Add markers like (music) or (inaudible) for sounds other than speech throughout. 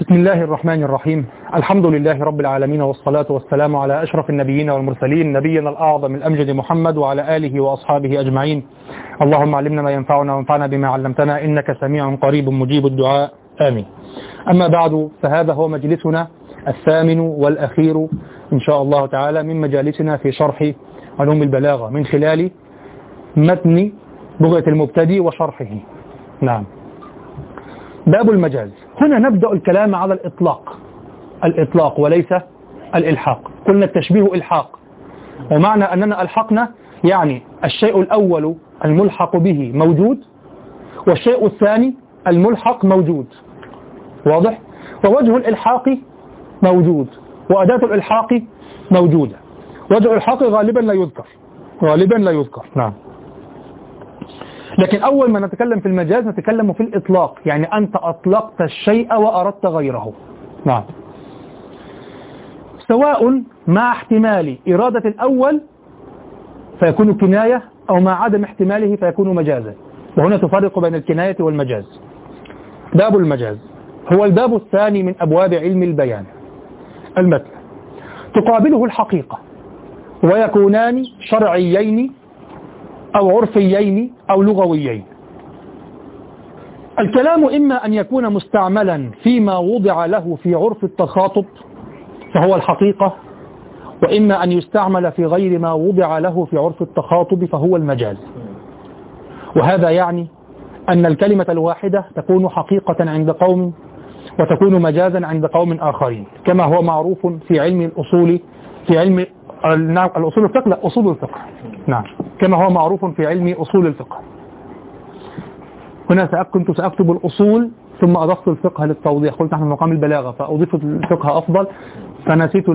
بسم الله الرحمن الرحيم. الحمد لله رب العالمين والصلاة والسلام على أشرف النبيين والمرسلين نبينا الأعظم الأمجد محمد وعلى آله وأصحابه أجمعين. اللهم علمنا ما ينفعنا وانفعنا بما علمتنا إنك سميع قريب مجيب الدعاء. آمين. أما بعد فهذا هو مجلسنا الثامن والأخير إن شاء الله تعالى من مجالسنا في شرح علوم البلاغة من خلال متن لغة المبتدي وشرحه. نعم. باب المجاز. هنا نبدأ الكلام على الإطلاق. الإطلاق وليس الإلحاق. قلنا التشبيه إلحاق. ومعنى أننا ألحقنا يعني الشيء الأول الملحق به موجود والشيء الثاني الملحق موجود. واضح؟ ووجه الإلحاق موجود وأداة الإلحاق موجودة. وجه الإلحاق غالبا لا يذكر. غالبا لا يذكر. نعم. لكن أول ما نتكلم في المجاز نتكلم في الإطلاق يعني أنت أطلقت الشيء وأردت غيره. نعم. سواء مع احتمال إرادة الأول فيكون كناية أو مع عدم احتماله فيكون مجازا. وهنا تفرق بين الكناية والمجاز. باب المجاز. هو الباب الثاني من أبواب علم البيان. المثل. تقابله الحقيقة. ويكونان شرعيين أو عرفيين أو لغويين. الكلام إما أن يكون مستعملا فيما وضع له في عرف التخاطب فهو الحقيقة وإما أن يستعمل في غير ما وضع له في عرف التخاطب فهو المجاز. وهذا يعني أن الكلمة الواحدة تكون حقيقة عند قوم وتكون مجازا عند قوم آخرين كما هو معروف في علم الأصول في علم نعم الأصول الفقه لا أصول الفقه. نعم. كما هو معروف في علم أصول الفقه. هنا كنت سأكتب الأصول ثم أضفت الفقه للتوضيح. قلت نحن مقام البلاغة فأضيف الفقه أفضل فنسيت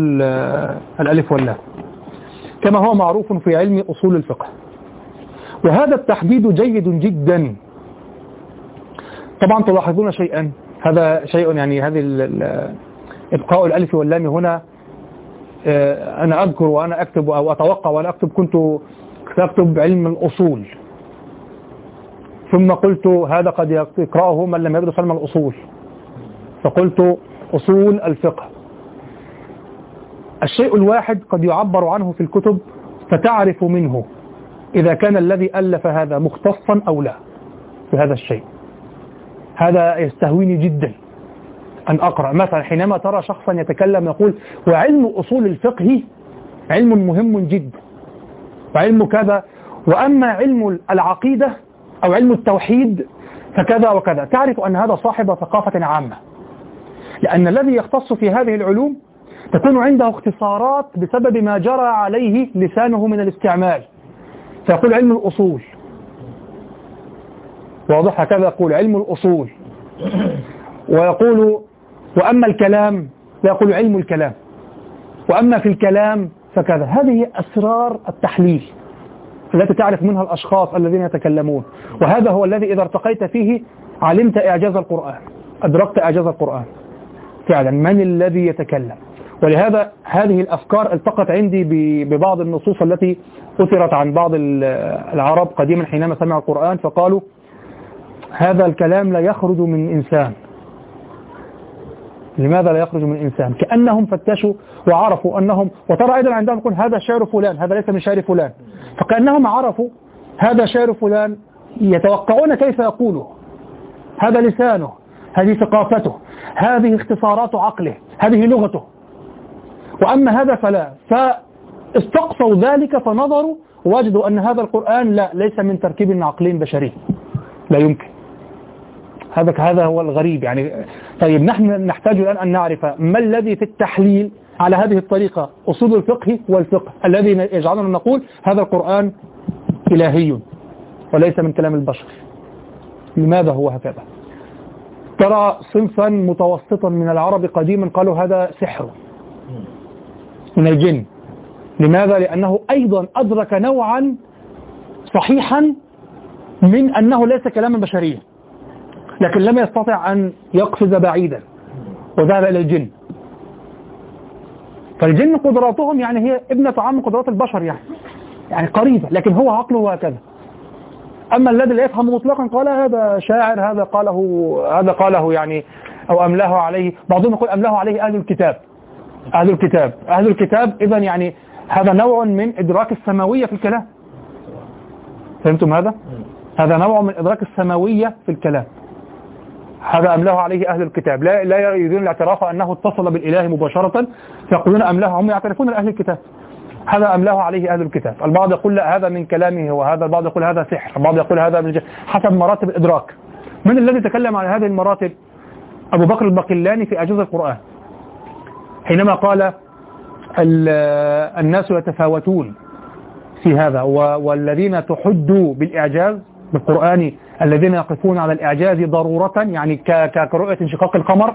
الألف واللام. كما هو معروف في علم أصول الفقه. وهذا التحديد جيد جدا. طبعا تلاحظون شيئا. هذا شيء يعني هذه إبقاء الألف واللام هنا أنا أذكر وأنا أكتب أو أتوقع وأنا أكتب كنت سأكتب علم الأصول. ثم قلت هذا قد يقرأه من لم يدرس علم الأصول. فقلت أصول الفقه. الشيء الواحد قد يعبر عنه في الكتب فتعرف منه إذا كان الذي ألف هذا مختصا أو لا في هذا الشيء. هذا يستهويني جدا. أن أقرأ. مثلا حينما ترى شخصا يتكلم يقول وعلم أصول الفقه علم مهم جدا وعلم كذا وأما علم العقيدة أو علم التوحيد فكذا وكذا. تعرف أن هذا صاحب ثقافة عامة لأن الذي يختص في هذه العلوم تكون عنده اختصارات بسبب ما جرى عليه لسانه من الاستعمال. فيقول علم الأصول. واضح هكذا يقول علم الأصول. ويقول وأما الكلام فيقول علم الكلام. وأما في الكلام فكذا. هذه أسرار التحليل التي تعرف منها الأشخاص الذين يتكلمون. وهذا هو الذي إذا ارتقيت فيه علمت إعجاز القرآن أدركت إعجاز القرآن. فعلا من الذي يتكلم؟ ولهذا هذه الأفكار التقت عندي ببعض النصوص التي أثرت عن بعض العرب قديما حينما سمعوا القرآن فقالوا هذا الكلام لا يخرج من إنسان. لماذا لا يخرج من إنسان كأنهم فتشوا وعرفوا أنهم وترى أيضا عندهم يقول هذا شعر فلان هذا ليس من شعر فلان. فكأنهم عرفوا هذا شعر فلان يتوقعون كيف يقوله. هذا لسانه هذه ثقافته هذه اختصارات عقله هذه لغته. وأما هذا فلا فاستقصوا ذلك فنظروا وجدوا أن هذا القرآن لا ليس من تركيب عقلي بشري لا يمكن. هذا هذا هو الغريب يعني. طيب نحن نحتاج الآن أن نعرف ما الذي في التحليل على هذه الطريقة أصول الفقه والفقه الذي يجعلنا نقول هذا القرآن إلهي وليس من كلام البشر. لماذا هو هكذا؟ ترى صنفا متوسطا من العرب قديما قالوا هذا سحر من الجن. لماذا؟ لأنه أيضا أدرك نوعا صحيحا من أنه ليس كلاما بشريا. لكن لم يستطع أن يقفز بعيدا وذهب إلى الجن. فالجن قدراتهم يعني هي ابنة عم قدرات البشر يعني يعني قريبة لكن هو عقله هكذا أما الذي لا يفهم مطلقا قال هذا شاعر هذا قاله هذا قاله يعني أو أملاه عليه بعضهم يقول أملاه عليه أهل الكتاب. أهل الكتاب أهل الكتاب إذا يعني هذا نوع من إدراك السماوية في الكلام. فهمتم هذا؟ هذا نوع من إدراك السماوية في الكلام. هذا أملاه عليه أهل الكتاب. لا لا يريدون الاعتراف أنه اتصل بالإله مباشرة. فيقولون أملاه هم يعترفون لأهل الكتاب. هذا أملاه عليه أهل الكتاب. البعض يقول لا هذا من كلامه وهذا البعض يقول هذا سحر. البعض يقول هذا من حسب مراتب الإدراك. من الذي تكلم عن هذه المراتب؟ أبو بكر البقلاني في أجوز القرآن. حينما قال الناس يتفاوتون في هذا والذين تحدوا بالإعجاز بالقرآن الذين يقفون على الإعجاز ضرورة يعني كرؤية انشقاق القمر.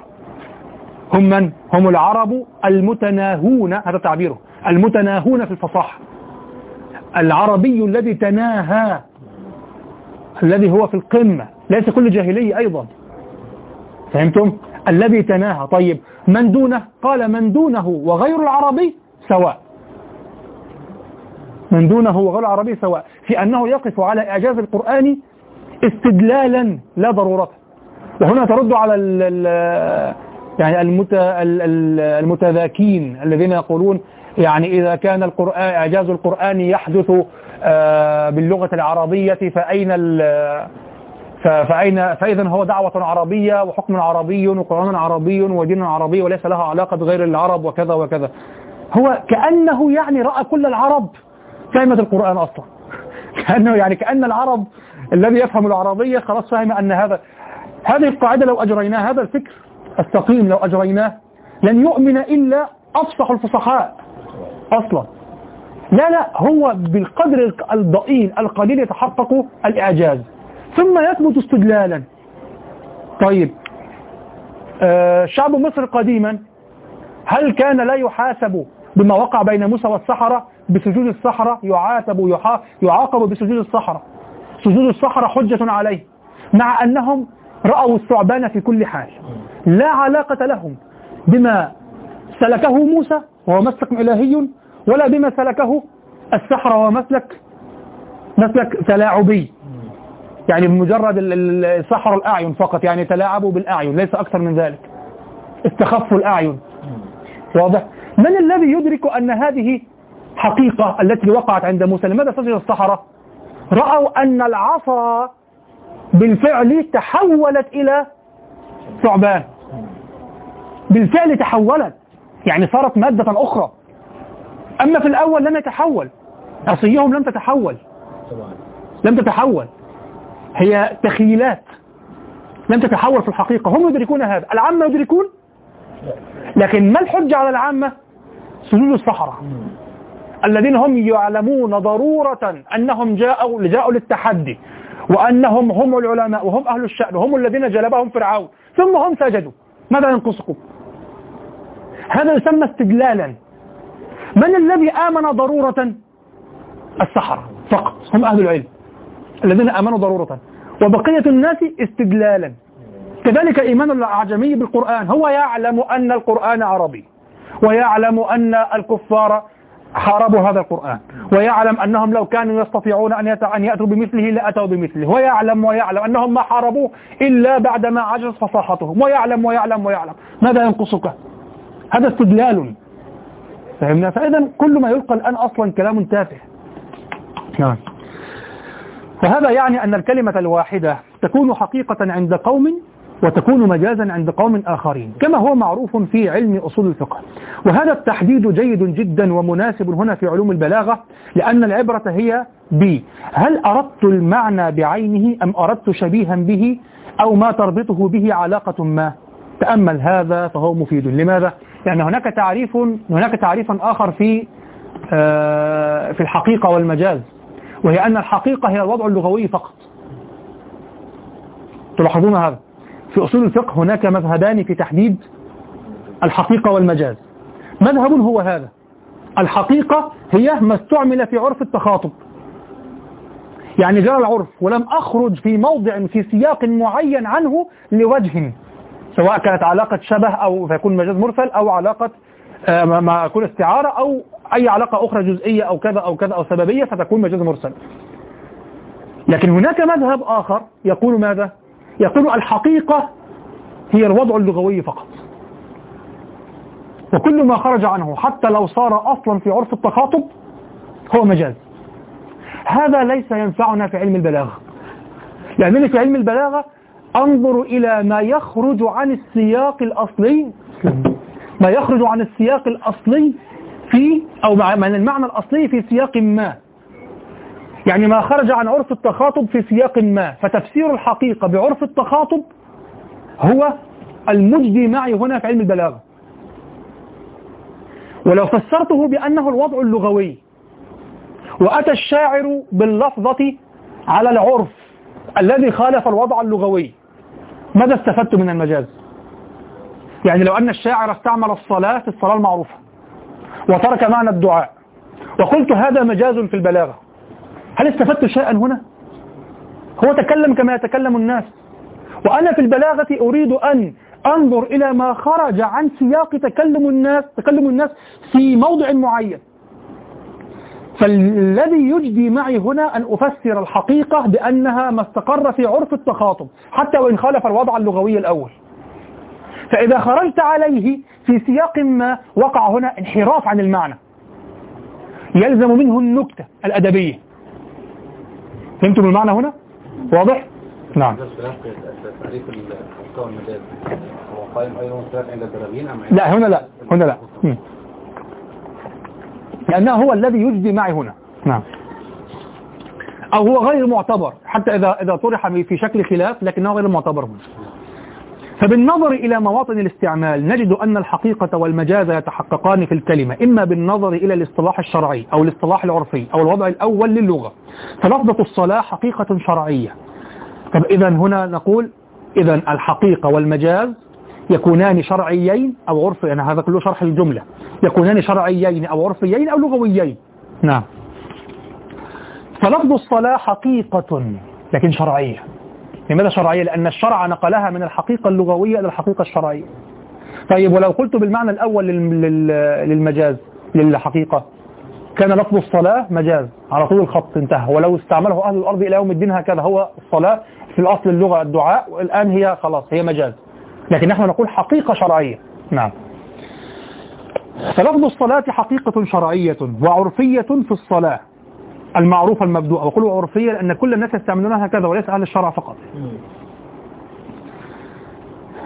هم من؟ هم العرب المتناهون هذا تعبيره. المتناهون في الفصاحة. العربي الذي تناهى الذي هو في القمة. ليس كل جاهلي أيضا. فهمتم؟ الذي تناهى. طيب من دونه؟ قال من دونه وغير العربي سواء. من دونه وغير العربي سواء. في أنه يقف على إعجاز القرآن استدلالا لا ضرورة. وهنا ترد على ال يعني المتذاكين الذين يقولون يعني إذا كان القرآن إعجاز القرآن يحدث آه، باللغة العربية فأين فأين فإذا هو دعوة عربية وحكم عربي وقرآن عربي ودين عربي وليس لها علاقة بغير العرب وكذا وكذا. هو كأنه يعني رأى كل العرب فهمت القرآن أصلا. (laughs) كأنه يعني كأن العرب الذي يفهم العربية خلاص فهم أن هذا هذه القاعدة لو أجريناه هذا الفكر السقيم لو أجريناه لن يؤمن إلا أفصح الفصحاء. أصلا. لا لا هو بالقدر الضئيل القليل يتحقق الإعجاز. ثم يثبت استدلالا. طيب. آه شعب مصر قديما هل كان لا يحاسب بما وقع بين موسى والسحرة؟ بسجود السحرة يعاتب يعاقب بسجود السحرة. سجود السحرة حجة عليه مع أنهم رأوا الثعبان في كل حال. لا علاقة لهم بما سلكه موسى وهو مسلك إلهي ولا بما سلكه السحرة وهو مسلك مسلك تلاعبي. يعني بمجرد السحر الأعين فقط يعني تلاعبوا بالأعين ليس أكثر من ذلك. استخفوا الأعين. واضح؟ من الذي يدرك أن هذه حقيقة التي وقعت عند موسى؟ لماذا سجد السحرة رأوا أن العصا بالفعل تحولت إلى ثعبان. بالفعل تحولت يعني صارت مادة أخرى. أما في الأول لم يتحول عصيهم لم تتحول. لم تتحول. هي تخيلات. لم تتحول في الحقيقة. هم يدركون هذا. العامة يدركون؟ لكن ما الحجة على العامة؟ سجود الصحراء. الذين هم يعلمون ضرورة أنهم جاءوا, جاءوا للتحدي وأنهم هم العلماء وهم أهل الشأن وهم الذين جلبهم فرعون ثم هم سجدوا. ماذا ينقصكم؟ هذا يسمى استدلالا. من الذي آمن ضرورة؟ السحرة فقط هم أهل العلم. الذين آمنوا ضرورة. وبقية الناس استدلالا. كذلك إيمان الأعجمي بالقرآن. هو يعلم أن القرآن عربي ويعلم أن الكفار حاربوا هذا القرآن. ويعلم أنهم لو كانوا يستطيعون أن يأتوا بمثله لأتوا بمثله. ويعلم ويعلم أنهم ما حاربوه إلا بعدما عجز فصاحتهم. ويعلم ويعلم ويعلم. ماذا ينقصك؟ هذا استدلال. فهمنا؟ فإذا كل ما يلقى الآن أصلا كلام تافه. نعم. فهذا يعني أن الكلمة الواحدة تكون حقيقة عند قوم وتكون مجازا عند قوم آخرين كما هو معروف في علم أصول الفقه. وهذا التحديد جيد جدا ومناسب هنا في علوم البلاغة لأن العبرة هي ب. هل أردت المعنى بعينه أم أردت شبيها به أو ما تربطه به علاقة ما؟ تأمل هذا فهو مفيد. لماذا؟ يعني هناك تعريف هناك تعريف آخر في آه، في الحقيقة والمجاز وهي أن الحقيقة هي الوضع اللغوي فقط. تلاحظون هذا؟ في أصول الفقه هناك مذهبان في تحديد الحقيقة والمجاز. مذهب هو هذا. الحقيقة هي ما استعمل في عرف التخاطب. يعني جرى العرف ولم أخرج في موضع في سياق معين عنه لوجه سواء كانت علاقة شبه أو فيكون مجاز مرسل أو علاقة آه، ما يكون استعارة أو أي علاقة أخرى جزئية أو كذا أو كذا أو سببية فتكون مجاز مرسل. لكن هناك مذهب آخر يقول ماذا؟ يقول الحقيقة هي الوضع اللغوي فقط. وكل ما خرج عنه حتى لو صار أصلا في عرف التخاطب هو مجاز. هذا ليس ينفعنا في علم البلاغة. لأنني في علم البلاغة أنظر إلى ما يخرج عن السياق الأصلي ما يخرج عن السياق الأصلي في أو من المعنى الأصلي في سياق ما. يعني ما خرج عن عرف التخاطب في سياق ما فتفسير الحقيقة بعرف التخاطب هو المجدي معي هنا في علم البلاغة. ولو فسرته بأنه الوضع اللغوي وأتى الشاعر باللفظة على العرف الذي خالف الوضع اللغوي ماذا استفدت من المجاز؟ يعني لو أن الشاعر استعمل الصلاة في الصلاة المعروفة وترك معنى الدعاء وقلت هذا مجاز في البلاغة هل استفدت شيئا هنا؟ هو تكلم كما يتكلم الناس. وأنا في البلاغة أريد أن أنظر إلى ما خرج عن سياق تكلم الناس تكلم الناس في موضع معين. فالذي يجدي معي هنا أن أفسر الحقيقة بأنها ما استقر في عرف التخاطب حتى وإن خالف الوضع اللغوي الأول. فإذا خرجت عليه في سياق ما وقع هنا انحراف عن المعنى. يلزم منه النكتة الأدبية. فهمتم المعنى هنا؟ واضح؟ نعم. لا هنا لا هنا لا. لأنه هو الذي يجدي معي هنا. نعم. أو هو غير معتبر حتى إذا إذا طرح في شكل خلاف لكنه غير معتبر هنا. فبالنظر إلى مواطن الاستعمال نجد أن الحقيقة والمجاز يتحققان في الكلمة إما بالنظر إلى الاصطلاح الشرعي أو الاصطلاح العرفي أو الوضع الأول للغة. فلفظة الصلاة حقيقة شرعية. طب إذا هنا نقول إذا الحقيقة والمجاز يكونان شرعيين أو عرفي يعني هذا كله شرح الجملة يكونان شرعيين أو عرفيين أو لغويين. نعم. فلفظ الصلاة حقيقة لكن شرعية. لماذا شرعية؟ لأن الشرع نقلها من الحقيقة اللغوية إلى الحقيقة الشرعية. طيب ولو قلت بالمعنى الأول للمجاز للحقيقة كان لفظ الصلاة مجاز على طول الخط انتهى. ولو استعمله أهل الأرض إلى يوم الدين هكذا هو الصلاة في الأصل اللغة الدعاء والآن هي خلاص هي مجاز. لكن نحن نقول حقيقة شرعية. نعم. فلفظ الصلاة حقيقة شرعية وعرفية في الصلاة. المعروفة المبدوءة وقلوا عرفية لأن كل الناس يستعملونها هكذا وليس أهل الشرع فقط.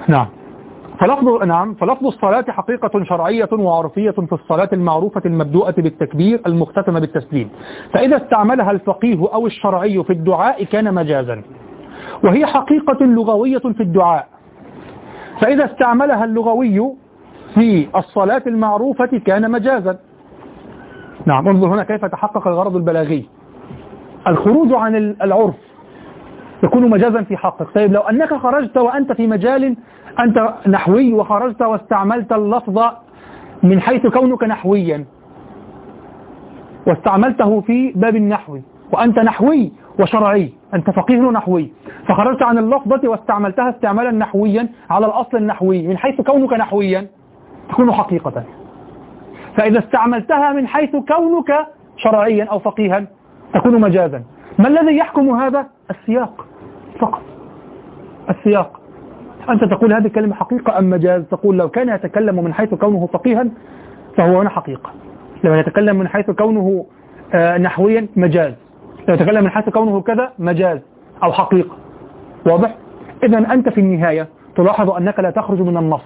نعم. فلفظ نعم. فلفظ الصلاة حقيقة شرعية وعرفية في الصلاة المعروفة المبدوءة بالتكبير المختتمة بالتسليم. فإذا استعملها الفقيه أو الشرعي في الدعاء كان مجازا. وهي حقيقة لغوية في الدعاء. فإذا استعملها اللغوي في الصلاة المعروفة كان مجازا. نعم انظر هنا كيف تحقق الغرض البلاغي. الخروج عن العرف يكون مجازا في حقك. طيب لو أنك خرجت وأنت في مجال أنت نحوي وخرجت واستعملت اللفظ من حيث كونك نحويا واستعملته في باب النحو وأنت نحوي وشرعي أنت فقيه نحوي فخرجت عن اللفظة واستعملتها استعمالا نحويا على الأصل النحوي من حيث كونك نحويا تكون حقيقة. فإذا استعملتها من حيث كونك شرعيا أو فقيها تكون مجازا. ما الذي يحكم هذا؟ السياق فقط. السياق. أنت تقول هذه الكلمة حقيقة أم مجاز؟ تقول لو كان يتكلم من حيث كونه فقيها فهو هنا حقيقة. لو يتكلم من حيث كونه آه، نحويا مجاز. لو يتكلم من حيث كونه كذا مجاز أو حقيقة. واضح؟ إذا أنت في النهاية تلاحظ أنك لا تخرج من النص.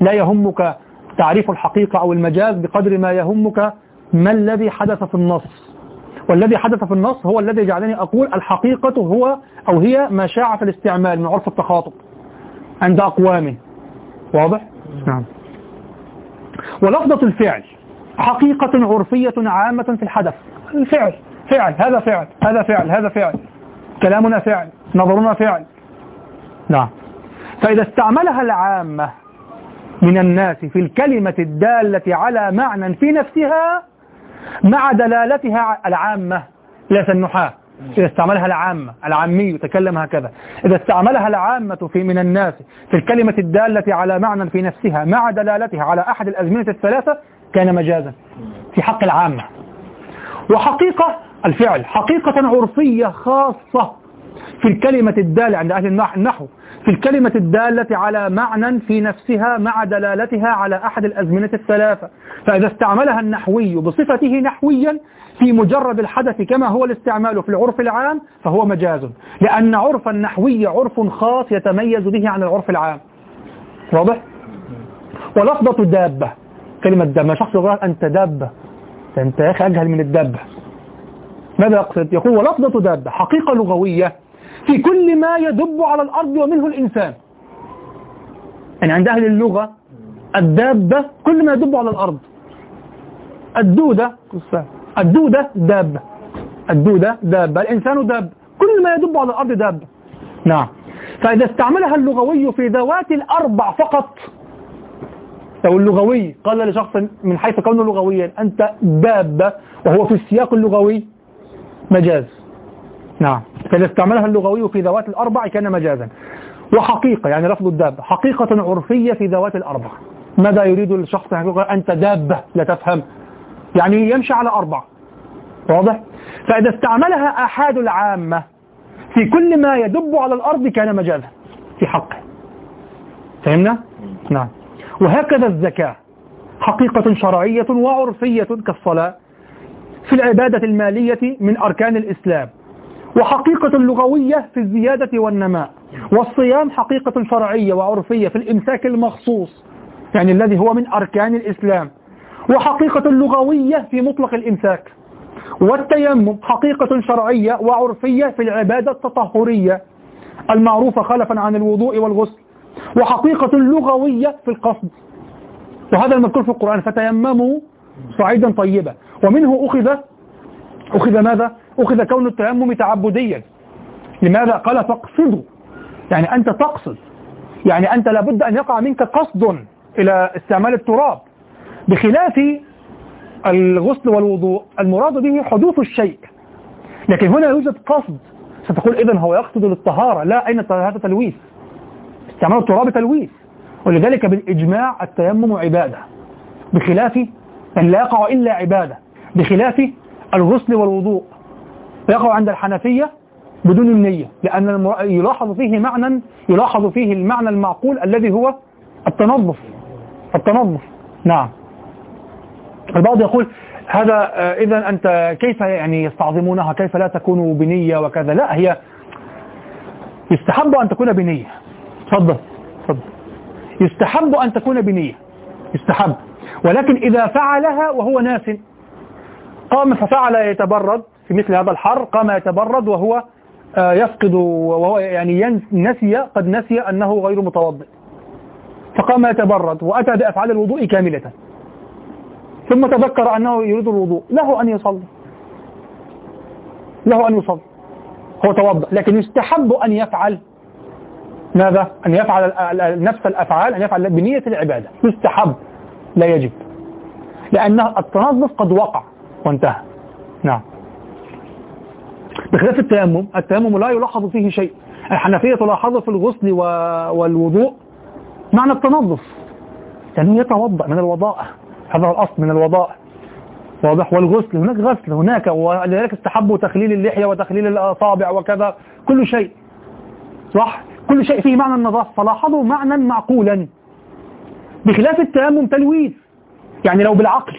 لا يهمك تعريف الحقيقة أو المجاز بقدر ما يهمك ما الذي حدث في النص. والذي حدث في النص هو الذي جعلني أقول الحقيقة هو أو هي ما شاع في الاستعمال من عرف التخاطب عند أقوام واضح؟ نعم. ولفظة الفعل حقيقة عرفية عامة في الحدث. الفعل فعل هذا فعل هذا فعل هذا فعل. كلامنا فعل نظرنا فعل. نعم. فإذا استعملها العامة من الناس في الكلمة الدالة على معنى في نفسها مع دلالتها العامة. ليس النحاة. إذا استعملها العامة العامي يتكلم هكذا. إذا استعملها العامة في من الناس في الكلمة الدالة على معنى في نفسها مع دلالتها على أحد الأزمنة الثلاثة كان مجازا. في حق العامة. وحقيقة الفعل حقيقة عرفية خاصة في الكلمة الدالة عند أهل النحو. في الكلمة الدالة على معنى في نفسها مع دلالتها على أحد الأزمنة الثلاثة. فإذا استعملها النحوي بصفته نحويا في مجرد الحدث كما هو الاستعمال في العرف العام فهو مجاز. لأن عرف النحوي عرف خاص يتميز به عن العرف العام. واضح؟ ولفظة دابة. كلمة دابة. شخص يقول أنت دابة. أنت يا أخي أجهل من الدابة. ماذا يقصد؟ يقول ولفظة دابة. حقيقة لغوية. في كل ما يدب على الأرض ومنه الإنسان. يعني عند أهل اللغة الدابة كل ما يدب على الأرض. الدودة الدودة دابة. الدودة دابة الإنسان دابة. كل ما يدب على الأرض دابة. نعم. فإذا استعملها اللغوي في ذوات الأربع فقط لو اللغوي قال لشخص من حيث كونه لغويا أنت دابة وهو في السياق اللغوي مجاز. نعم. فإذا استعملها اللغوي في ذوات الأربع كان مجازا. وحقيقة يعني لفظ الدابة حقيقة عرفية في ذوات الأربع. ماذا يريد الشخص أنت دابة لا تفهم. يعني يمشي على أربع. واضح؟ فإذا استعملها أحد العامة في كل ما يدب على الأرض كان مجازا. في حقه. فهمنا؟ نعم. وهكذا الزكاة. حقيقة شرعية وعرفية كالصلاة في العبادة المالية من أركان الإسلام. وحقيقة لغوية في الزيادة والنماء والصيام حقيقة شرعية وعرفية في الإمساك المخصوص يعني الذي هو من أركان الإسلام وحقيقة لغوية في مطلق الإمساك والتيمم حقيقة شرعية وعرفية في العبادة التطهرية المعروفة خلفا عن الوضوء والغسل وحقيقة لغوية في القصد. وهذا المذكور في القرآن فتيمموا صعيدا طيبا. ومنه أخذ أخذ ماذا؟ أخذ كون التيمم تعبديا. لماذا؟ قال فاقصدوا يعني أنت تقصد. يعني أنت لابد أن يقع منك قصد إلى استعمال التراب. بخلاف الغسل والوضوء المراد به حدوث الشيء. لكن هنا يوجد قصد. ستقول إذن هو يقصد للطهارة. لا أين هذا تلويث؟ استعمال التراب تلويث. ولذلك بالإجماع التيمم عبادة. بخلاف أن لا يقع إلا عبادة. بخلاف الغسل والوضوء. يقع عند الحنفية بدون النية لأن يلاحظ فيه معنى يلاحظ فيه المعنى المعقول الذي هو التنظف. التنظف. نعم. البعض يقول هذا إذا أنت كيف يعني يستعظمونها؟ كيف لا تكون بنية وكذا؟ لا هي يستحب أن تكون بنية. تفضل. تفضل. يستحب أن تكون بنية. يستحب. ولكن إذا فعلها وهو ناس قام ففعل يتبرد في مثل هذا الحر قام يتبرد وهو يفقد وهو يعني نسي قد نسي أنه غير متوضئ. فقام يتبرد وأتى بأفعال الوضوء كاملة. ثم تذكر أنه يريد الوضوء. له أن يصلي. له أن يصلي. هو توضأ. لكن يستحب أن يفعل ماذا؟ أن يفعل نفس الأفعال أن يفعل بنية العبادة. يستحب. لا يجب. لأن التنظف قد وقع. وانتهى. نعم. بخلاف التيمم التيمم لا يلاحظ فيه شيء. الحنفية تلاحظ في الغسل والوضوء معنى التنظف. يعني يتوضأ من الوضاء هذا الأصل من الوضاء واضح؟ والغسل هناك غسل هناك ولذلك استحبوا تخليل اللحية وتخليل الأصابع وكذا. كل شيء. صح؟ كل شيء فيه معنى النظافة. فلاحظوا معنى معقولا. بخلاف التيمم تلويث. يعني لو بالعقل.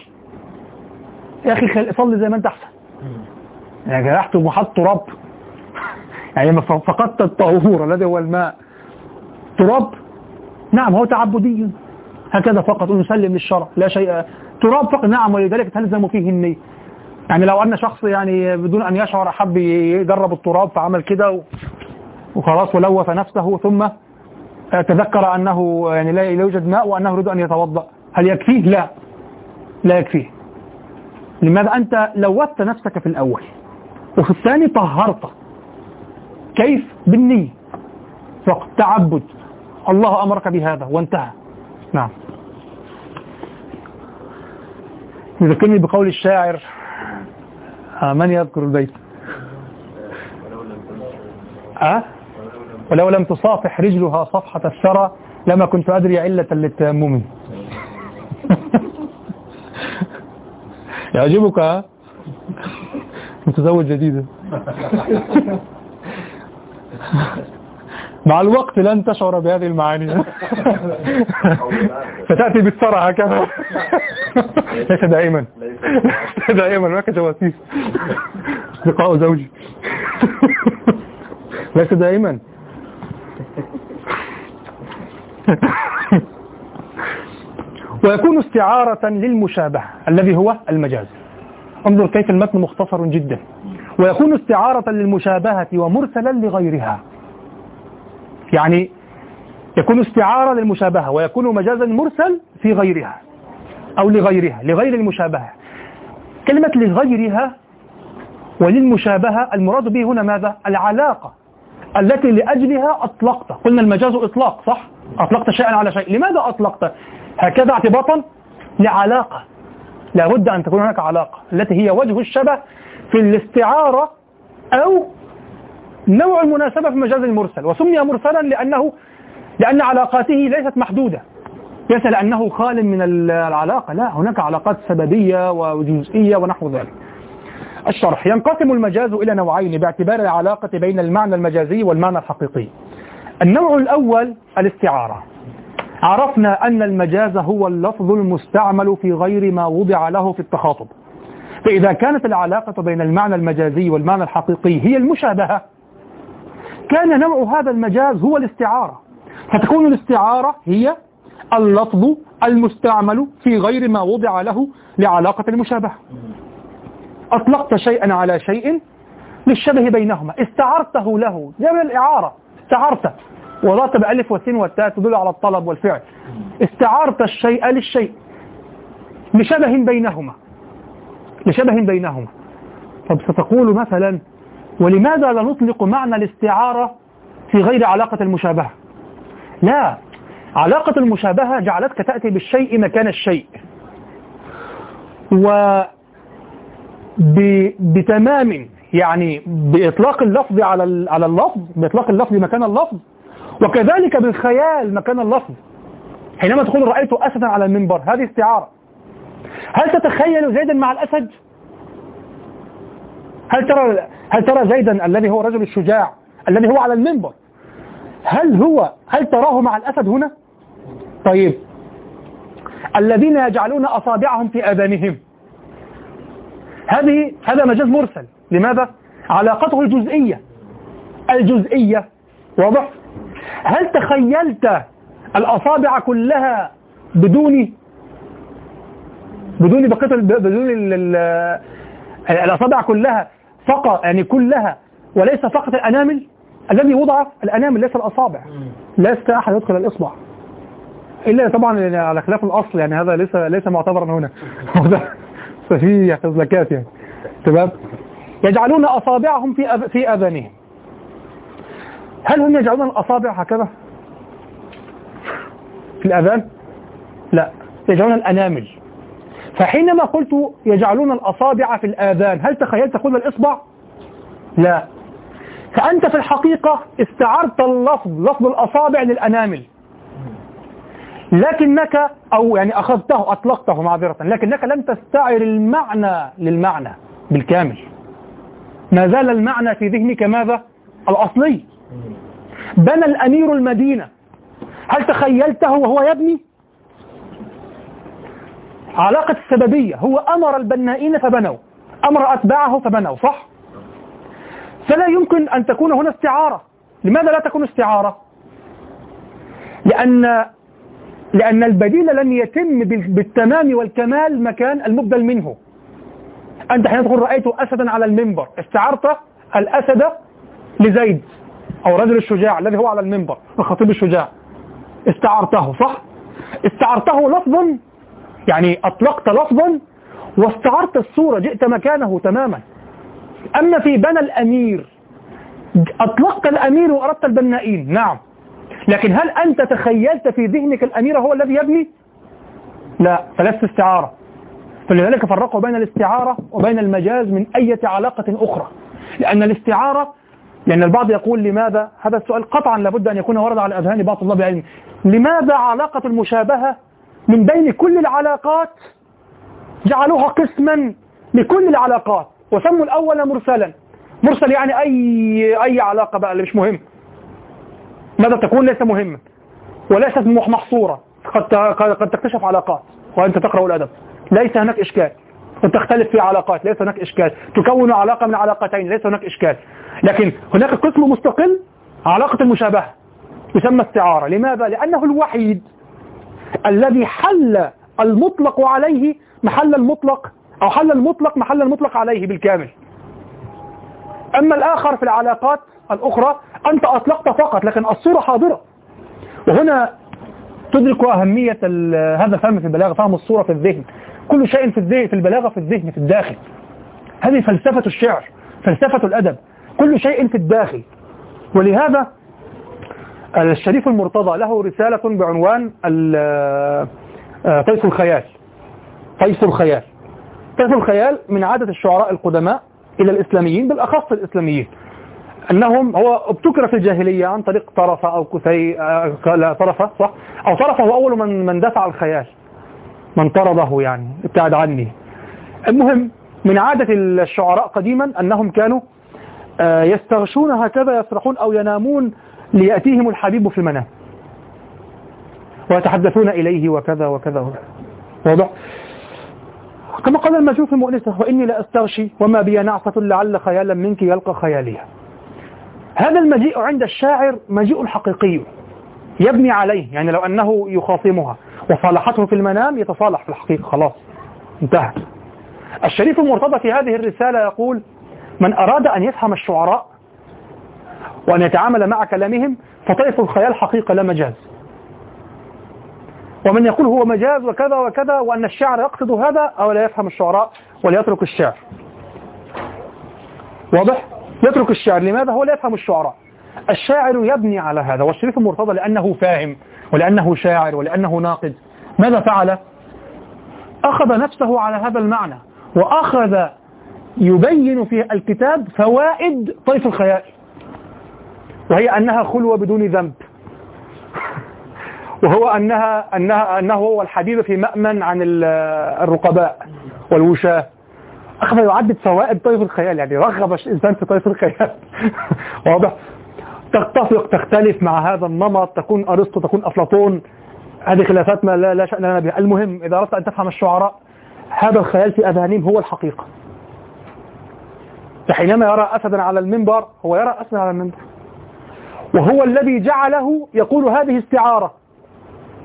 يا أخي صلي زي ما أنت أحسن. يعني جرحت وحط تراب (laughs) يعني فقدت الطهور الذي هو الماء. تراب؟ نعم هو تعبدي. هكذا فقط نسلم للشرع. لا شيء. تراب فقط؟ نعم ولذلك تلزم فيه النية. يعني لو أن شخص يعني بدون أن يشعر حب يجرب التراب فعمل كده وخلاص ولوث نفسه ثم تذكر أنه يعني لا يوجد ماء وأنه يريد أن يتوضأ. هل يكفيه؟ لا. لا يكفيه. لماذا؟ أنت لوثت نفسك في الأول. وفي الثاني طهرت. كيف؟ بالنية. فقط. تعبد. الله أمرك بهذا. وانتهى. نعم. يذكرني بقول الشاعر من يذكر البيت؟ أه؟ ولو لم تصافح رجلها صفحة الثرى لما كنت أدري علة للتيمم. (laughs) يعجبك؟ متزوج جديد. مع الوقت لن تشعر بهذه المعاني. ستأتي بالثرى هكذا. ليس دائما. ليس دائما. هناك جواسيس اصدقاء زوجي. ليس دائما. ويكون استعارة للمشابهة الذي هو المجاز انظر كيف المتن مختصر جدا ويكون استعارة للمشابهة ومرسلا لغيرها يعني يكون استعارة للمشابهة ويكون مجازا مرسل في غيرها أو لغيرها لغير المشابهة كلمة لغيرها وللمشابهة المراد به هنا ماذا؟ العلاقة التي لأجلها أطلقت قلنا المجاز إطلاق صح؟ أطلقت شيئا على شيء لماذا أطلقت؟ هكذا اعتباطا لعلاقة. لابد أن تكون هناك علاقة. التي هي وجه الشبه في الاستعارة أو نوع المناسبة في المجاز المرسل. وسمي مرسلا لأنه لأن علاقاته ليست محدودة. ليس لأنه خال من العلاقة. لا هناك علاقات سببية وجزئية ونحو ذلك. الشرح. ينقسم المجاز إلى نوعين باعتبار العلاقة بين المعنى المجازي والمعنى الحقيقي. النوع الأول الاستعارة. عرفنا أن المجاز هو اللفظ المستعمل في غير ما وضع له في التخاطب. فإذا كانت العلاقة بين المعنى المجازي والمعنى الحقيقي هي المشابهة كان نوع هذا المجاز هو الاستعارة. فتكون الاستعارة هي اللفظ المستعمل في غير ما وضع له لعلاقة المشابهة. أطلقت شيئا على شيء للشبه بينهما. استعرته له. جاب الإعارة. استعرته. وضعت بألف وسين والتاء تدل على الطلب والفعل. استعارت الشيء للشيء لشبه بينهما. لشبه بينهما. طب ستقول مثلا ولماذا لا نطلق معنى الاستعارة في غير علاقة المشابهة؟ لا علاقة المشابهة جعلتك تأتي بالشيء مكان الشيء. و بتمام يعني بإطلاق اللفظ على على اللفظ بإطلاق اللفظ مكان اللفظ وكذلك بالخيال مكان اللفظ. حينما تقول رأيت أسدا على المنبر هذه استعارة. هل تتخيل زيدا مع الأسد؟ هل ترى هل ترى زيدا الذي هو الرجل الشجاع الذي هو على المنبر؟ هل هو هل تراه مع الأسد هنا؟ طيب. الذين يجعلون أصابعهم في آذانهم. هذه هذا مجاز مرسل. لماذا؟ علاقته الجزئية. الجزئية. واضح؟ هل تخيلت الأصابع كلها بدون بدون بقية بدون الأصابع كلها فقط يعني كلها وليس فقط الأنامل؟ الذي وضع الأنامل ليس الأصابع. يستطيع أحد يدخل الإصبع. إلا طبعا يعني على خلاف الأصل يعني هذا ليس ليس معتبرا هنا. (laughs) ففي فزلكات يعني تمام؟ يجعلون أصابعهم في في آذانهم هل هم يجعلون الأصابع هكذا؟ في الأذان؟ لا يجعلون الأنامل. فحينما قلت يجعلون الأصابع في الآذان هل تخيلت تقول الإصبع؟ لا. فأنت في الحقيقة استعرت اللفظ لفظ الأصابع للأنامل. لكنك أو يعني أخذته أطلقته معذرة لكنك لم تستعر المعنى للمعنى بالكامل. ما زال المعنى في ذهنك ماذا؟ الأصلي. بنى الأمير المدينة. هل تخيلته وهو يبني؟ علاقة السببية هو أمر البنائين فبنوا. أمر أتباعه فبنوا صح؟ فلا يمكن أن تكون هنا استعارة. لماذا لا تكون استعارة؟ لأن لأن البديل لن يتم بالتمام والكمال مكان المبدل منه. أنت حين تقول رأيت أسدا على المنبر استعرت الأسد لزيد. أو الرجل الشجاع الذي هو على المنبر الخطيب الشجاع. استعرته صح؟ استعرته لفظا يعني أطلقت لفظا واستعرت الصورة جئت مكانه تماما. أما في بنى الأمير أطلقت الأمير وأردت البنائين نعم. لكن هل أنت تخيلت في ذهنك الأمير هو الذي يبني؟ لا فلست استعارة. فلذلك فرقوا بين الاستعارة وبين المجاز من أي علاقة أخرى. لأن الاستعارة لأن البعض يقول لماذا؟ هذا السؤال قطعا لابد أن يكون ورد على أذهان بعض طلاب العلم. لماذا علاقة المشابهة من بين كل العلاقات جعلوها قسما لكل العلاقات؟ وسموا الأول مرسلا. مرسل يعني أي أي علاقة بقى اللي مش مهم. ماذا تكون ليس مهما وليست محصورة. قد قد تكتشف علاقات وأنت تقرأ الأدب. ليس هناك إشكال. وتختلف في علاقات. ليس هناك إشكال. تكون علاقة من علاقتين. ليس هناك إشكال. لكن هناك قسم مستقل علاقة المشابهة يسمى استعارة لماذا؟ لأنه الوحيد الذي حل المطلق عليه محل المطلق أو حل المطلق محل المطلق عليه بالكامل. أما الآخر في العلاقات الأخرى أنت أطلقت فقط لكن الصورة حاضرة. وهنا تدرك أهمية هذا الفهم في البلاغة فهم الصورة في الذهن. كل شيء في الذهن في البلاغة في الذهن في الداخل. هذه فلسفة الشعر فلسفة الأدب. كل شيء في الداخل. ولهذا الشريف المرتضى له رسالة بعنوان طيف الخيال. طيف الخيال. طيف الخيال من عادة الشعراء القدماء إلى الإسلاميين بالأخص الإسلاميين. أنهم هو ابتكر في الجاهلية عن طريق طرفة أو كثي لا طرفة صح؟ أو طرفة هو أول من من دفع الخيال. من طرده يعني ابتعد عني. المهم من عادة الشعراء قديما أنهم كانوا يستغشون هكذا يسرحون أو ينامون ليأتيهم الحبيب في المنام. ويتحدثون إليه وكذا وكذا واضح؟ كما قال المجوف المؤنسة وإني لا أستغشي وما بي نعفة لعل خيالا منك يلقى خياليها. هذا المجيء عند الشاعر مجيء حقيقي يبني عليه يعني لو أنه يخاصمها وصالحته في المنام يتصالح في الحقيقة خلاص انتهى. الشريف المرتضى في هذه الرسالة يقول من أراد أن يفهم الشعراء وأن يتعامل مع كلامهم فطيف الخيال حقيقة لا مجاز ومن يقول هو مجاز وكذا وكذا وأن الشعر يقصد هذا أو لا يفهم الشعراء وليترك الشعر واضح؟ يترك الشعر لماذا؟ هو لا يفهم الشعراء الشاعر يبني على هذا والشريف المرتضى لأنه فاهم ولأنه شاعر ولأنه ناقد ماذا فعل؟ أخذ نفسه على هذا المعنى وأخذ يبين في الكتاب فوائد طيف الخيال. وهي أنها خلوة بدون ذنب. وهو أنها, أنها أنه هو الحبيب في مأمن عن الرقباء والوشاة. أخذ يعدد فوائد طيف الخيال. يعني رغب الإنسان في طيف الخيال. (laughs) واضح. تتفق تختلف مع هذا النمط. تكون أرسطو تكون أفلاطون. هذه خلافات ما لا, لا شأن لنا بها. المهم إذا أردت أن تفهم الشعراء هذا الخيال في أذهانهم هو الحقيقة. فحينما يرى أسدا على المنبر هو يرى أسدا على المنبر. وهو الذي جعله يقول هذه استعارة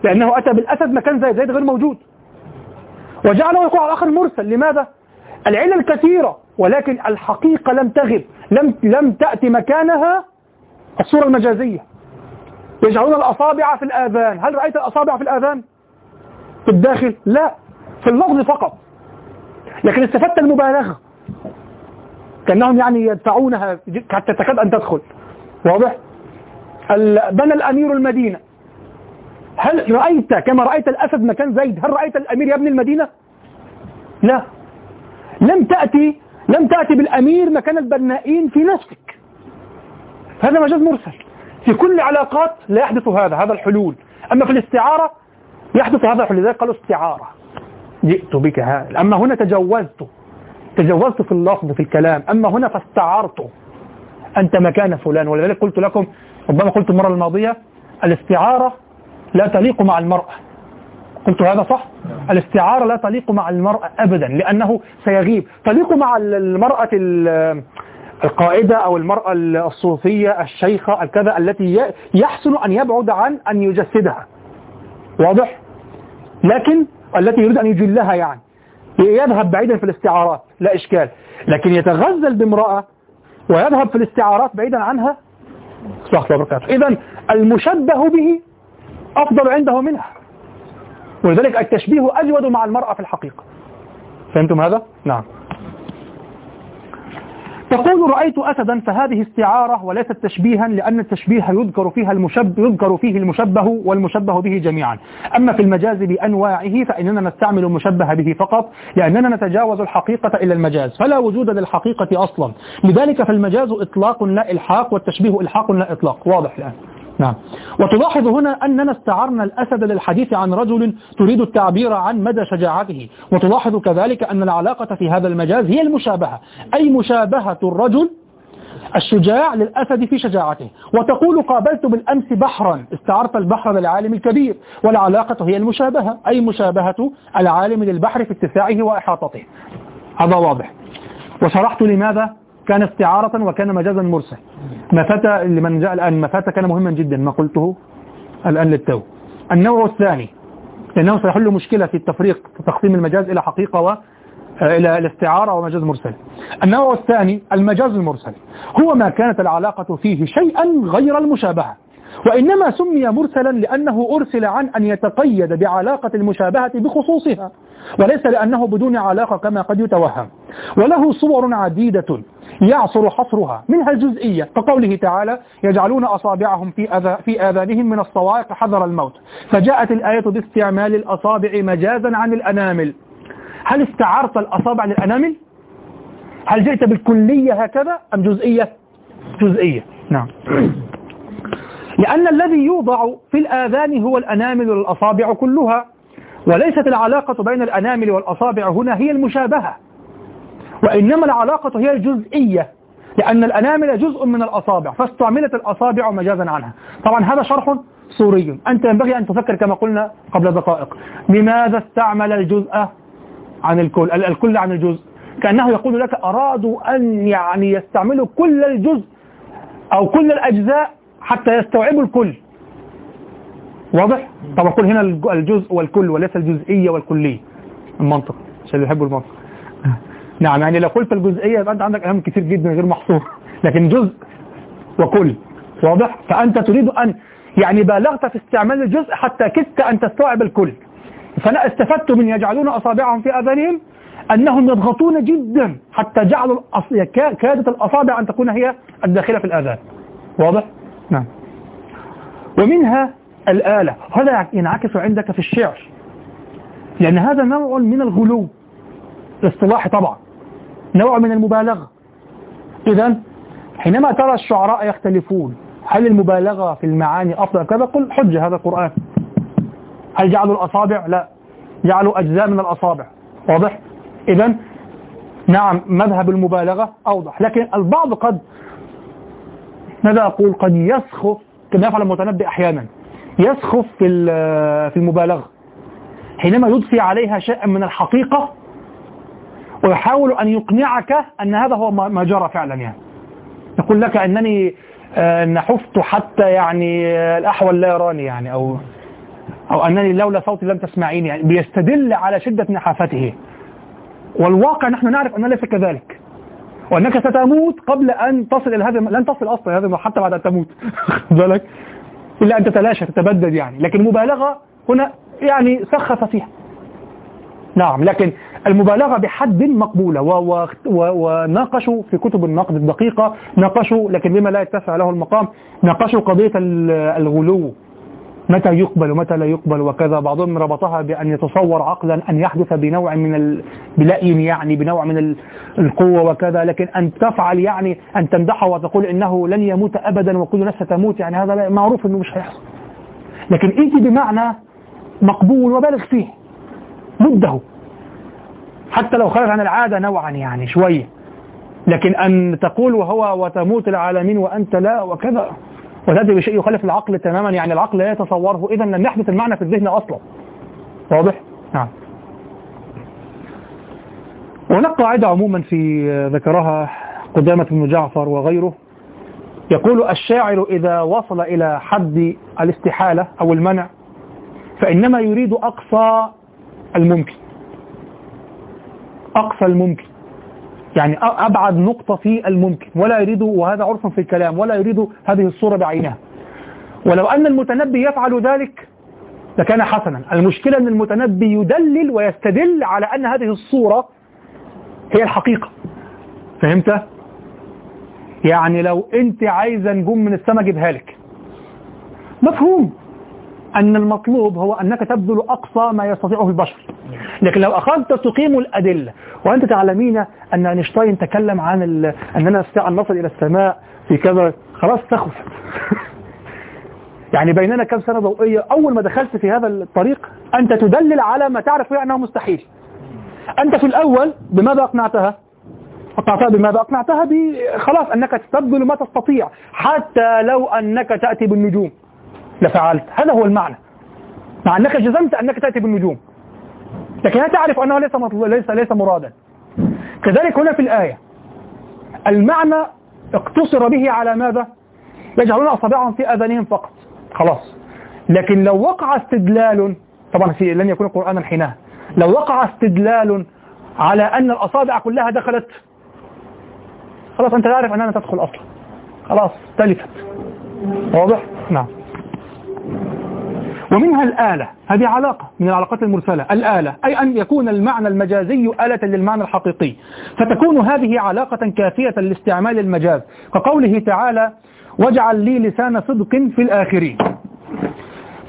لأنه أتى بالأسد مكان زيد زيد غير موجود. وجعله يقول على الآخر مرسل. لماذا؟ العلل كثيرة ولكن الحقيقة لم تغب. لم, لم تأتي مكانها الصورة المجازية. يجعلون الأصابع في الآذان. هل رأيت الأصابع في الآذان؟ في الداخل؟ لا. في اللفظ فقط. لكن استفدت المبالغة. كأنهم يعني يدفعونها حتى تكاد أن تدخل. واضح؟ بنى الأمير المدينة. هل رأيت كما رأيت الأسد مكان زيد هل رأيت الأمير يبني المدينة؟ لا. لم تأتي لم تأتي بالأمير مكان البنائين في نفسك. هذا مجاز مرسل. في كل علاقات لا يحدث هذا هذا الحلول. أما في الاستعارة يحدث هذا الحلول. لذلك قالوا استعارة جئت بك هذا. أما هنا تجوزت. تجوزت في اللفظ في الكلام أما هنا فاستعارت أنت مكان فلان ولذلك قلت لكم ربما قلت المرة الماضية الاستعارة لا تليق مع المرأة. قلت هذا صح؟ الاستعارة لا تليق مع المرأة أبدا لأنه سيغيب. تليق مع المرأة القائدة أو المرأة الصوفية الشيخة الكذا التي يحسن أن يبعد عن أن يجسدها. واضح؟ لكن التي يريد أن يجلها يعني. يذهب بعيدا في الاستعارات لا إشكال. لكن يتغزل بامرأة ويذهب في الاستعارات بعيدا عنها صح إذا المشبه به أفضل عنده منها. ولذلك التشبيه أجود مع المرأة في الحقيقة. فهمتم هذا؟ نعم. تقول رأيت أسدا فهذه استعارة وليست تشبيها لأن التشبيه يذكر فيها المشب يذكر فيه المشبه والمشبه به جميعا. أما في المجاز بأنواعه فإننا نستعمل المشبه به فقط لأننا نتجاوز الحقيقة إلى المجاز. فلا وجود للحقيقة أصلا. لذلك فالمجاز إطلاق لا إلحاق والتشبيه إلحاق لا إطلاق. واضح الآن. نعم. وتلاحظ هنا أننا استعرنا الأسد للحديث عن رجل تريد التعبير عن مدى شجاعته. وتلاحظ كذلك أن العلاقة في هذا المجاز هي المشابهة. أي مشابهة الرجل الشجاع للأسد في شجاعته. وتقول قابلت بالأمس بحرا. استعرت البحر للعالم الكبير. والعلاقة هي المشابهة. أي مشابهة العالم للبحر في اتساعه وإحاطته. هذا واضح. وشرحت لماذا؟ كان استعارة وكان مجازا مرسل. ما فات لمن جاء الآن ما فات كان مهما جدا. ما قلته الآن للتو. النوع الثاني لأنه سيحل مشكلة في التفريق تقسيم المجاز إلى حقيقة و إلى الاستعارة ومجاز مرسل. النوع الثاني المجاز المرسل. هو ما كانت العلاقة فيه شيئا غير المشابهة. وإنما سمي مرسلا لأنه أرسل عن أن يتقيد بعلاقة المشابهة بخصوصها وليس لأنه بدون علاقة كما قد يتوهم. وله صور عديدة. يعصر حصرها منها الجزئية كقوله تعالى يجعلون أصابعهم في, أذا في آذانهم من الصواعق حذر الموت. فجاءت الآية باستعمال الأصابع مجازا عن الأنامل. هل استعرت الأصابع للأنامل؟ هل جئت بالكلية هكذا أم جزئية؟ جزئية. نعم. لأن الذي يوضع في الآذان هو الأنامل والأصابع كلها. وليست العلاقة بين الأنامل والأصابع هنا هي المشابهة. وإنما العلاقة هي الجزئية لأن الأنامل جزء من الأصابع فاستعملت الأصابع مجازا عنها. طبعا هذا شرح صوري أنت ينبغي أن تفكر كما قلنا قبل دقائق. لماذا استعمل الجزء عن الكل؟ الكل عن الجزء. كأنه يقول لك أرادوا أن يعني يستعملوا كل الجزء أو كل الأجزاء حتى يستوعبوا الكل. واضح؟ طب أقول هنا الجزء والكل وليس الجزئية والكلية. المنطق عشان يحبوا المنطق. نعم يعني لو قلت الجزئية يبقى أنت عندك أهم كثير جدا غير محصور. لكن جزء وكل. واضح؟ فأنت تريد أن يعني بالغت في استعمال الجزء حتى كدت أن تستوعب الكل. فأنا استفدت من يجعلون أصابعهم في أذانهم أنهم يضغطون جدا حتى جعلوا الأصل... كادت الأصابع أن تكون هي الداخلة في الأذان. واضح؟ نعم. ومنها الآلة. هذا ينعكس عندك في الشعر. لأن هذا نوع من الغلو. الاصطلاحي طبعا. نوع من المبالغة. إذا حينما ترى الشعراء يختلفون هل المبالغة في المعاني أفضل؟ كذا قل حجة هذا القرآن. هل جعلوا الأصابع؟ لا. جعلوا أجزاء من الأصابع. واضح؟ إذا نعم مذهب المبالغة أوضح. لكن البعض قد ماذا أقول؟ قد يسخف كما يفعل المتنبي أحيانا. يسخف في في المبالغة. حينما يضفي عليها شيء من الحقيقة ويحاول أن يقنعك أن هذا هو ما جرى فعلا يعني. يقول لك أنني آه، نحفت حتى يعني الأحول لا يراني يعني أو أو أنني لولا صوتي لم تسمعيني يعني بيستدل على شدة نحافته. والواقع نحن نعرف أنه ليس كذلك. وأنك ستموت قبل أن تصل إلى هذا لن تصل أصلا هذا حتى بعد أن تموت. (laughs) ذلك إلا أن تتلاشى تتبدد يعني. لكن المبالغة هنا يعني سخف فيها. نعم لكن المبالغة بحد مقبولة. وناقشوا في كتب النقد الدقيقة ناقشوا لكن بما لا يتسع له المقام ناقشوا قضية الغلو. متى يقبل ومتى لا يقبل؟ وكذا بعضهم ربطها بأن يتصور عقلا أن يحدث بنوع من ال... يعني بنوع من القوة وكذا. لكن أن تفعل يعني أن تمدحه وتقول إنه لن يموت أبدا وكل نفس تموت يعني هذا معروف أنه مش هيحصل. لكن إيجي بمعنى مقبول وبالغ فيه. مده. حتى لو خرج عن العادة نوعا يعني شوية لكن أن تقول وهو وتموت العالمين وأنت لا وكذا وتأتي بشيء يخالف العقل تماما. يعني العقل لا يتصوره. إذا لم يحدث المعنى في الذهن أصلا. واضح؟ نعم. وهناك قاعدة عموما في ذكرها قدامة بن جعفر وغيره. يقول الشاعر إذا وصل إلى حد الاستحالة أو المنع فإنما يريد أقصى الممكن. أقصى الممكن. يعني أبعد نقطة في الممكن. ولا يريد وهذا عرف في الكلام. ولا يريد هذه الصورة بعينها. ولو أن المتنبي يفعل ذلك لكان حسنا. المشكلة أن المتنبي يدلل ويستدل على أن هذه الصورة هي الحقيقة. فهمت؟ يعني لو أنت عايزة نجوم من السماء اجيبها لك. مفهوم. أن المطلوب هو أنك تبذل أقصى ما يستطيعه البشر. لكن لو أخذت تقيم الأدلة وأنت تعلمين أن أينشتاين تكلم عن. أننا نستطيع أن نصل إلى السماء في كذا خلاص تخف (laughs) يعني بيننا كم سنة ضوئية. أول ما دخلت في هذا الطريق أنت تدلل على ما تعرف فيه أنه مستحيل. أنت في الأول بماذا أقنعتها؟ أقنعتها بماذا أقنعتها؟ خلاص أنك تبذل ما تستطيع حتى لو أنك تأتي بالنجوم. لفعلت. هذا هو المعنى. مع أنك جزمت أنك تأتي بالنجوم. لكن لا تعرف أنه ليس ليس ليس مرادا؟ كذلك هنا في الآية. المعنى اقتصر به على ماذا؟ يجعلون أصابعهم في أذانهم فقط. خلاص. لكن لو وقع استدلال طبعا لن يكون قرآنا حينها لو وقع استدلال على أن الأصابع كلها دخلت خلاص أنت تعرف أنها تدخل أصلا. خلاص تلفت واضح؟ نعم. ومنها الآلة. هذه علاقة من العلاقات المرسلة. الآلة أي أن يكون المعنى المجازي آلة للمعنى الحقيقي. فتكون هذه علاقة كافية لاستعمال المجاز. كقوله تعالى واجعل لي لسان صدق في الآخرين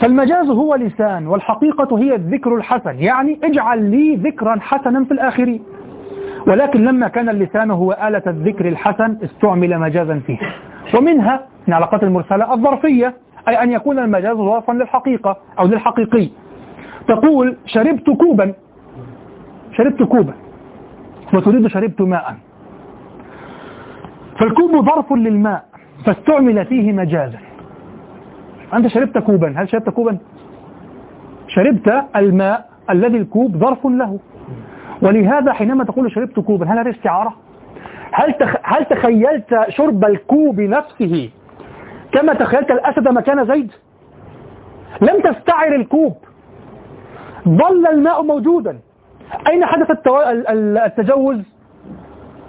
فالمجاز هو لسان والحقيقة هي الذكر الحسن. يعني اجعل لي ذكرا حسنا في الآخرين. ولكن لما كان اللسان هو آلة الذكر الحسن استعمل مجازا فيه. ومنها من علاقات المرسلة الظرفية. أي أن يكون المجاز ظرفا للحقيقة أو للحقيقي. تقول شربت كوبا. شربت كوبا. وتريد شربت ماء. فالكوب ظرف للماء فاستعمل فيه مجازا. أنت شربت كوبا. هل شربت كوبا؟ شربت الماء الذي الكوب ظرف له. ولهذا حينما تقول شربت كوبا هل هذه استعارة؟ هل تخ... هل تخيلت شرب الكوب نفسه كما تخيلت الأسد مكان زيد. لم تستعر الكوب. ظل الماء موجودا. أين حدث التو... التجوز؟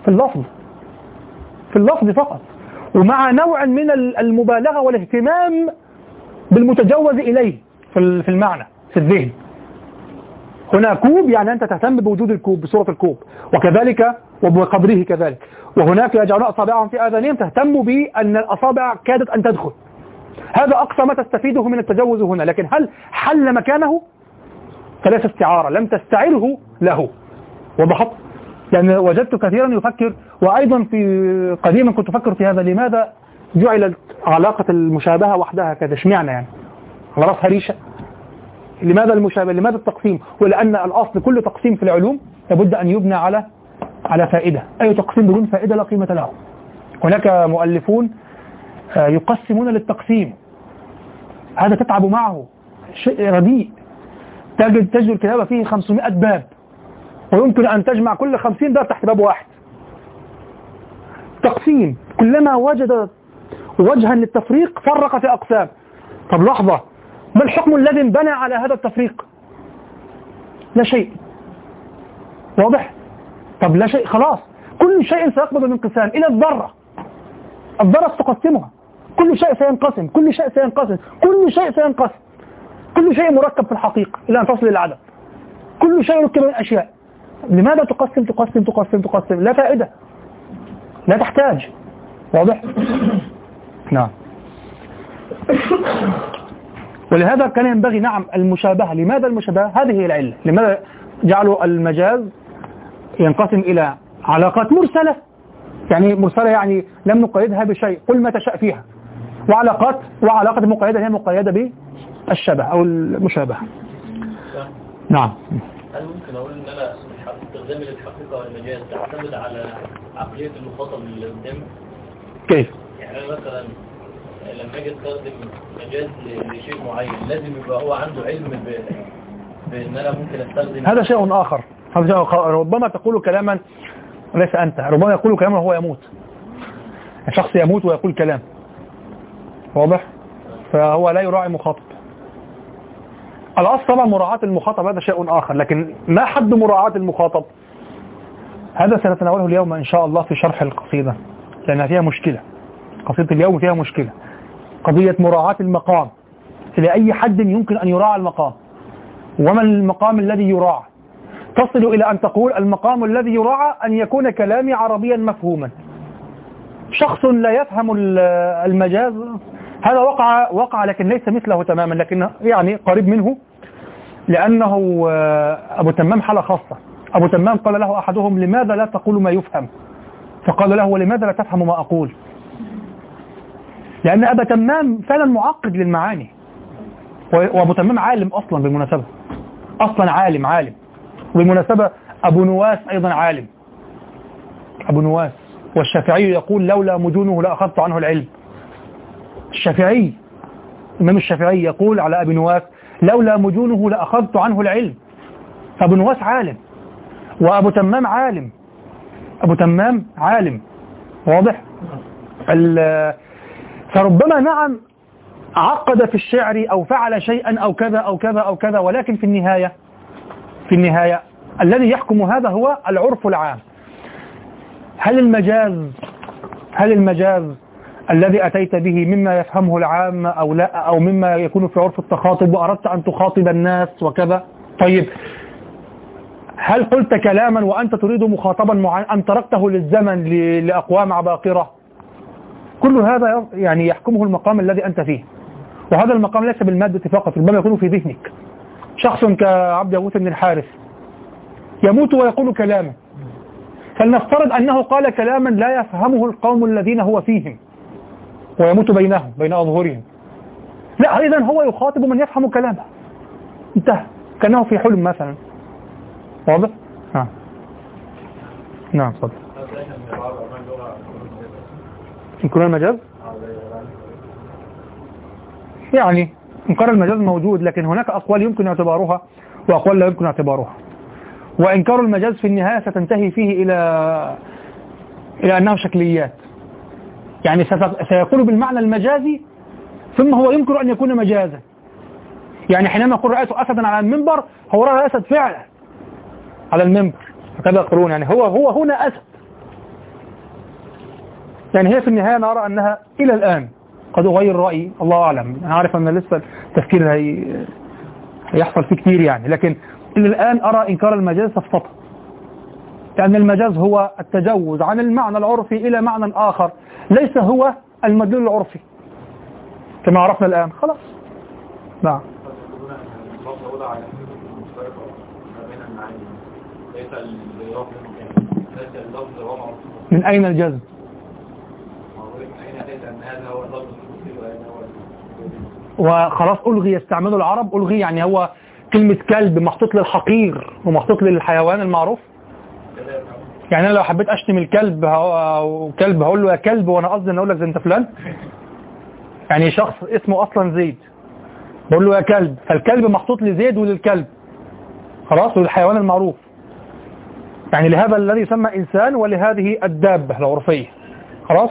في اللفظ. في اللفظ فقط. ومع نوع من المبالغة والاهتمام بالمتجوز إليه. في المعنى في الذهن. هنا كوب يعني أنت تهتم بوجود الكوب بصورة الكوب. وكذلك وبقدره كذلك. وهناك يجعلون أصابعهم في آذانهم تهتم بأن الأصابع كادت أن تدخل. هذا أقصى ما تستفيده من التجوز هنا. لكن هل حل مكانه؟ فليس استعارة. لم تستعره له. وضحت. لأن وجدت كثيرا يفكر وأيضا في قديما كنت أفكر في هذا. لماذا جعلت علاقة المشابهة وحدها كذا؟ اشمعنى يعني؟ على رأسها ريشة لماذا المشابه لماذا التقسيم؟ ولأن الأصل كل تقسيم في العلوم لابد أن يبنى على على فائدة. أي تقسيم بدون فائدة لا قيمة له. هناك مؤلفون آه، يقسمون للتقسيم. هذا تتعب معه. شيء رديء. تجد تجد الكتابة فيه 500 باب. ويمكن أن تجمع كل 50 باب تحت باب واحد. تقسيم. كلما وجد وجها للتفريق فرق في أقسام. طب لحظة. ما الحكم الذي انبنى على هذا التفريق؟ لا شيء. واضح؟ طب لا شيء خلاص. كل شيء سيقبض الانقسام إلى الذرة. الذرة ستقسمها. كل شيء سينقسم. كل شيء سينقسم. كل شيء سينقسم. كل شيء مركب في الحقيقة. إلى أن تصل إلى العدم. كل شيء ركب من أشياء لماذا تقسم تقسم تقسم تقسم؟ لا فائدة. لا تحتاج. واضح؟ نعم. ولهذا كان ينبغي نعم المشابهة. لماذا المشابهة؟ هذه هي العلة. لماذا جعلوا المجاز ينقسم إلى علاقات مرسلة. يعني مرسلة يعني لم نقيدها بشيء. قل ما تشاء فيها. وعلاقات وعلاقة مقيدة هي مقيدة بالشبه أو المشابهة. نعم. هل ممكن أقول إن أنا استخدامي للحقيقة والمجاز تعتمد على عقلية المخاطب اللي قدامي؟ كيف؟ يعني أنا مثلا لما أجي أستخدم مجاز لشيء معين لازم يبقى هو عنده علم بأن أنا ممكن أستخدم هذا شيء آخر. ربما تقول كلاما ليس أنت ربما يقول كلاما وهو يموت. الشخص يموت ويقول كلام. واضح؟ فهو لا يراعي مخاطب. الأصل طبعا مراعاة المخاطب هذا شيء آخر لكن ما حد مراعاة المخاطب. هذا سنتناوله اليوم إن شاء الله في شرح القصيدة لأنها فيها مشكلة. قصيدة اليوم فيها مشكلة. قضية مراعاة المقام. لأي حد يمكن أن يراعى المقام؟ وما المقام الذي يراعى؟ تصل إلى أن تقول المقام الذي يراعى أن يكون كلامي عربيا مفهوما. شخص لا يفهم ال- المجاز هذا وقع وقع لكن ليس مثله تماما لكن يعني قريب منه لأنه آه، أبو تمام حالة خاصة. أبو تمام قال له أحدهم لماذا لا تقول ما يفهم؟ فقال له ولماذا لا تفهم ما أقول؟ لأن أبا تمام فعلا معقد للمعاني. وأبو تمام عالم أصلا بالمناسبة. أصلا عالم عالم. وبالمناسبة أبو نواس أيضا عالم. أبو نواس. والشافعي يقول لولا مجونه لأخذت عنه العلم. الشافعي الإمام الشافعي يقول على أبي نواس لولا مجونه لأخذت عنه العلم. فأبو نواس عالم. وأبو تمام عالم. أبو تمام عالم. واضح؟ فربما نعم عقد في الشعر أو فعل شيئا أو كذا أو كذا أو كذا ولكن في النهاية في النهاية الذي يحكم هذا هو العرف العام. هل المجاز هل المجاز الذي أتيت به مما يفهمه العام أو لا أو مما يكون في عرف التخاطب وأردت أن تخاطب الناس وكذا؟ طيب هل قلت كلاما وأنت تريد مخاطبا معين أم تركته للزمن لأقوام عباقرة؟ كل هذا يعني يحكمه المقام الذي أنت فيه. وهذا المقام ليس بالمادة فقط ربما يكون في ذهنك. شخص كعبد يغوث بن الحارث. يموت ويقول كلاما. فلنفترض أنه قال كلاما لا يفهمه القوم الذين هو فيهم. ويموت بينهم بين أظهرهم. لا إذا هو يخاطب من يفهم كلامه. انتهى. كأنه في حلم مثلا. واضح؟ نعم. نعم صدق انكار المجاز يعني انكار المجاز موجود لكن هناك أقوال يمكن اعتبارها وأقوال لا يمكن اعتبارها. وإنكار المجاز في النهاية ستنتهي فيه إلى إلى أنه شكليات. يعني سيكون بالمعنى المجازي ثم هو يمكن أن يكون مجازا. يعني حينما يقول رأيت أسدا على المنبر هو رأى أسد فعلا على المنبر. هكذا يقولون يعني هو هو هنا أسد. يعني هي في النهاية أنا أرى أنها إلى الآن. قد أغير رأيي الله أعلم. أنا عارف أن لسه التفكير هي هيحصل فيه كتير يعني لكن إلى الآن أرى إنكار المجاز سفطة لأن المجاز هو التجوز عن المعنى العرفي إلى معنى آخر ليس هو المدلول العرفي. كما عرفنا الآن. خلاص. نعم. اللفظ أولى على المشتركة ما بين المعاني ليس الإضافة ليس اللفظ وضع من أين الجزم أين أتيت أن هذا هو اللفظ المفيد وهذا هو وخلاص ألغي يستعمله العرب. ألغي يعني هو كلمة كلب محطوط للحقير ومحطوط للحيوان المعروف. يعني أنا لو حبيت أشتم الكلب أو كلب هقول له يا كلب وأنا قصدي أن أقول لك أنت فلان. يعني شخص اسمه أصلا زيد. بقول له يا كلب فالكلب محطوط لزيد وللكلب. خلاص وللحيوان المعروف. يعني لهذا الذي يسمى إنسان ولهذه الدابة العرفية خلاص؟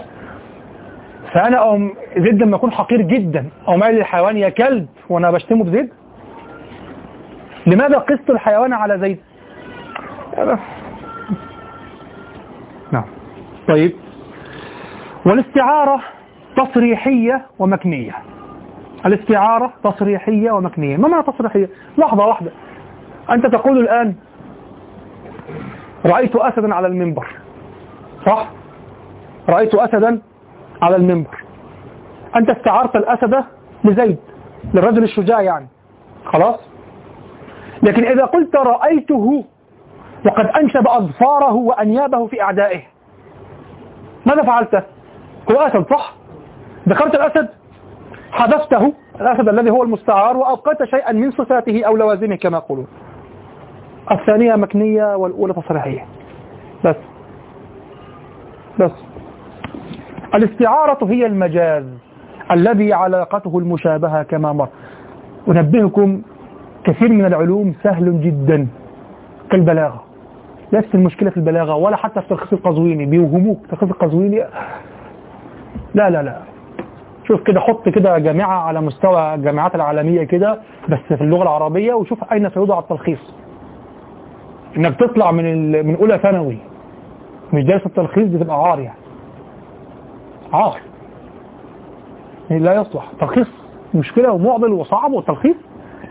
فأنا أقوم زيد لما يكون حقير جدا أو مالي للحيوان يا كلب وأنا بشتمه بزيد لماذا قست الحيوان على زيد؟ نعم. طيب. والاستعارة تصريحية ومكنية. الاستعارة تصريحية ومكنية. ما معنى تصريحية؟ لحظة واحدة أنت تقول الآن رأيت أسدا على المنبر صح؟ رأيت أسدا على المنبر. أنت استعارت الأسد لزيد للرجل الشجاع يعني. خلاص؟ لكن إذا قلت رأيته وقد أنشب أظفاره وأنيابه في أعدائه. ماذا فعلت؟ هو أسد صح؟ ذكرت الأسد؟ حذفته الأسد الذي هو المستعار وأبقيت شيئا من صفاته أو لوازمه كما يقولون. الثانية مكنية والأولى تصريحية. بس. بس. الاستعارة هي المجاز الذي علاقته المشابهة كما مر. أنبهكم كثير من العلوم سهل جدا كالبلاغة. نفس المشكلة في البلاغة ولا حتى في تلخيص القزويني. بيوهموك. تلخيص القزويني. لا لا لا. شوف كده حط كده جامعة على مستوى الجامعات العالمية كده بس في اللغة العربية وشوف أين سيوضع التلخيص إنك تطلع من. من أولى ثانوي. مش دارس التلخيص دي تبقى عار يعني. عار لا يصلح. تلخيص مشكلة ومعضل وصعب والتلخيص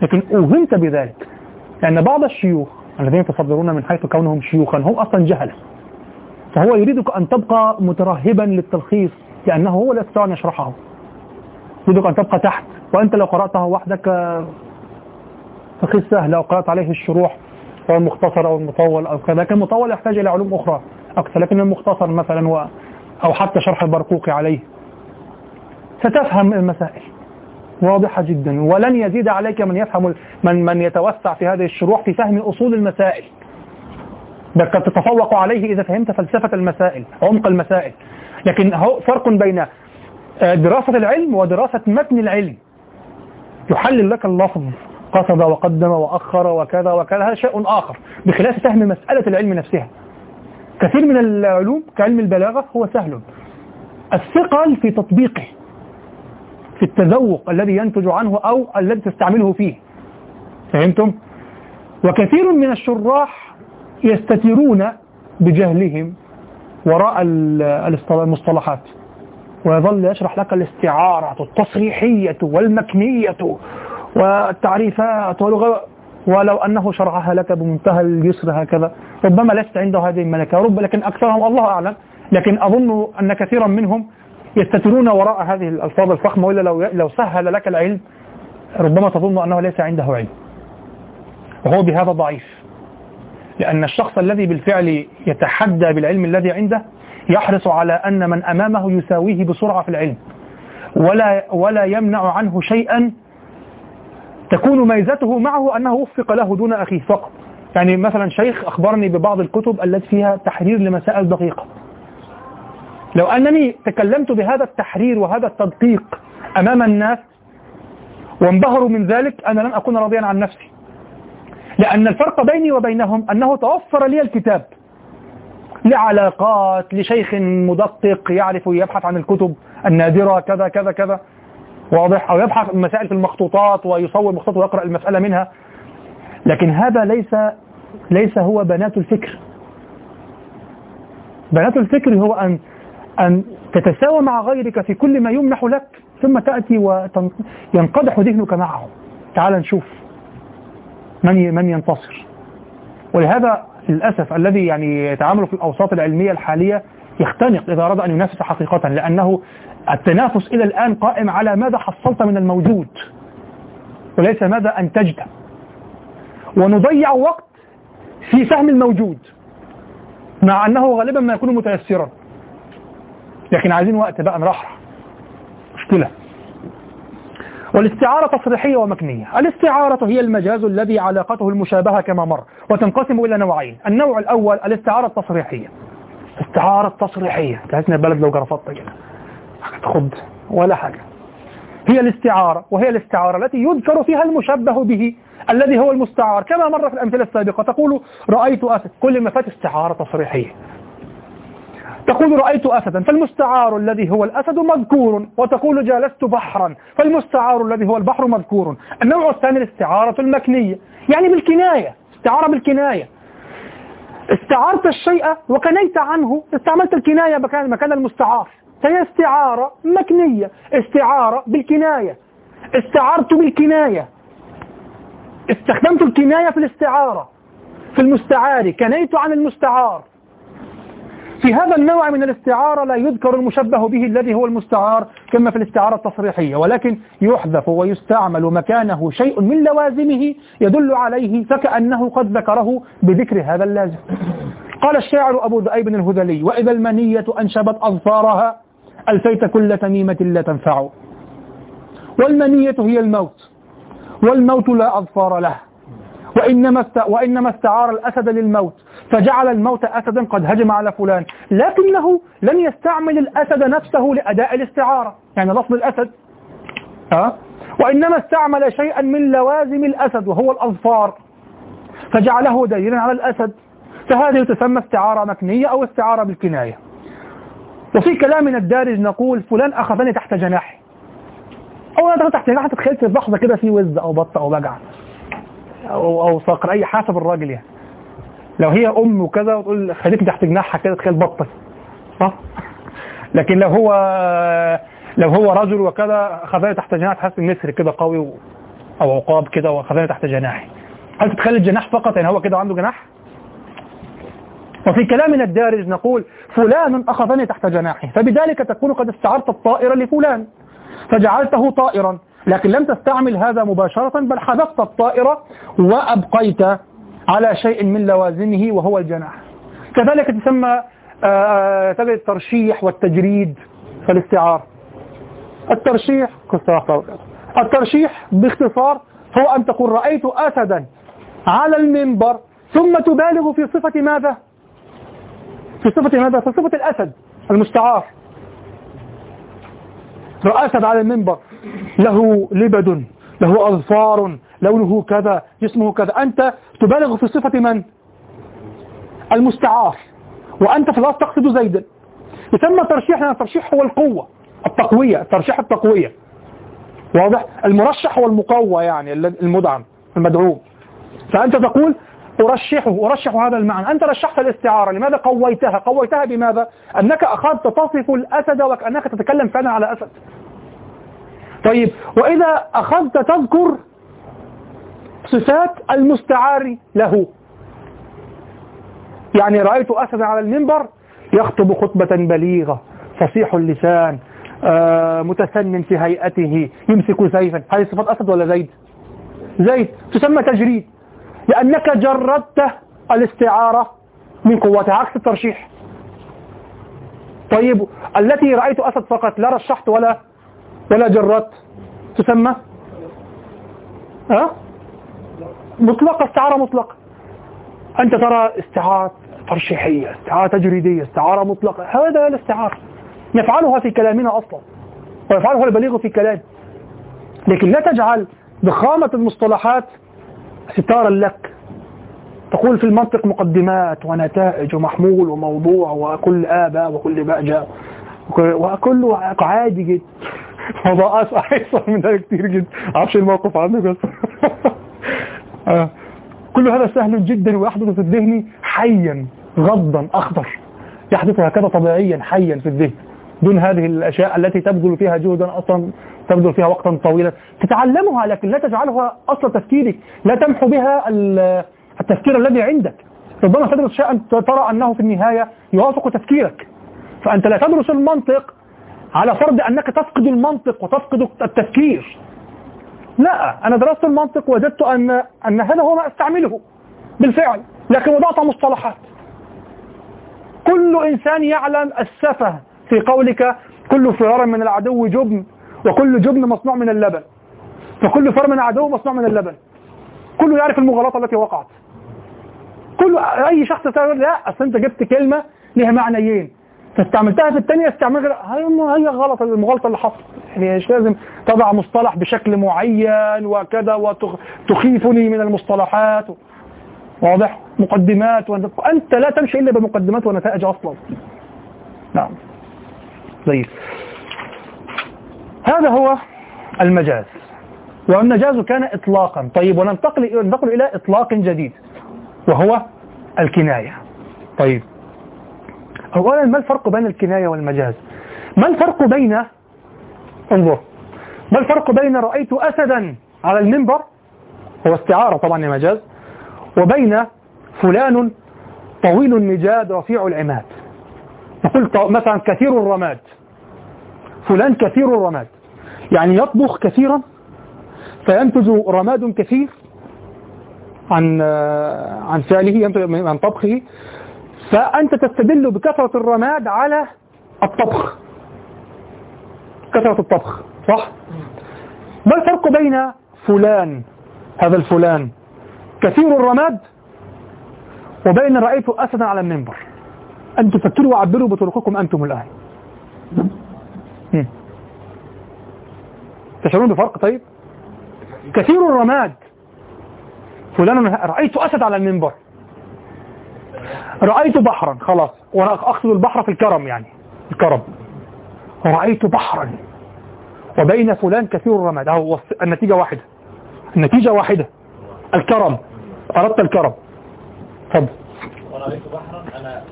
لكن أوهمت بذلك لأن بعض الشيوخ الذين يتصدرون من حيث كونهم شيوخا هم أصلا جهلة. فهو يريدك أن تبقى مترهبا للتلخيص لأنه هو لا يستطيع أن يشرحه يريدك أن تبقى تحت. وأنت لو قرأته وحدك تلخيص سهل. لو قرأت عليه الشروح سواء المختصر أو المطول أو كذا لكن المطول يحتاج إلى علوم أخرى أكثر. لكن المختصر مثلا أو حتى شرح البرقوقي عليه. ستفهم المسائل. واضحة جدا. ولن يزيد عليك من يفهم من من يتوسع في هذه الشروح في فهم أصول المسائل. بل قد تتفوق عليه إذا فهمت فلسفة المسائل عمق المسائل. لكن هو فرق بين آه، دراسة العلم ودراسة متن العلم. يحلل لك اللفظ قصد وقدم وأخر وكذا وكذا. هذا شيء آخر بخلاف فهم مسألة العلم نفسها. كثير من العلوم كعلم البلاغة هو سهل. الثقل في تطبيقه في التذوق الذي ينتج عنه أو الذي تستعمله فيه. فهمتم؟ وكثير من الشراح يستترون بجهلهم وراء المصطلحات. ويظل يشرح لك الاستعارة التصريحية والمكنية والتعريفات ولغة ولو أنه شرحها لك بمنتهى اليسر هكذا. ربما لست عنده هذه الملكة. رب لكن أكثرهم الله أعلم. لكن أظن أن كثيرا منهم يستترون وراء هذه الألفاظ الفخمة وإلا لو, لو سهل لك العلم ربما تظن أنه ليس عنده علم. وهو بهذا ضعيف. لأن الشخص الذي بالفعل يتحدى بالعلم الذي عنده يحرص على أن من أمامه يساويه بسرعة في العلم. ولا, ولا يمنع عنه شيئا تكون ميزته معه أنه وفق له دون أخيه فقط. يعني مثلا شيخ أخبرني ببعض الكتب التي فيها تحرير لمسائل دقيقة. لو أنني تكلمت بهذا التحرير وهذا التدقيق أمام الناس وانبهروا من ذلك أنا لن أكون راضيا عن نفسي. لأن الفرق بيني وبينهم أنه توفر لي الكتاب لعلاقات لشيخ مدقق يعرف يبحث عن الكتب النادرة كذا كذا كذا. واضح أو يبحث مسائل في المخطوطات ويصور مخطوط ويقرأ المسألة منها. لكن هذا ليس ليس هو بنات الفكر. بنات الفكر هو أن أن تتساوى مع غيرك في كل ما يمنح لك ثم تأتي وينقدح ذهنك معه. تعال نشوف من من ينتصر. ولهذا للأسف الذي يعني يتعامل في الأوساط العلمية الحالية يختنق إذا أراد أن ينافس حقيقة لأنه التنافس إلى الآن قائم على ماذا حصلت من الموجود وليس ماذا أنتجت. ونضيع وقت في فهم الموجود مع أنه غالبا ما يكون متيسرا. لكن عايزين وقت بقى نرحرح مشكلة. والاستعارة تصريحية ومكنية. الاستعارة هي المجاز الذي علاقته المشابهة كما مر وتنقسم إلى نوعين. النوع الأول الاستعارة التصريحية. استعارة تصريحية. تحسنا البلد لو جرفطت كده. تخض ولا حاجة. هي الاستعارة وهي الاستعارة التي يذكر فيها المشبه به الذي هو المستعار. كما مر في الأمثلة السابقة. تقول رأيت أسد. كل ما فات استعارة تصريحية. تقول رأيت أسدا. فالمستعار الذي هو الأسد مذكور. وتقول جالست بحرا. فالمستعار الذي هو البحر مذكور. النوع الثاني الاستعارة المكنية. يعني بالكناية. استعارة بالكناية. استعارت الشيء وكنيت عنه استعملت الكناية مكان, المستعار. فهي استعارة مكنية استعارة بالكناية. استعارت بالكناية. استخدمت الكناية في الاستعارة. في المستعار كنيت عن المستعار. في هذا النوع من الاستعارة لا يذكر المشبه به الذي هو المستعار كما في الاستعارة التصريحية ولكن يحذف ويستعمل مكانه شيء من لوازمه يدل عليه فكأنه قد ذكره بذكر هذا اللازم. قال الشاعر أبو ذئيب الهذلي وإذا المنية أنشبت أظفارها ألفيت كل تميمة لا تنفع. والمنية هي الموت والموت لا أظفار له وإنما وإنما استعار الأسد للموت. فجعل الموت أسدا قد هجم على فلان. لكنه لم يستعمل الأسد نفسه لأداء الاستعارة. يعني لفظ الأسد. ها؟ وإنما استعمل شيئا من لوازم الأسد وهو الأظفار. فجعله دليلا على الأسد. فهذه تسمى استعارة مكنية أو استعارة بالكناية. وفي كلامنا الدارج نقول فلان أخذني تحت جناحي. أو أنا تحت جناحي. تتخيل في لحظة كده في وز أو بط أو بجع أو, أو صقر أي حسب الراجل يعني. لو هي أم وكذا وتقول خليك تحت جناحها كده تخيل بطة. صح؟ لكن لو هو لو هو رجل وكذا خذني تحت جناح تحس النسر كده قوي و... أو عقاب كده وخذني تحت جناحي. هل تتخيل الجناح فقط؟ يعني هو كده عنده جناح؟ وفي كلامنا الدارج نقول فلان أخذني تحت جناحه فبذلك تكون قد استعرت الطائر لفلان. فجعلته طائرا. لكن لم تستعمل هذا مباشرة بل حذفت الطائر وأبقيت على شيء من لوازمه وهو الجناح. كذلك تسمى آه، تجد الترشيح والتجريد في الاستعارة الترشيح الترشيح باختصار هو أن تقول رأيت أسدا على المنبر ثم تبالغ في صفة ماذا؟ في صفة ماذا؟ في صفة الأسد المستعار. رأى أسد على المنبر. له لبد له أظفار لونه كذا جسمه كذا. أنت تبالغ في صفة من؟ المستعار. وأنت في الأصل تقصد زيدا. يسمى ترشيح لأن الترشيح هو القوة التقوية الترشيح التقوية. واضح؟ المرشح هو المقوى يعني المدعم المدعوم. فأنت تقول أرشحه أرشح هذا المعنى. أنت رشحت الاستعارة لماذا قويتها؟ قويتها بماذا؟ أنك أخذت تصف الأسد وكأنك تتكلم فعلا على أسد. طيب وإذا أخذت تذكر صفات المستعار له. يعني رأيت أسدا على المنبر يخطب خطبة بليغة فصيح اللسان آه متسنن في هيئته يمسك سيفا. هذه صفات أسد ولا زيد؟ زيد تسمى تجريد لأنك جردت الاستعارة من قوتها عكس الترشيح. طيب التي رأيت أسد فقط لا رشحت ولا ولا جردت. تسمى؟ ها؟ مطلقة استعارة مطلقة. أنت ترى استعارة ترشيحية استعارة تجريدية استعارة مطلقة. هذا الاستعارة. نفعلها في كلامنا أصلا ويفعلها البليغ في كلام. لكن لا تجعل ضخامة المصطلحات ستارا لك. تقول في المنطق مقدمات ونتائج ومحمول وموضوع وكل آباء وكل بأجاء وكله عادي جدا. (laughs) فضاءات أحسن من ذلك كتير جدا. عارفش الموقف عنه بس. (laughs) آه. كل هذا سهل جدا ويحدث في الذهن حيا غضا أخضر. يحدث هكذا طبيعيا حيا في الذهن. دون هذه الأشياء التي تبذل فيها جهدا أصلا تبذل فيها وقتا طويلا. تتعلمها لكن لا تجعلها أصل تفكيرك. لا تمحو بها التفكير الذي عندك. ربما تدرس شيئا ترى أنه في النهاية يوافق تفكيرك. فأنت لا تدرس المنطق على فرض أنك تفقد المنطق وتفقد التفكير. لا أنا درست المنطق وجدت أن, أن هذا هو ما أستعمله بالفعل لكن وضعت مصطلحات. كل إنسان يعلم السفه في قولك كل فرار من العدو جبن وكل جبن مصنوع من اللبن فكل فر من عدو مصنوع من اللبن. كله يعرف المغالطة التي وقعت. كل أي شخص لا أصل أنت جبت كلمة لها معنيين. فاستعملتها في الثانية استعملها هي غلط المغالطة اللي حصلت. يعني مش لازم تضع مصطلح بشكل معين وكذا وتخيفني من المصطلحات. واضح؟ مقدمات وأنت لا تمشي إلا بمقدمات ونتائج أصلا. نعم. طيب. هذا هو المجاز. والمجاز كان إطلاقا. طيب وننتقل ننتقل إلى إطلاق جديد وهو الكناية. طيب. أولا ما الفرق بين الكناية والمجاز؟ ما الفرق بين انظر. ما الفرق بين رأيت أسدا على المنبر؟ هو استعارة طبعا المجاز وبين فلان طويل النجاد رفيع العماد. نقول مثلا كثير الرماد. فلان كثير الرماد. يعني يطبخ كثيرا؟ فينتج رماد كثير عن عن فعله عن طبخه. فأنت تستدل بكثرة الرماد على الطبخ. كثرة الطبخ صح؟ ما الفرق بين فلان هذا الفلان كثير الرماد وبين رأيت أسدا على المنبر؟ أن تفكروا وعبروا بطرقكم أنتم الآن. تشعرون بفرق؟ طيب. كثير الرماد فلان رأيت أسد على المنبر رأيت بحرا خلاص. وأنا أقصد البحر في الكرم يعني الكرم. رأيت بحرا. وبين فلان كثير الرماد. أهو النتيجة واحدة. النتيجة واحدة. الكرم. أردت الكرم. تفضل. وأنا رأيت بحرا. أنا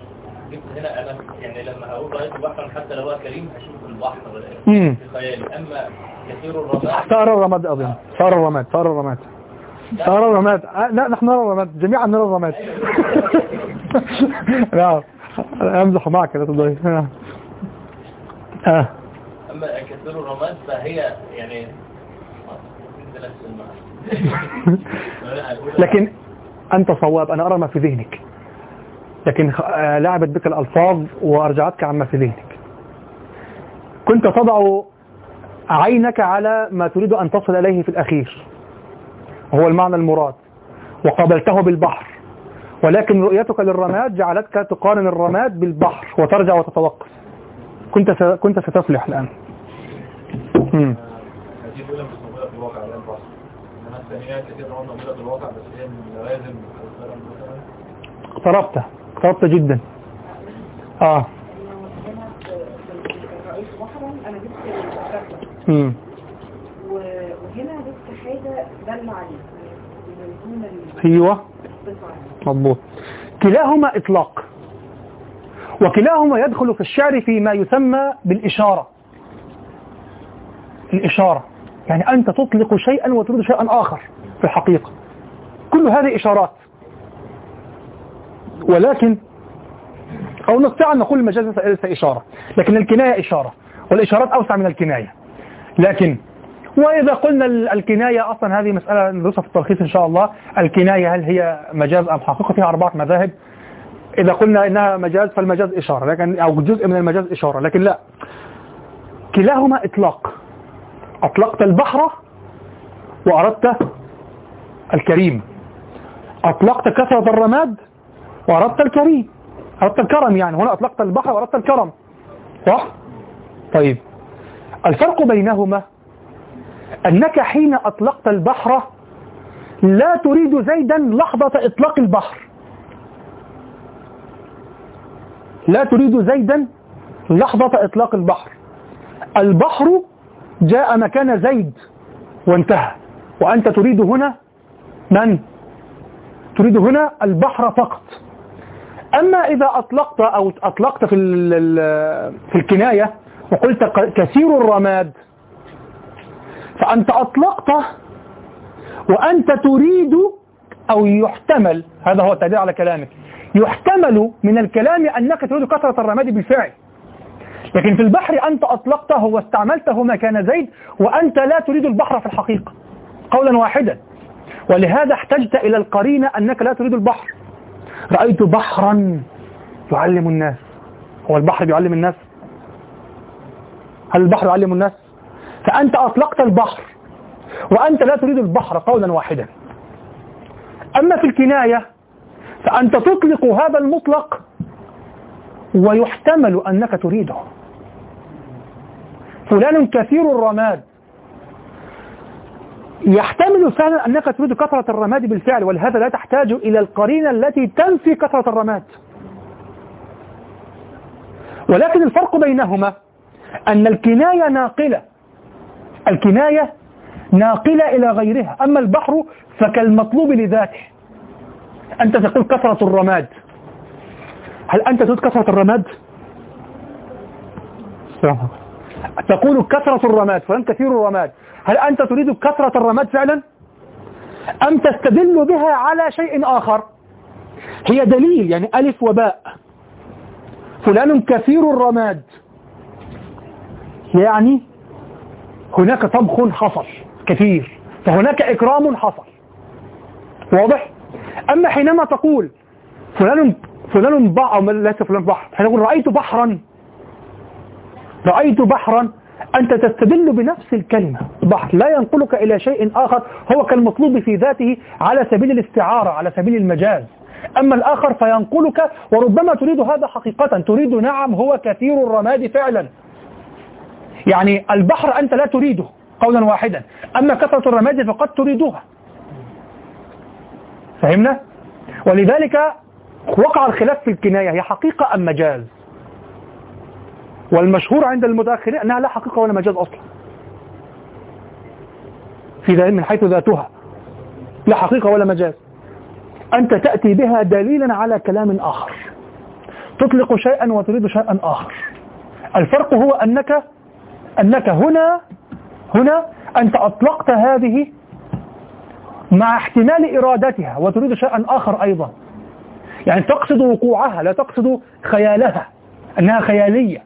جبت هنا أنا يعني لما هقول رأيت بحرا حتى لو هو كريم هشوف البحر في خيالي. أما كثير الرماد ثار الرماد أظن. ثار الرماد ثار الرماد. ثار الرماد. آه، لا نحن نرى الرماد. جميعا نرى الرماد. (laughs) نعم. أنا أمزح معك لا تضايق نعم. آه. أما كثير الرماد فهي يعني. (laughs) لكن أنت صواب. أنا أرى ما في ذهنك. لكن آه، لعبت بك الألفاظ وأرجعتك عما في ذهنك. كنت تضع عينك على ما تريد أن تصل إليه في الأخير. وهو المعنى المراد وقابلته بالبحر. ولكن رؤيتك للرماد جعلتك تقارن الرماد بالبحر وترجع وتتوقف. كنت. كنت ستفلح الآن. مم. هذه الأولى مش موجودة في أيوه. مضبوط كلاهما إطلاق. وكلاهما يدخل في الشعر فيما يسمى بالإشارة. الإشارة. يعني أنت تطلق شيئا وتريد شيئا آخر في الحقيقة. كل هذه إشارات. ولكن أو نستطيع أن نقول المجاز ليس- ليس إشارة. لكن الكناية إشارة. والإشارات أوسع من الكناية. لكن وإذا قلنا ال- الكناية أصلا هذه مسألة ندرسها في التلخيص إن شاء الله. الكناية هل هي مجاز؟ أم حقيقة فيها أربعة مذاهب. إذا قلنا إنها مجاز فالمجاز إشارة. لكن أو جزء من المجاز إشارة. لكن لا. كلاهما إطلاق. أطلقت البحر وأردت الكريم. أطلقت كثرة الرماد وأردت الكريم. أردت الكرم يعني. هنا أطلقت البحر وأردت الكرم. صح؟ طيب. الفرق بينهما أنك حين أطلقت البحر لا تريد زيدا لحظة إطلاق البحر. لا تريد زيدا لحظة إطلاق البحر. البحر جاء مكان زيد وانتهى. وأنت تريد هنا من؟ تريد هنا البحر فقط. أما إذا أطلقت أو أطلقت في في الكناية وقلت كثير الرماد فأنت أطلقت وأنت تريد أو يحتمل هذا هو التعبير على كلامك يحتمل من الكلام أنك تريد كثرة الرماد بالفعل. لكن في البحر أنت أطلقته واستعملته مكان زيد وأنت لا تريد البحر في الحقيقة. قولا واحدا. ولهذا احتجت إلى القرينة أنك لا تريد البحر. رأيت بحرا يعلم الناس. هو البحر بيعلم الناس؟ هل البحر يعلم الناس؟ فأنت أطلقت البحر وأنت لا تريد البحر قولا واحدا. أما في الكناية فأنت تطلق هذا المطلق ويحتمل أنك تريده. فلان كثير الرماد. يحتمل فعلا أنك تريد كثرة الرماد بالفعل ولهذا لا تحتاج إلى القرينة التي تنفي كثرة الرماد. ولكن الفرق بينهما أن الكناية ناقلة. الكناية ناقلة إلى غيرها. أما البحر فكالمطلوب لذاته. أنت تقول كثرة الرماد. هل أنت تريد كثرة الرماد؟ تقول كثرة الرماد فلان كثير الرماد. هل أنت تريد كثرة الرماد فعلا؟ أم تستدل بها على شيء آخر؟ هي دليل يعني ألف وباء. فلان كثير الرماد. يعني هناك طبخ حصل كثير فهناك إكرام حصل. واضح؟ أما حينما تقول فلان فلان بحر أو ليس فلان بحر حين تقول رأيت بحرا رأيت بحرا أنت تستدل بنفس الكلمة. بحر لا ينقلك إلى شيء آخر هو كالمطلوب في ذاته على سبيل الاستعارة على سبيل المجاز. أما الآخر فينقلك وربما تريد هذا حقيقة تريد نعم هو كثير الرماد فعلا. يعني البحر أنت لا تريده قولا واحدا أما كثرة الرماد فقد تريدها فهمنا؟ ولذلك وقع الخلاف في الكناية هي حقيقة أم مجاز؟ والمشهور عند المتأخرين أنها لا حقيقة ولا مجاز أصلا. في ذلك من حيث ذاتها لا حقيقة ولا مجاز. أنت تأتي بها دليلا على كلام آخر. تطلق شيئا وتريد شيئا آخر. الفرق هو أنك أنك هنا هنا أنت أطلقت هذه مع احتمال إرادتها وتريد شيئا آخر أيضا. يعني تقصد وقوعها لا تقصد خيالها أنها خيالية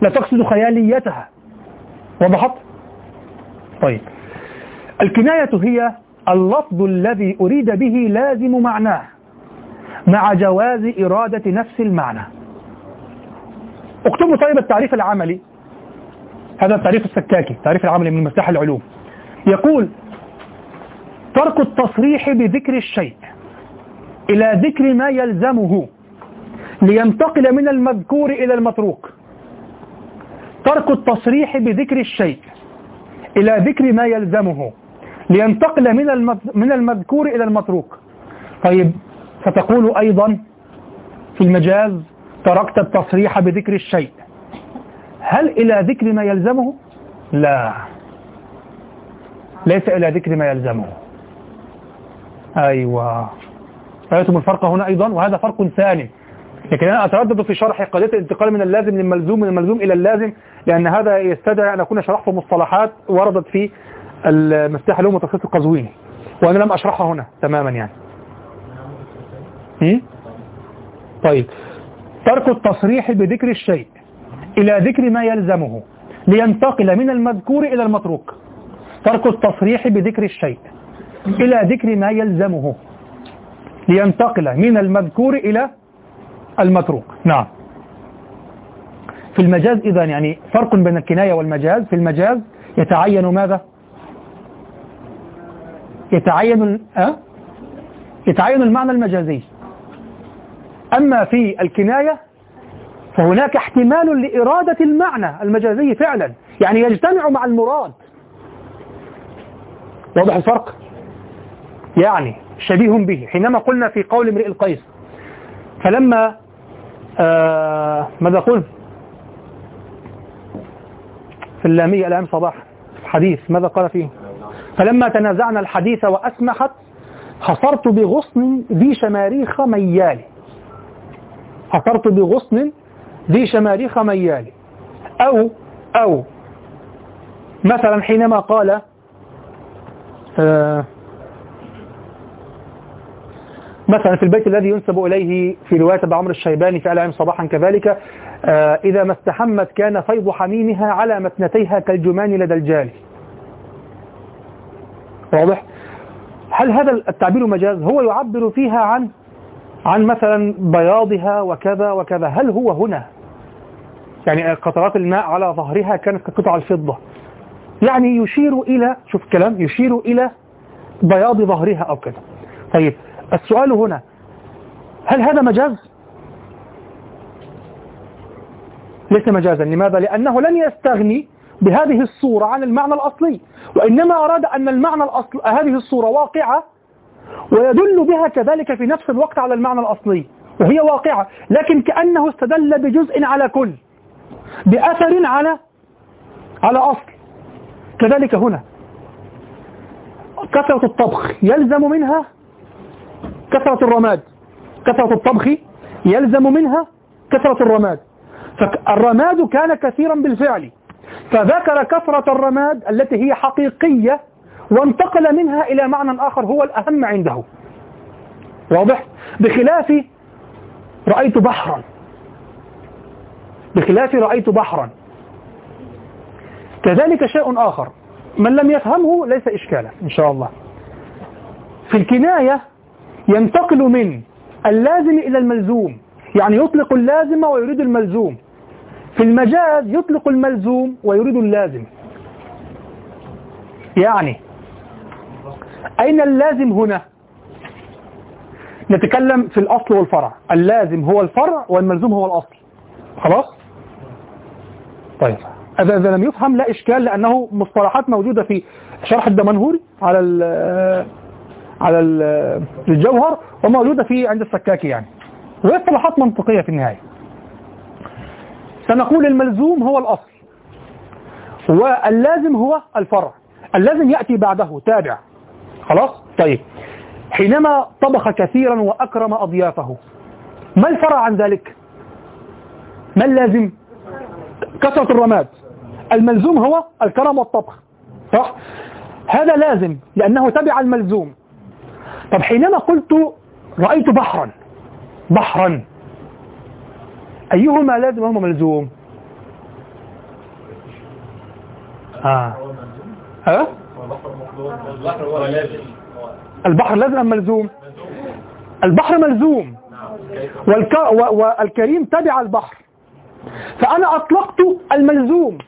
لا تقصد خياليتها. وضحت؟ طيب. الكناية هي اللفظ الذي أريد به لازم معناه مع جواز إرادة نفس المعنى. اكتبوا طيب التعريف العملي. هذا التعريف السكاكي التعريف العملي من مفتاح العلوم. يقول ترك التصريح بذكر الشيء إلى ذكر ما يلزمه لينتقل من المذكور إلى المتروك. ترك التصريح بذكر الشيء إلى ذكر ما يلزمه لينتقل من من المذكور إلى المتروك. طيب فتقول أيضا في المجاز تركت التصريح بذكر الشيء هل إلى ذكر ما يلزمه؟ لا. ليس إلى ذكر ما يلزمه. أيوة. رأيتم الفرق هنا أيضا وهذا فرق ثاني. لكن أنا أتردد في شرح قضية الانتقال من اللازم للملزوم من الملزوم إلى اللازم لأن هذا يستدعي أن أكون شرحت مصطلحات وردت في المفتاح اليوم وتخصيص القزويني. وأنا لم أشرحها هنا تماما يعني. طيب. ترك التصريح بذكر الشيء. إلى ذكر ما يلزمه لينتقل من المذكور إلى المتروك. ترك التصريح بذكر الشيء إلى ذكر ما يلزمه لينتقل من المذكور إلى المتروك. نعم. في المجاز إذا يعني فرق بين الكناية والمجاز. في المجاز يتعين ماذا؟ يتعين أه؟ يتعين المعنى المجازي. أما في الكناية فهناك احتمال لإرادة المعنى المجازي فعلا. يعني يجتمع مع المراد. واضح الفرق؟ يعني شبيه به. حينما قلنا في قول امرئ القيس فلما آه ماذا قلت في اللامية الآن صباح حديث ماذا قال فيه؟ فلما تنازعنا الحديث وأسمحت حصرت بغصن ذي شماريخ ميال. حصرت بغصن ذي شماريخ ميال. أو أو مثلا حينما قال آه مثلا في البيت الذي ينسب إليه في رواية أبي عمرو الشيباني في العام صباحا كذلك آه إذا ما استحمت كان فيض حميمها على متنتيها كالجمان لدى الجال. واضح؟ هل هذا التعبير مجاز؟ هو يعبر فيها عن عن مثلا بياضها وكذا وكذا. هل هو هنا؟ يعني قطرات الماء على ظهرها كانت كقطع الفضة. يعني يشير إلى شوف الكلام يشير إلى بياض ظهرها أو كذا. طيب السؤال هنا هل هذا مجاز؟ ليس مجازا. لماذا؟ لأنه لن يستغني بهذه الصورة عن المعنى الأصلي. وإنما أراد أن المعنى الأصل هذه الصورة واقعة ويدل بها كذلك في نفس الوقت على المعنى الأصلي وهي واقعة لكن كأنه استدل بجزء على كل بأثر على على أصل. كذلك هنا. كثرة الطبخ يلزم منها كثرة الرماد. كثرة الطبخ يلزم منها كثرة الرماد. فالرماد كان كثيرا بالفعل. فذكر كثرة الرماد التي هي حقيقية وانتقل منها إلى معنى آخر هو الأهم عنده. واضح؟ بخلاف رأيت بحرا. بخلاف رأيت بحرا. كذلك شيء آخر. من لم يفهمه ليس إشكالا إن شاء الله. في الكناية ينتقل من اللازم إلى الملزوم يعني يطلق اللازم ويريد الملزوم. في المجاز يطلق الملزوم ويريد اللازم. يعني أين اللازم هنا؟ نتكلم في الأصل والفرع. اللازم هو الفرع والملزوم هو الأصل. خلاص؟ طيب. إذا لم يفهم لا إشكال لأنه مصطلحات موجودة في شرح الدمنهوري على على الجوهر وموجودة في عند السكاكي يعني. وهي اصطلاحات منطقية في النهاية. سنقول الملزوم هو الأصل. واللازم هو الفرع. اللازم يأتي بعده تابع. خلاص؟ طيب. حينما طبخ كثيرا وأكرم أضيافه ما الفرع عن ذلك؟ ما اللازم؟ كثرة الرماد. الملزوم هو الكرم والطبخ صح؟ هذا لازم لأنه تبع الملزوم. طب حينما قلت رأيت بحرا بحرا أيهما لازم؟ وهما ملزوم. آه. ها؟ لازم البحر لازم أم ملزوم؟ البحر ملزوم. والك... والكريم تبع البحر. فأنا أطلقت الملزوم.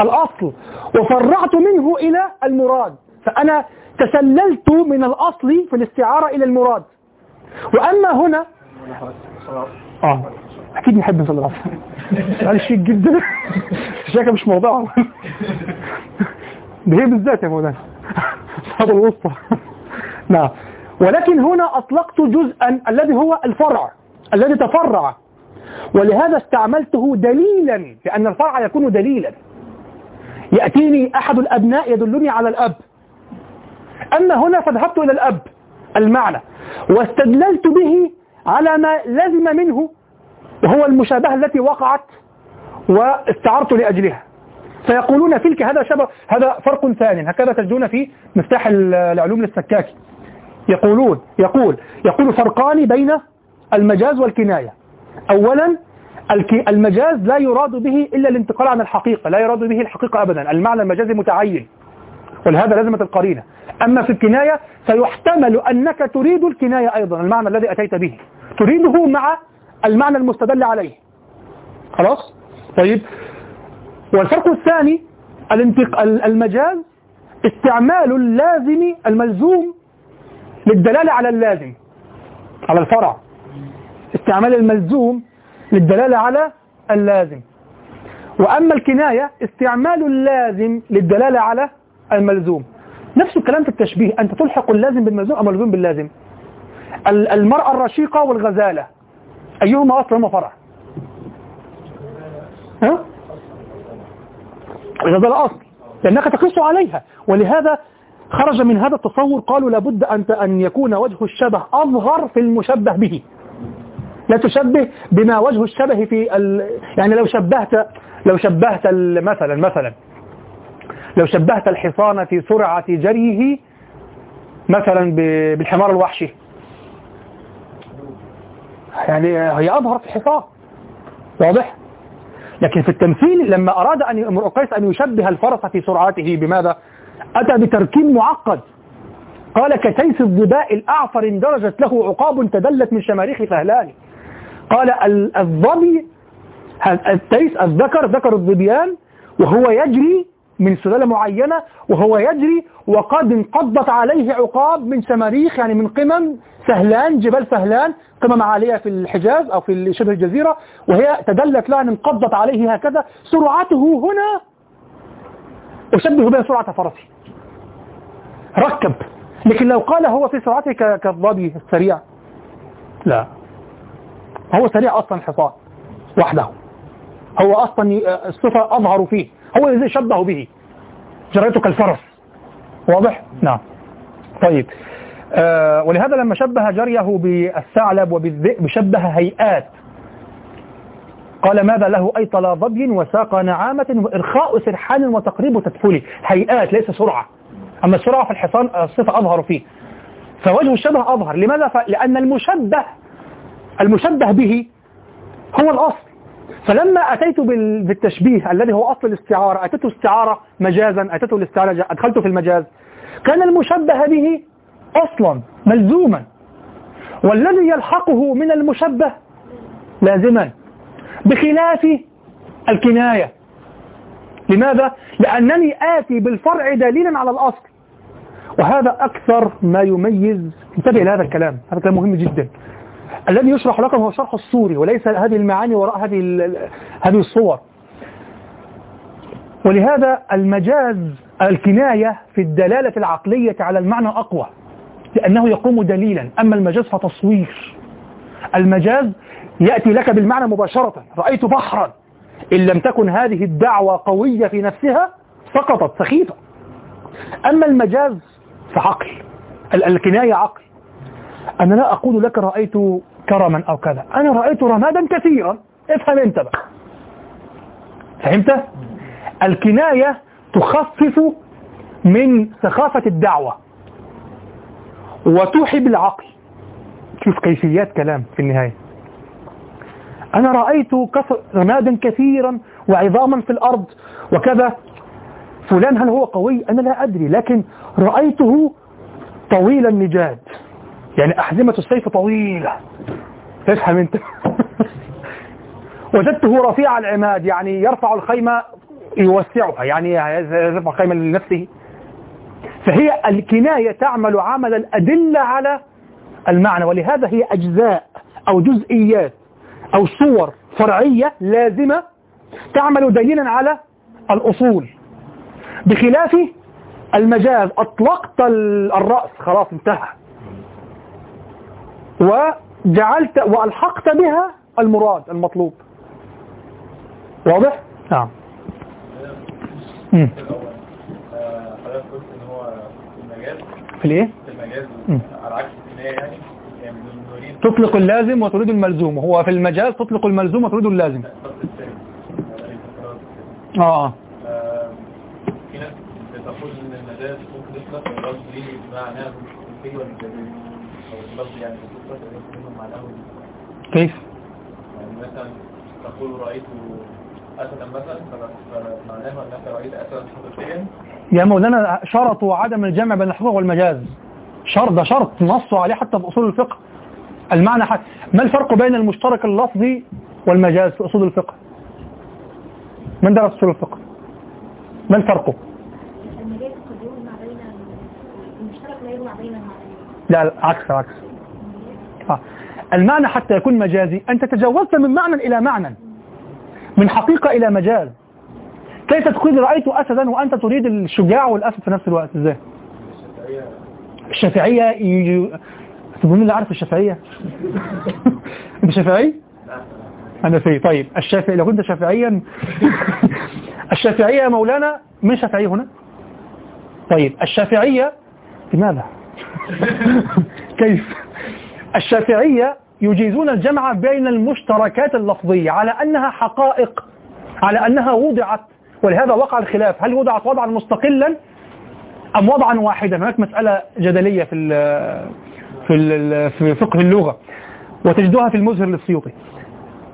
الأصل. وفرعت منه إلى المراد. فأنا تسللت من الأصل في الاستعارة إلى المراد. وأما هنا آه. أكيد نحب نصلي العصر شيء جدا. (laughs) شكله مش موضوع. (laughs) ده هي بالذات يا مولانا. (laughs) صلاة الوسطى. (laughs) نعم. ولكن هنا أطلقت جزءا الذي هو الفرع الذي تفرع. ولهذا استعملته دليلا لأن الفرع يكون دليلا. يأتيني أحد الأبناء يدلني على الأب. أما هنا فذهبت إلى الأب المعنى. واستدللت به على ما لزم منه وهو المشابهة التي وقعت واستعرت لأجلها. فيقولون تلك هذا شبه هذا فرق ثاني هكذا تجدون في مفتاح العلوم للسكاكي يقولون يقول يقول فرقان بين المجاز والكناية. أولا المجاز لا يراد به إلا الانتقال عن الحقيقة لا يراد به الحقيقة أبدا. المعنى المجازي متعين ولهذا لازمة القرينة أما في الكناية فيحتمل أنك تريد الكناية أيضا المعنى الذي أتيت به. تريده مع المعنى المستدل عليه. خلاص؟ طيب. والفرق الثاني. المجاز استعمال اللازم الملزوم للدلالة على اللازم على الفرع استعمال الملزوم للدلالة على اللازم وأما الكناية استعمال اللازم للدلالة على الملزوم نفس الكلام في التشبيه أنت تلحق اللازم بالملزوم أو الملزوم باللازم ال- المرأة الرشيقة والغزالة أيهما أصل هما فرع ها؟ الغزالة أصل لأنك تقص عليها. ولهذا خرج من هذا التصور قالوا لابد أن أن يكون وجه الشبه أظهر في المشبه به. لا تشبه بما وجه الشبه في ال... يعني لو شبهت لو شبهت مثلا مثلا لو شبهت الحصان في سرعة جريه مثلا بالحمار الوحشي. يعني هي أظهر في الحصان. واضح؟ لكن في التمثيل لما أراد أن امرؤ قيس أن يشبه الفرس في سرعته بماذا؟ أتى بتركيب معقد قال كسيف الظباء الأعفر اندرجت له عقاب تدلت من شماريخ فهلان قال ال- الظبي التيس الذكر ذكر الظبيان وهو يجري من سلالة معينة وهو يجري وقد انقضت عليه عقاب من شماريخ يعني من قمم سهلان جبال سهلان قمم عالية في الحجاز أو في شبه الجزيرة وهي تدلت لها أن انقضت عليه هكذا. سرعته هنا أشبه بها سرعة فرسه. ركب. لكن لو قال هو في سرعته كالظبي السريع. لا. هو سريع أصلا الحصان وحده. هو أصلا الصفة أظهر فيه. هو الذي شبه به. جريته كالفرس واضح؟ نعم. طيب. آه ولهذا لما شبه جريه بالثعلب وبالذئب شبه هيئات. قال ماذا له؟ أي طلا ظبي وساق نعامة وإرخاء سرحان وتقريب تدخلي. هيئات ليس سرعة. أما السرعة في الحصان الصفة أظهر فيه. فوجه الشبه أظهر. لماذا؟ لأن المشبه المشبه به هو الأصل. فلما أتيت بال- بالتشبيه الذي هو أصل الاستعارة أتيت استعارة مجازا أتيت الاستعارة جا- أدخلت في المجاز كان المشبه به أصلا ملزوما. والذي يلحقه من المشبه لازما بخلاف الكناية. لماذا؟ لأنني آتي بالفرع دليلا على الأصل. وهذا أكثر ما يميز. انتبه إلى هذا الكلام هذا كلام مهم جدا. الذي يشرح لكم هو شرح الصوري وليس هذه المعاني وراء هذه هذه الصور. ولهذا المجاز الكناية في الدلالة العقلية على المعنى أقوى لأنه يقوم دليلا. أما المجاز فتصوير. المجاز يأتي لك بالمعنى مباشرة. رأيت بحرا. إن لم تكن هذه الدعوة قوية في نفسها سقطت سخيفة. أما المجاز فعقل. ال- الكناية عقل. أنا لا أقول لك رأيت كرما أو كذا. أنا رأيت رمادا كثيرا. افهم أنت بقى. فهمت؟ الكناية تخفف من سخافة الدعوة وتوحي بالعقل. شوف كيفيات كلام في النهاية. أنا رأيت رمادا كثيرا وعظاما في الأرض وكذا. فلان هل هو قوي؟ أنا لا أدري لكن رأيته طويل النجاد يعني أحزمة السيف طويلة. تفهم أنت. وجدته رفيع العماد يعني يرفع الخيمة يوسعها يعني يرفع الخيمة لنفسه. فهي الكناية تعمل عمل الأدلة على المعنى ولهذا هي أجزاء أو جزئيات أو صور فرعية لازمة تعمل دليلا على الأصول. بخلاف المجاز أطلقت الرأس خلاص انتهى. وجعلت وألحقت بها المراد المطلوب. واضح؟ نعم. في الإيه؟ في المجاز. على عكس يعني تطلق اللازم وتريد الملزوم. هو في المجاز تطلق الملزوم وتريد اللازم. آه آه، في ناس بتقول إن المجاز ممكن يطلق اللفظ ليه؟ معناه أو اللفظ يعني بتطلق اللفظ منه معناه كيف؟ يعني مثلا تقول رأيت أسدا مثلا فمعناه أنك رأيت أسدا حقيقيا؟ يا مولانا شرطوا عدم الجمع بين الحقوق والمجاز. شرط ده شرط نصوا عليه حتى في أصول الفقه. المعنى حتى ما الفرق بين المشترك اللفظي والمجاز في أصول الفقه؟ من درس أصول الفقه؟ ما الفرق؟ المجاز قد يجمع بين المشترك لا يجمع بين المعنيين لا لا، عكس عكس. المعنى حتى يكون مجازي. أنت تجاوزت من معنى إلى معنى. من حقيقة إلى مجاز. كيف تقول رأيت أسدا وأنت تريد الشجاع والأسد في نفس الوقت؟ إزاي؟ الشافعية يجي تقولون اللي عارف الشافعية؟ (laughs) أنت شافعي؟ أنا في طيب الشافعي لو كنت شافعيا (laughs) الشافعية يا مولانا من شافعي هنا؟ طيب الشافعية لماذا؟ (laughs) كيف؟ الشافعية يجيزون الجمع بين المشتركات اللفظية على أنها حقائق على أنها وضعت ولهذا وقع الخلاف. هل وضعت وضعا مستقلا أم وضعا واحدا؟ هناك مسألة جدلية في ال- في ال- في فقه اللغة وتجدها في المزهر للسيوطي.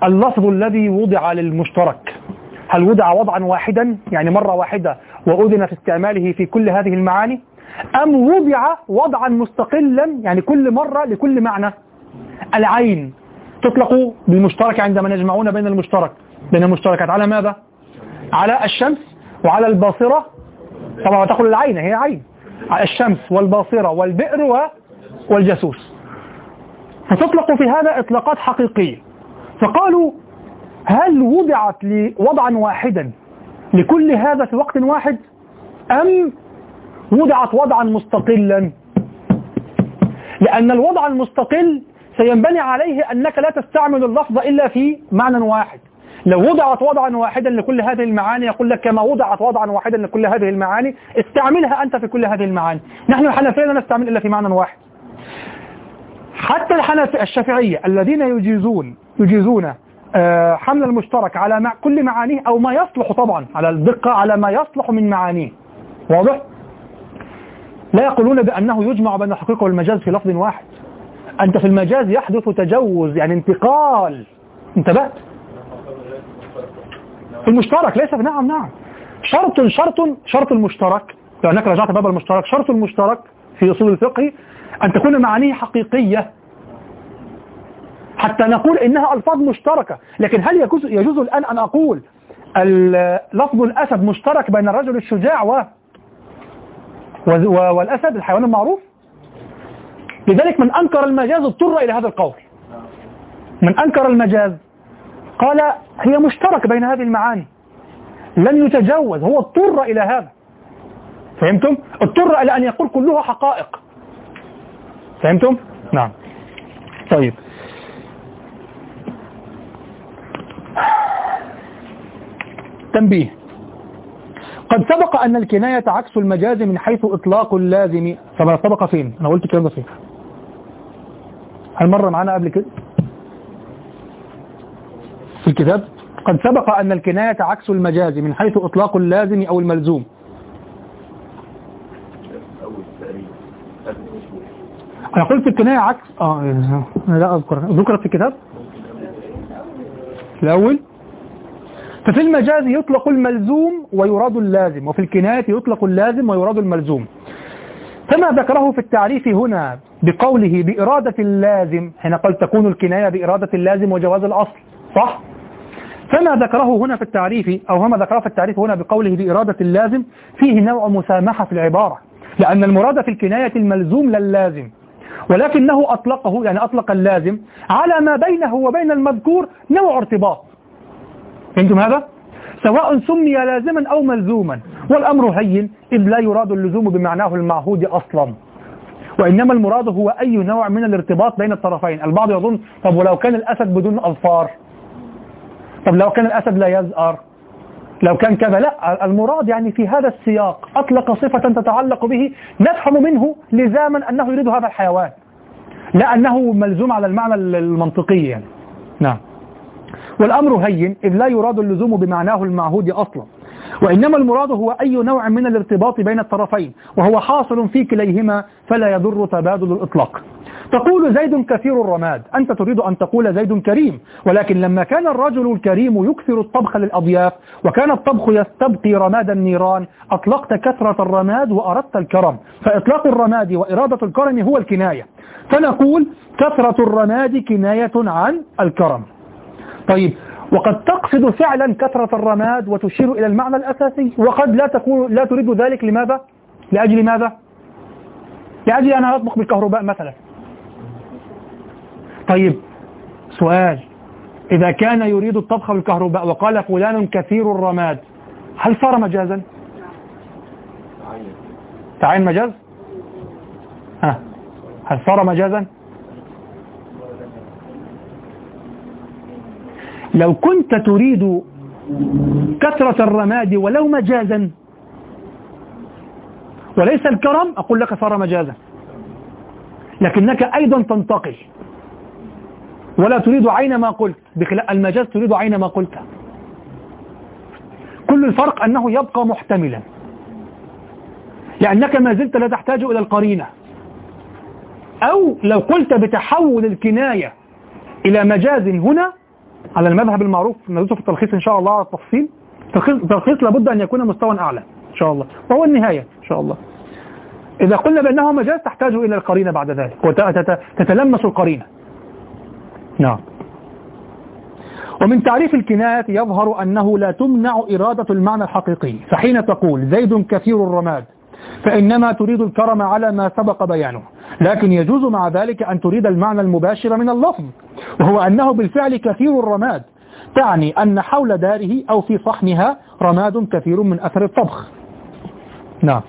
اللفظ الذي وضع للمشترك هل وضع وضعا واحدا؟ يعني مرة واحدة وأذن في استعماله في كل هذه المعاني؟ أم وضع وضعا مستقلا يعني كل مرة لكل معنى. العين. تطلق بالمشترك عندما يجمعون بين المشترك. بين المشتركات. على ماذا؟ على الشمس وعلى الباصرة. طبعا تقول العين هي عين. على الشمس والباصرة والبئر والجاسوس. فتطلق في هذا إطلاقات حقيقية. فقالوا هل وضعت لوضعا واحدا لكل هذا في وقت واحد أم وضعت وضعا مستقلا. لأن الوضع المستقل سينبني عليه أنك لا تستعمل اللفظ إلا في معنى واحد. لو وضعت وضعا واحدا لكل هذه المعاني يقول لك كما وضعت وضعا واحدا لكل هذه المعاني استعملها أنت في كل هذه المعاني. نحن الحنفية لا نستعمل إلا في معنى واحد. حتى الحنفية الشافعية الذين يجيزون يجيزون آه، حمل المشترك على كل معانيه أو ما يصلح طبعا على الدقة على ما يصلح من معانيه. واضح؟ لا يقولون بأنه يجمع بين الحقيقة والمجاز في لفظ واحد. أنت في المجاز يحدث تجوز يعني انتقال. انتبهت؟ في المشترك ليس نعم نعم. شرط شرط شرط المشترك. لو أنك رجعت باب المشترك. شرط المشترك في أصول الفقه أن تكون معانيه حقيقية. حتى نقول إنها ألفاظ مشتركة. لكن هل يجوز, الآن أن أقول لفظ الأسد مشترك بين الرجل الشجاع و- والأسد الحيوان المعروف. لذلك من أنكر المجاز اضطر إلى هذا القول. من أنكر المجاز. قال هي مشترك بين هذه المعاني. لن يتجوز هو اضطر إلى هذا. فهمتم؟ اضطر إلى أن يقول كلها حقائق. فهمتم؟ نعم. طيب. تنبيه. قد سبق أن الكناية عكس المجاز من حيث إطلاق اللازم طب سبق فين؟ أنا قلت الكلام ده فين؟ هل مر معنا قبل كده؟ في الكتاب قد سبق أن الكناية عكس المجاز من حيث إطلاق اللازم أو الملزوم أنا قلت الكناية عكس آه لا أذكر ذكرت في الكتاب الأول ففي المجاز يطلق الملزوم ويراد اللازم وفي الكناية يطلق اللازم ويراد الملزوم. فما ذكره في التعريف هنا بقوله بإرادة اللازم هنا قال تكون الكناية بإرادة اللازم وجواز الأصل صح؟ فما ذكره هنا في التعريف أو هما ذكره في التعريف هنا بقوله بإرادة اللازم فيه نوع مسامحة في العبارة لأن المراد في الكناية الملزوم للازم ولكنه أطلقه يعني أطلق اللازم على ما بينه وبين المذكور نوع ارتباط. فهمتم هذا؟ سواء سمي لازما أو ملزوما. والأمر هين إذ لا يراد اللزوم بمعناه المعهود أصلا. وإنما المراد هو أي نوع من الارتباط بين الطرفين. البعض يظن طب ولو كان الأسد بدون أظفار؟ طب لو كان الأسد لا يزأر؟ لو كان كذا لا. المراد يعني في هذا السياق. أطلق صفة تتعلق به نفهم منه لزاما أنه يريد هذا الحيوان. لا أنه ملزوم على المعنى المنطقي يعني. نعم. والأمر هين إذ لا يراد اللزوم بمعناه المعهود أصلا. وإنما المراد هو أي نوع من الارتباط بين الطرفين وهو حاصل في كليهما فلا يضر تبادل الإطلاق. تقول زيد كثير الرماد أنت تريد أن تقول زيد كريم ولكن لما كان الرجل الكريم يكثر الطبخ للأضياف وكان الطبخ يستبقي رماد النيران أطلقت كثرة الرماد وأردت الكرم. فإطلاق الرماد وإرادة الكرم هو الكناية. فنقول كثرة الرماد كناية عن الكرم. طيب وقد تقصد فعلا كثرة الرماد وتشير إلى المعنى الأساسي وقد لا تكون لا تريد ذلك لماذا؟ لأجل ماذا؟ لأجل أنا أطبخ بالكهرباء مثلا طيب سؤال إذا كان يريد الطبخ بالكهرباء وقال فلان كثير الرماد هل صار مجازا؟ تعين مجاز؟ ها هل صار مجازا؟ لو كنت تريد كثرة الرماد ولو مجازا وليس الكرم أقول لك صار مجازا. لكنك أيضا تنتقل ولا تريد عين ما قلت. بخلاف المجاز تريد عين ما قلت. كل الفرق أنه يبقى محتملا. لأنك ما زلت لا تحتاج إلى القرينة. أو لو قلت بتحول الكناية إلى مجاز هنا على المذهب المعروف ندرسه في التلخيص إن شاء الله على التفصيل التلخيص لابد أن يكون مستوى أعلى إن شاء الله. وهو النهاية إن شاء الله. إذا قلنا بأنه مجاز تحتاج إلى القرينة بعد ذلك. وتتلمس القرينة. نعم. ومن تعريف الكناية يظهر أنه لا تمنع إرادة المعنى الحقيقي. فحين تقول زيد كثير الرماد. فإنما تريد الكرم على ما سبق بيانه. لكن يجوز مع ذلك أن تريد المعنى المباشر من اللفظ وهو أنه بالفعل كثير الرماد. تعني أن حول داره أو في صحنها رماد كثير من أثر الطبخ. نعم.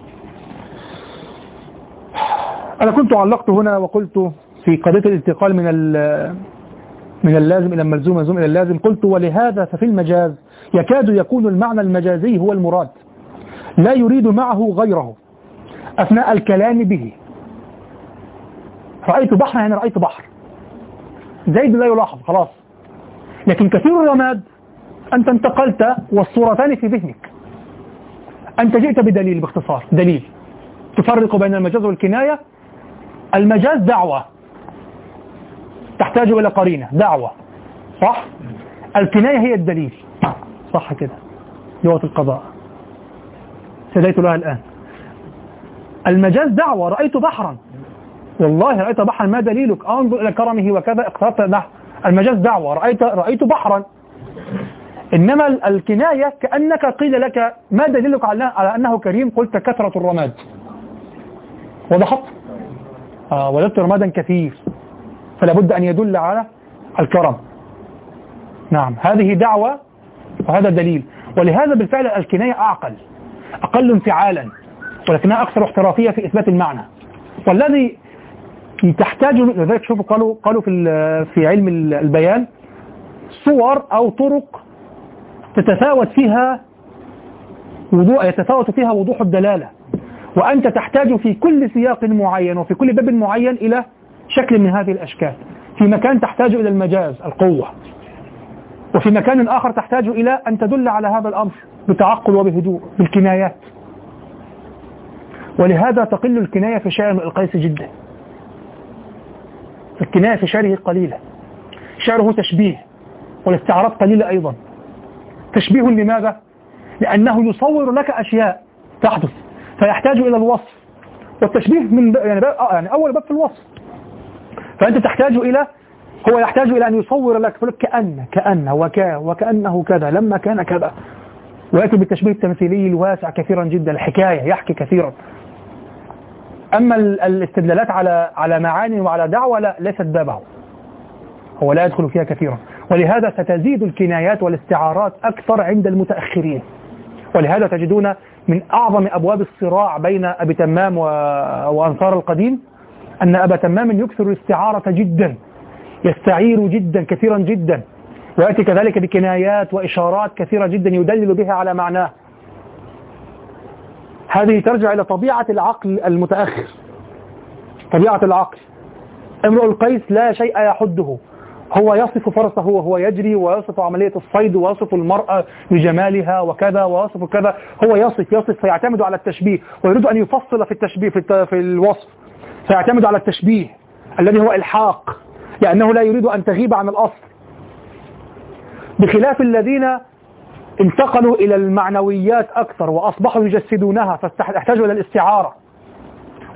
أنا كنت علقت هنا وقلت في قضية الانتقال من من اللازم إلى الملزوم ملزوم إلى اللازم. قلت ولهذا ففي المجاز يكاد يكون المعنى المجازي هو المراد. لا يريد معه غيره. أثناء الكلام به. رأيت بحر يعني رأيت بحر. زيد لا يلاحظ خلاص. لكن كثير الرماد أنت انتقلت والصورتان في ذهنك. أنت جئت بدليل باختصار دليل. تفرق بين المجاز والكناية. المجاز دعوة. تحتاج إلى قرينة دعوة. صح؟ الكناية هي الدليل. صح كده. لغة القضاء. سديت لها الآن. المجاز دعوة رأيت بحرا. والله رأيت بحرا ما دليلك؟ أنظر إلى كرمه وكذا اقتربت بحر المجاز دعوة رأيت, رأيت بحرا. إنما الكناية كأنك قيل لك ما دليلك على أنه كريم قلت كثرة الرماد. وضحت آه وجدت رمادا كثير. فلا بد أن يدل على الكرم. نعم هذه دعوة وهذا دليل. ولهذا بالفعل الكناية أعقل أقل انفعالا. ولكنها أكثر احترافية في إثبات المعنى. والذي تحتاج لذلك شوفوا قالوا قالوا في في علم البيان صور أو طرق تتفاوت فيها وضوح يتفاوت فيها وضوح الدلالة. وأنت تحتاج في كل سياق معين وفي كل باب معين إلى شكل من هذه الأشكال. في مكان تحتاج إلى المجاز القوة. وفي مكان آخر تحتاج إلى أن تدل على هذا الأمر بتعقل وبهدوء بالكنايات. ولهذا تقل الكناية في من القيس جدا. الكناية في شعره قليلة. شعره تشبيه والاستعارات قليلة أيضا. تشبيه لماذا؟ لأنه يصور لك أشياء تحدث فيحتاج إلى الوصف. والتشبيه من. يعني, ب... آه يعني أول باب في الوصف. فأنت تحتاج إلى هو يحتاج إلى أن يصور لك يقول كأن كأن وكا وكأنه كذا لما كان كذا. ويأتي بالتشبيه التمثيلي الواسع كثيرا جدا الحكاية يحكي كثيرا. أما ال- الاستدلالات على على معاني وعلى دعوة لا ليست بابه هو لا يدخل فيها كثيرا. ولهذا ستزيد الكنايات والاستعارات أكثر عند المتأخرين. ولهذا تجدون من أعظم أبواب الصراع بين أبي تمام و... وأنصار القديم أن أبا تمام يكثر الاستعارة جدا. يستعير جدا كثيرا جدا. ويأتي كذلك بكنايات وإشارات كثيرة جدا يدلل بها على معناه. هذه ترجع إلى طبيعة العقل المتأخر. طبيعة العقل. امرؤ القيس لا شيء يحده. هو يصف فرسه وهو يجري ويصف عملية الصيد ويصف المرأة بجمالها وكذا ويصف كذا. هو يصف يصف فيعتمد على التشبيه ويريد أن يفصل في التشبيه في. في الوصف. فيعتمد على التشبيه الذي هو إلحاق لأنه لا يريد أن تغيب عن الأصل. بخلاف الذين انتقلوا إلى المعنويات أكثر وأصبحوا يجسدونها فاحتاجوا إلى الاستعارة.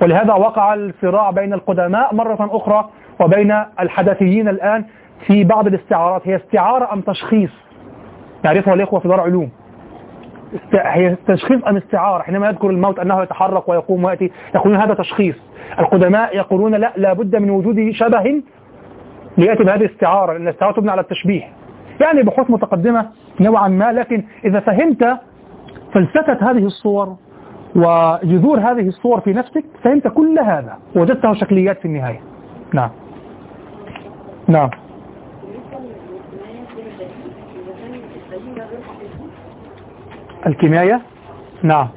ولهذا وقع الصراع بين القدماء مرة أخرى وبين الحدثيين الآن في بعض الاستعارات. هي استعارة أم تشخيص؟ يعرفها الإخوة في دار علوم. هي تشخيص أم استعارة؟ حينما يذكر الموت أنه يتحرك ويقوم ويأتي يقولون هذا تشخيص. القدماء يقولون لا لابد من وجود شبه ليأتي بهذه الاستعارة لأن الاستعارة تبنى على التشبيه. يعني بحوث متقدمة نوعا ما لكن إذا فهمت فلسفة هذه الصور وجذور هذه الصور في نفسك فهمت كل هذا وجدته شكليات في النهاية. نعم. نعم. الكناية نعم.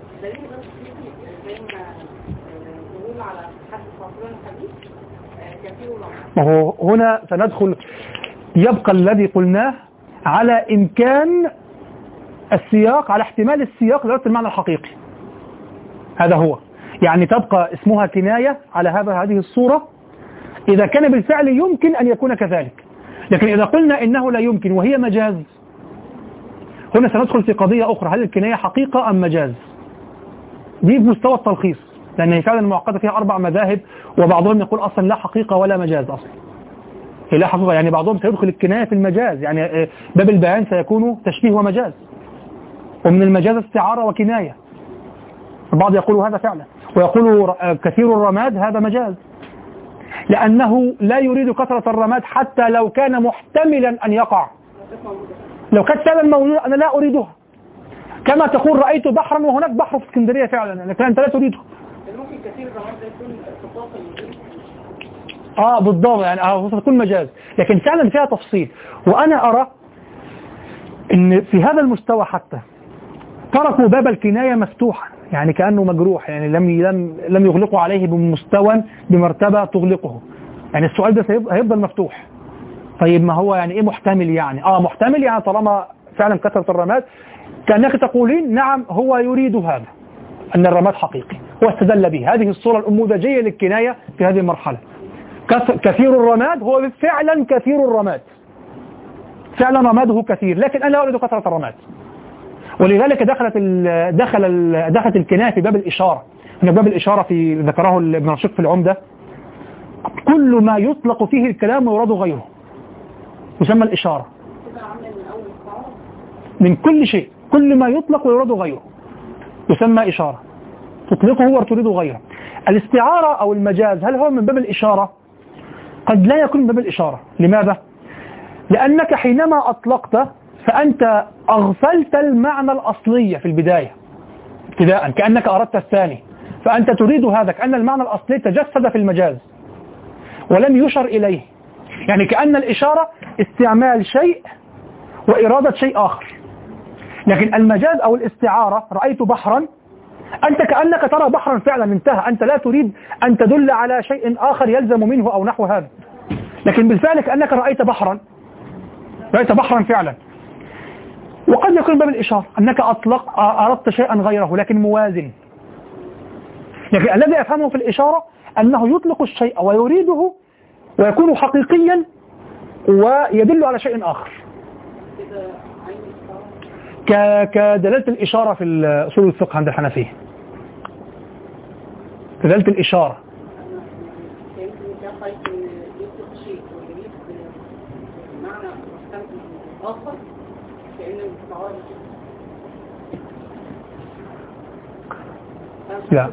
ما هو هنا سندخل يبقى الذي قلناه على إمكان السياق على احتمال السياق لرد المعنى الحقيقي. هذا هو. يعني تبقى اسمها كناية على هذا هذه الصورة. إذا كان بالفعل يمكن أن يكون كذلك. لكن إذا قلنا إنه لا يمكن وهي مجاز هنا سندخل في قضية أخرى. هل الكناية حقيقة أم مجاز؟ دي في مستوى التلخيص لأن هي فعلا معقدة فيها أربع مذاهب وبعضهم يقول أصلا لا حقيقة ولا مجاز أصلا. هي لا حقيقة يعني بعضهم سيدخل الكناية في المجاز. يعني باب البيان سيكون تشبيه ومجاز. ومن المجاز استعارة وكناية. البعض يقول هذا فعلا. ويقول كثير الرماد هذا مجاز. لأنه لا يريد كثرة الرماد حتى لو كان محتملا أن يقع. لو كانت فعلا موجودة أنا لا أريدها. كما تقول رأيت بحرا وهناك بحر في اسكندرية فعلا. لكن أنت لا تريده. ممكن كثير الرماد يكون آه بالضبط. يعني آه تكون مجاز. لكن فعلا فيها تفصيل. وأنا أرى إن في هذا المستوى حتى تركوا باب الكناية مفتوحا. يعني كأنه مجروح. يعني لم لم لم يغلقوا عليه بمستوى بمرتبة تغلقه. يعني السؤال ده هيفضل مفتوح. طيب ما هو يعني إيه محتمل يعني؟ آه محتمل يعني طالما فعلا كثرة الرماد. كأنك تقولين نعم هو يريد هذا. أن الرماد حقيقي. واستدل به. هذه الصورة الأنموذجية للكناية في هذه المرحلة. كثير الرماد هو فعلا كثير الرماد. فعلا رماده كثير لكن أنا لا أريد كثرة الرماد. ولذلك دخلت ال دخل ال دخلت الكناية في باب الإشارة. هنا باب الإشارة في ذكره ابن رشيق في العمدة. كل ما يطلق فيه الكلام ويراد غيره. يسمى الإشارة. من كل شيء كل ما يطلق ويراد غيره. يسمى إشارة. تطلقه وتريد غيره. الاستعارة أو المجاز هل هو من باب الإشارة؟ قد لا يكون باب الإشارة. لماذا؟ لأنك حينما أطلقت فأنت أغفلت المعنى الأصلي في البداية ابتداء كأنك أردت الثاني. فأنت تريد هذا كأن المعنى الأصلي تجسد في المجاز ولم يشر إليه. يعني كأن الإشارة استعمال شيء وإرادة شيء آخر. لكن المجاز أو الاستعارة رأيت بحرا أنت كأنك ترى بحرا فعلا انتهى. أنت لا تريد أن تدل على شيء آخر يلزم منه أو نحو هذا. لكن بالفعل كأنك رأيت بحرا. رأيت بحرا فعلا. وقد يكون باب الإشارة. أنك أطلق أردت شيئا غيره لكن موازن. لكن الذي أفهمه في الإشارة أنه يطلق الشيء ويريده ويكون حقيقيا ويدل على شيء آخر. كدلالة الإشارة في أصول الفقه عند الحنفية. دلالة الإشارة. لا.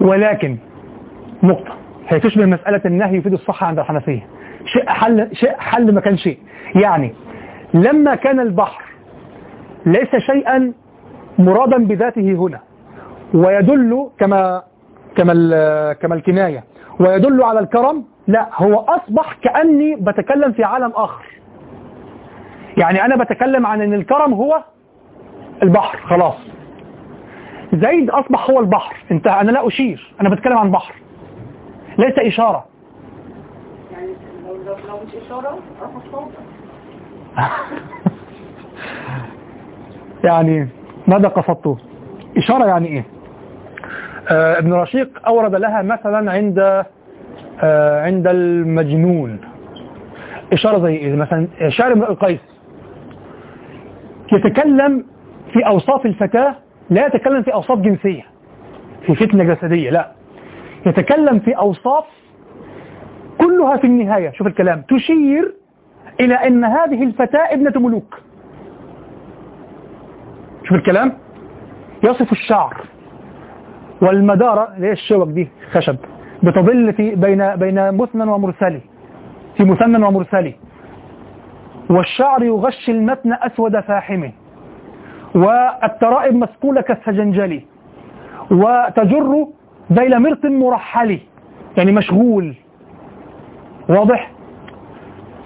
ولكن نقطة. هي تشبه مسألة النهي يفيد الصحة عند الحنفية. شيء حل شيء حل مكان شيء. يعني لما كان البحر ليس شيئا مرادا بذاته هنا ويدل كما كما كما الكناية ويدل على الكرم لا هو أصبح كأني بتكلم في عالم آخر. يعني أنا بتكلم عن أن الكرم هو البحر خلاص. زيد أصبح هو البحر انتهى أنا لا أشير أنا بتكلم عن بحر ليس إشارة. يعني لو مش إشارة (laughs) يعني ماذا قصدته إشارة يعني إيه؟ آه ابن رشيق أورد لها مثلا عند آه عند المجنون. إشارة زي إيه؟ مثلا شاعر امرئ القيس. يتكلم في أوصاف الفتاة لا يتكلم في أوصاف جنسية. في فتنة جسدية لا. يتكلم في أوصاف كلها في النهاية. شوف الكلام. تشير إلى أن هذه الفتاة ابنة ملوك. شوف الكلام. يصف الشعر والمدارة اللي هي الشوك دي؟ خشب. بتظل في بين بين مثنى ومرسلي. في مثنى ومرسلي. والشعر يغشي المتن أسود فاحم والترائب مسقولة كالسجنجلي. وتجر ذيل مرط مرحلي. يعني مشغول. واضح؟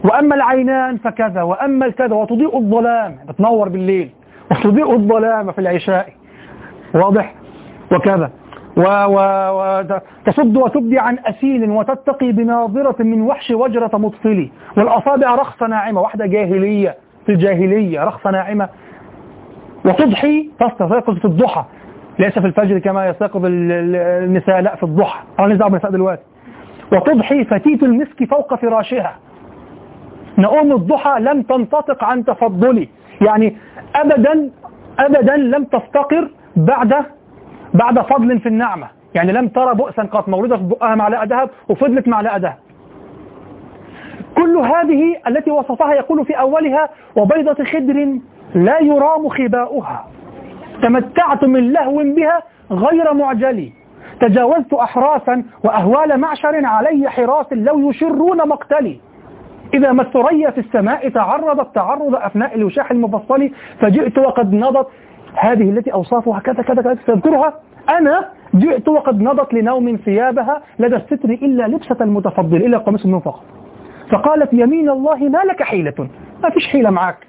وأما العينان فكذا وأما الكذا وتضيء الظلام بتنور بالليل وتضيء الظلام في العشاء. واضح؟ وكذا. و و و تصد وتبدي عن أسيل وتتقي بناظرة من وحش وجرة مطفلي والأصابع رخصة ناعمة واحدة جاهلية في الجاهلية رخصة ناعمة. وتضحي تستيقظ في الضحى. ليس في الفجر كما يستيقظ ال- ال- النساء لا في الضحى. أنا نزع بالنساء دلوقتي. وتضحي فتيت المسك فوق فراشها. نؤوم الضحى لم تنطق عن تفضلي. يعني أبدا أبدا لم تفتقر بعد بعد فضل في النعمة. يعني لم ترى بؤسا قط. مولودة في بقها معلقة ذهب وفضلت معلقة ذهب. كل هذه التي وصفها يقول في أولها وبيضة خدر لا يرام خباؤها. تمتعت من لهو بها غير معجلي تجاوزت أحراسا وأهوال معشر علي حراس لو يشرون مقتلي. إذا ما الثريا في السماء تعرضت تعرض أفناء الوشاح المفصل فجئت وقد نضت هذه التي أوصافها كذا كذا كذا سأذكرها. أنا جئت وقد نضت لنوم ثيابها لدى الستر إلا لبسة المتفضل إلا قميص النوم فقط. فقالت يمين الله ما لك حيلة؟ ما فيش حيلة معك.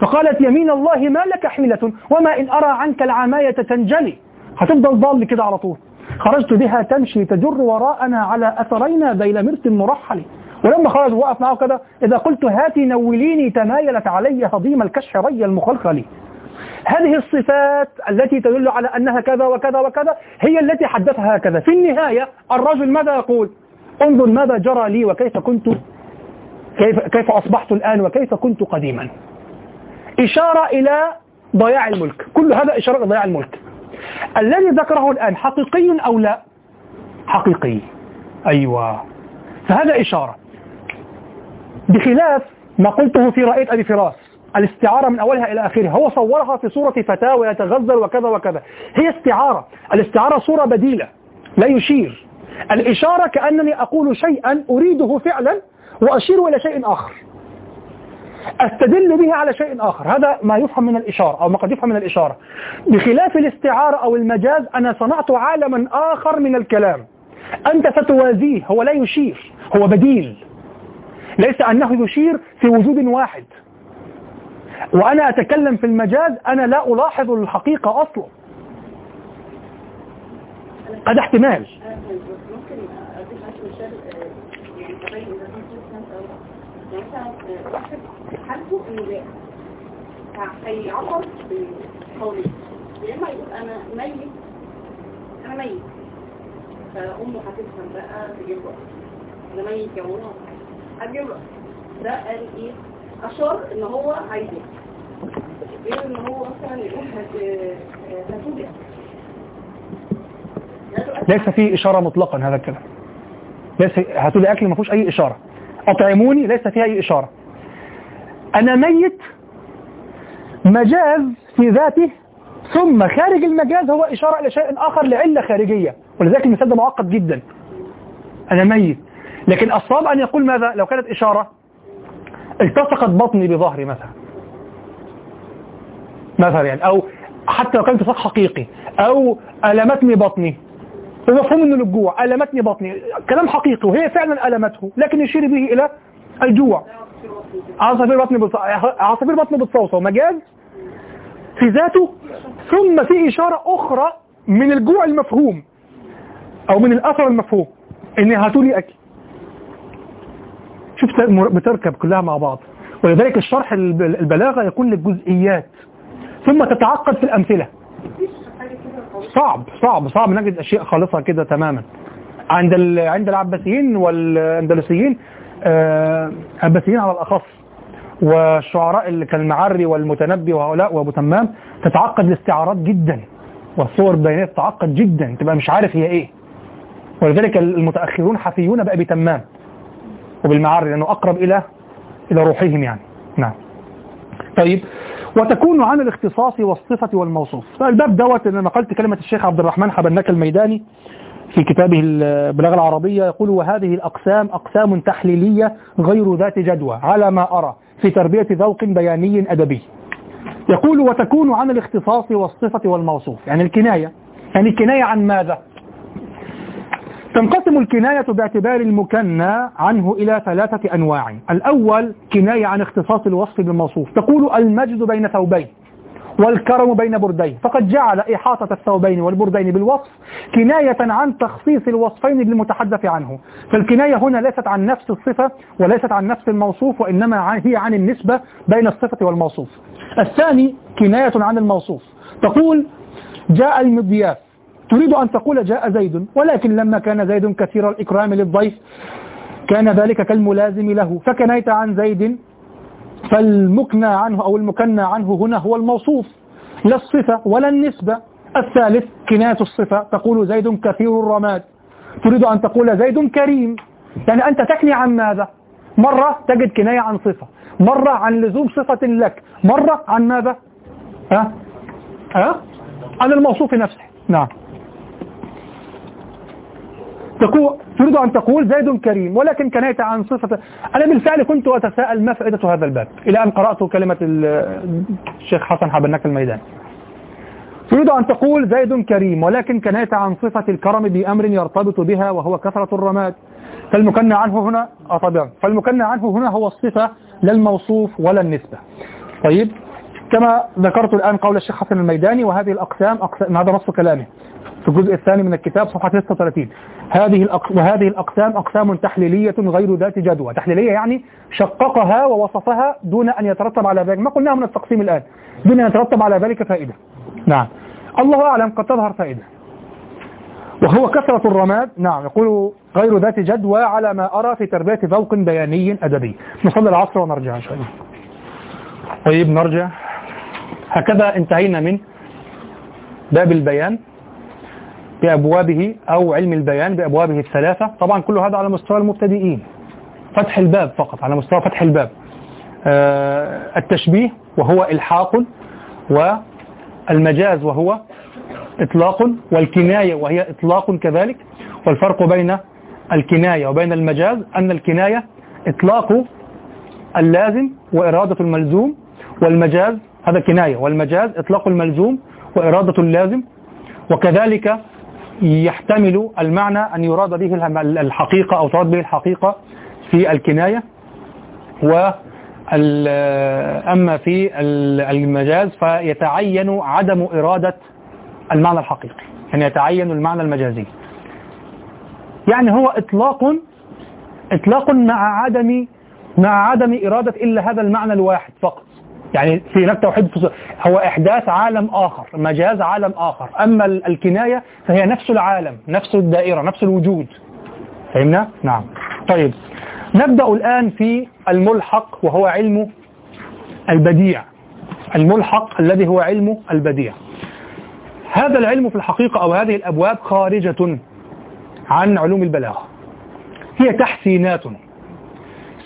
فقالت يمين الله ما لك حيلة؟ وما إن أرى عنك العماية تنجلي. هتفضل ضال كده على طول. خرجت بها تمشي تجر وراءنا على أثرينا ذيل مرت مرحل. ولما خرج وقف معه كده إذا قلت هاتي نوليني تمايلت علي هضيم الكشح ري المخلخل. هذه الصفات التي تدل على أنها كذا وكذا وكذا هي التي حدثها هكذا. في النهاية الرجل ماذا يقول؟ انظر ماذا جرى لي وكيف كنت كيف, كيف أصبحت الآن وكيف كنت قديما. إشارة إلى ضياع الملك. كل هذا إشارة إلى ضياع الملك. الذي ذكره الآن حقيقي أو لا؟ حقيقي. أيوة. فهذا إشارة. بخلاف ما قلته في رأية أبي فراس. الاستعارة من أولها إلى آخرها هو صورها في صورة فتاة ويتغزل وكذا وكذا. هي استعارة. الاستعارة صورة بديلة. لا يشير. الإشارة كأنني أقول شيئا أريده فعلا وأشير إلى شيء آخر. أستدل به على شيء آخر. هذا ما يفهم من الإشارة أو ما قد يفهم من الإشارة. بخلاف الاستعارة أو المجاز أنا صنعت عالما آخر من الكلام. أنت ستوازيه. هو لا يشير. هو بديل. ليس أنه يشير في وجود واحد. وأنا أتكلم في المجاز أنا لا ألاحظ الحقيقة أصلا. هذا احتمال. هيعبر بقوله يا إما يقول أنا ميت أنا ميت فأمه هتفهم بقى تجيب لما يتجوزها هتجيب ده قال إيه؟ أشار إن هو عايزه. غير إن هو مثلا يقول هت هتوجد ليس فيه إشارة مطلقا هذا الكلام. ليس هاتوا لي أكل ما فيهوش أي إشارة. أطعموني ليس فيها أي إشارة. أنا ميت مجاز في ذاته ثم خارج المجاز هو إشارة إلى شيء آخر لعلة خارجية. ولذلك المثال ده معقد جدا. أنا ميت. لكن الصواب أن يقول ماذا؟ لو كانت إشارة التصقت بطني بظهري مثلا. مثلا يعني؟ أو حتى لو كان اتفاق حقيقي. أو ألمتني بطني. ومفهوم إنه الجوع ألمتني بطني. كلام حقيقي. وهي فعلا ألمته. لكن يشير به إلى الجوع. عصافير بطني بتص... عصافير بطني بتصوصو. مجاز؟ في ذاته. ثم في إشارة أخرى من الجوع المفهوم. أو من الأثر المفهوم. إن هاتولي أكل. شوف بتركب كلها مع بعض. ولذلك الشرح الب- البلاغة يكون للجزئيات. ثم تتعقد في الأمثلة. صعب صعب صعب نجد أشياء خالصة كده تماما. عند. عند العباسيين والأندلسيين آه، عباسيين على الأخص والشعراء اللي كالمعري والمتنبي وهؤلاء وأبو تمام تتعقد الاستعارات جدا والصور البيانية تتعقد جدا تبقى مش عارف هي إيه. ولذلك المتأخرون حفيون بأبي تمام. وبالمعري لأنه أقرب إلى إلى روحهم يعني. نعم. طيب وتكون عن الاختصاص والصفة والموصوف. فالباب دوت أنا نقلت كلمة الشيخ عبد الرحمن حبناك الميداني في كتابه البلاغة العربية يقول وهذه الأقسام أقسام تحليلية غير ذات جدوى على ما أرى في تربية ذوق بياني أدبي. يقول وتكون عن الاختصاص والصفة والموصوف. يعني الكناية. يعني الكناية عن ماذا؟ تنقسم الكناية باعتبار المكنى عنه إلى ثلاثة أنواع. الأول كناية عن اختصاص الوصف بالموصوف. تقول المجد بين ثوبين والكرم بين بردين. فقد جعل إحاطة الثوبين والبردين بالوصف كناية عن تخصيص الوصفين بالمتحدث عنه. فالكناية هنا ليست عن نفس الصفة وليست عن نفس الموصوف وإنما هي عن النسبة بين الصفة والموصوف. الثاني كناية عن الموصوف. تقول جاء المضياف. تريد أن تقول جاء زيد ولكن لما كان زيد كثير الإكرام للضيف كان ذلك كالملازم له. فكنيت عن زيد فالمكنى عنه أو المكنى عنه هنا هو الموصوف. لا الصفة ولا النسبة. الثالث كناية الصفة. تقول زيد كثير الرماد. تريد أن تقول زيد كريم. يعني أنت تكني عن ماذا؟ مرة تجد كناية عن صفة. مرة عن لزوم صفة لك. مرة عن ماذا؟ ها؟ ها؟ عن الموصوف نفسه. نعم. تقول تريد أن تقول زيد كريم ولكن كنيت عن صفة أنا بالفعل كنت أتساءل ما فائدة هذا الباب إلى أن قرأت كلمة ال- الشيخ حسن حبناك الميدان. تريد أن تقول زيد كريم ولكن كنيت عن صفة الكرم بأمر يرتبط بها وهو كثرة الرماد. فالمكنى عنه هنا آه طبعا. فالمكنى عنه هنا هو الصفة لا الموصوف ولا النسبة. طيب كما ذكرت الآن قول الشيخ حسن الميداني وهذه الأقسام أقسام هذا نص كلامه. في الجزء الثاني من الكتاب صفحة 36 هذه. وهذه الأقسام أقسام تحليلية غير ذات جدوى. تحليلية يعني شققها ووصفها دون أن يترتب على ذلك. ما قلناه من التقسيم الآن. دون أن يترتب على ذلك فائدة. نعم. الله أعلم قد تظهر فائدة. وهو كثرة الرماد. نعم. يقول غير ذات جدوى على ما أرى في تربية ذوق بياني أدبي. نصلي العصر ونرجع إن شاء الله. طيب نرجع. هكذا انتهينا من باب البيان. بأبوابه أو علم البيان بأبوابه الثلاثة. طبعا كل هذا على مستوى المبتدئين. فتح الباب فقط على مستوى فتح الباب. آه التشبيه وهو إلحاق والمجاز وهو إطلاق والكناية وهي إطلاق كذلك. والفرق بين الكناية وبين المجاز أن الكناية إطلاق اللازم وإرادة الملزوم والمجاز هذا كناية والمجاز إطلاق الملزوم وإرادة اللازم. وكذلك يحتمل المعنى أن يراد به الحقيقة أو تراد به الحقيقة في الكناية و أما في ال- المجاز فيتعين عدم إرادة المعنى الحقيقي. يعني يتعين المعنى المجازي. يعني هو إطلاق إطلاق مع عدم مع عدم إرادة إلا هذا المعنى الواحد فقط. يعني في هناك توحيد فصول هو إحداث عالم آخر مجاز عالم آخر. أما ال- الكناية فهي نفس العالم نفس الدائرة نفس الوجود. فهمنا؟ نعم. طيب. نبدأ الآن في الملحق وهو علم البديع. الملحق الذي هو علم البديع. هذا العلم في الحقيقة أو هذه الأبواب خارجة عن علوم البلاغة. هي تحسينات.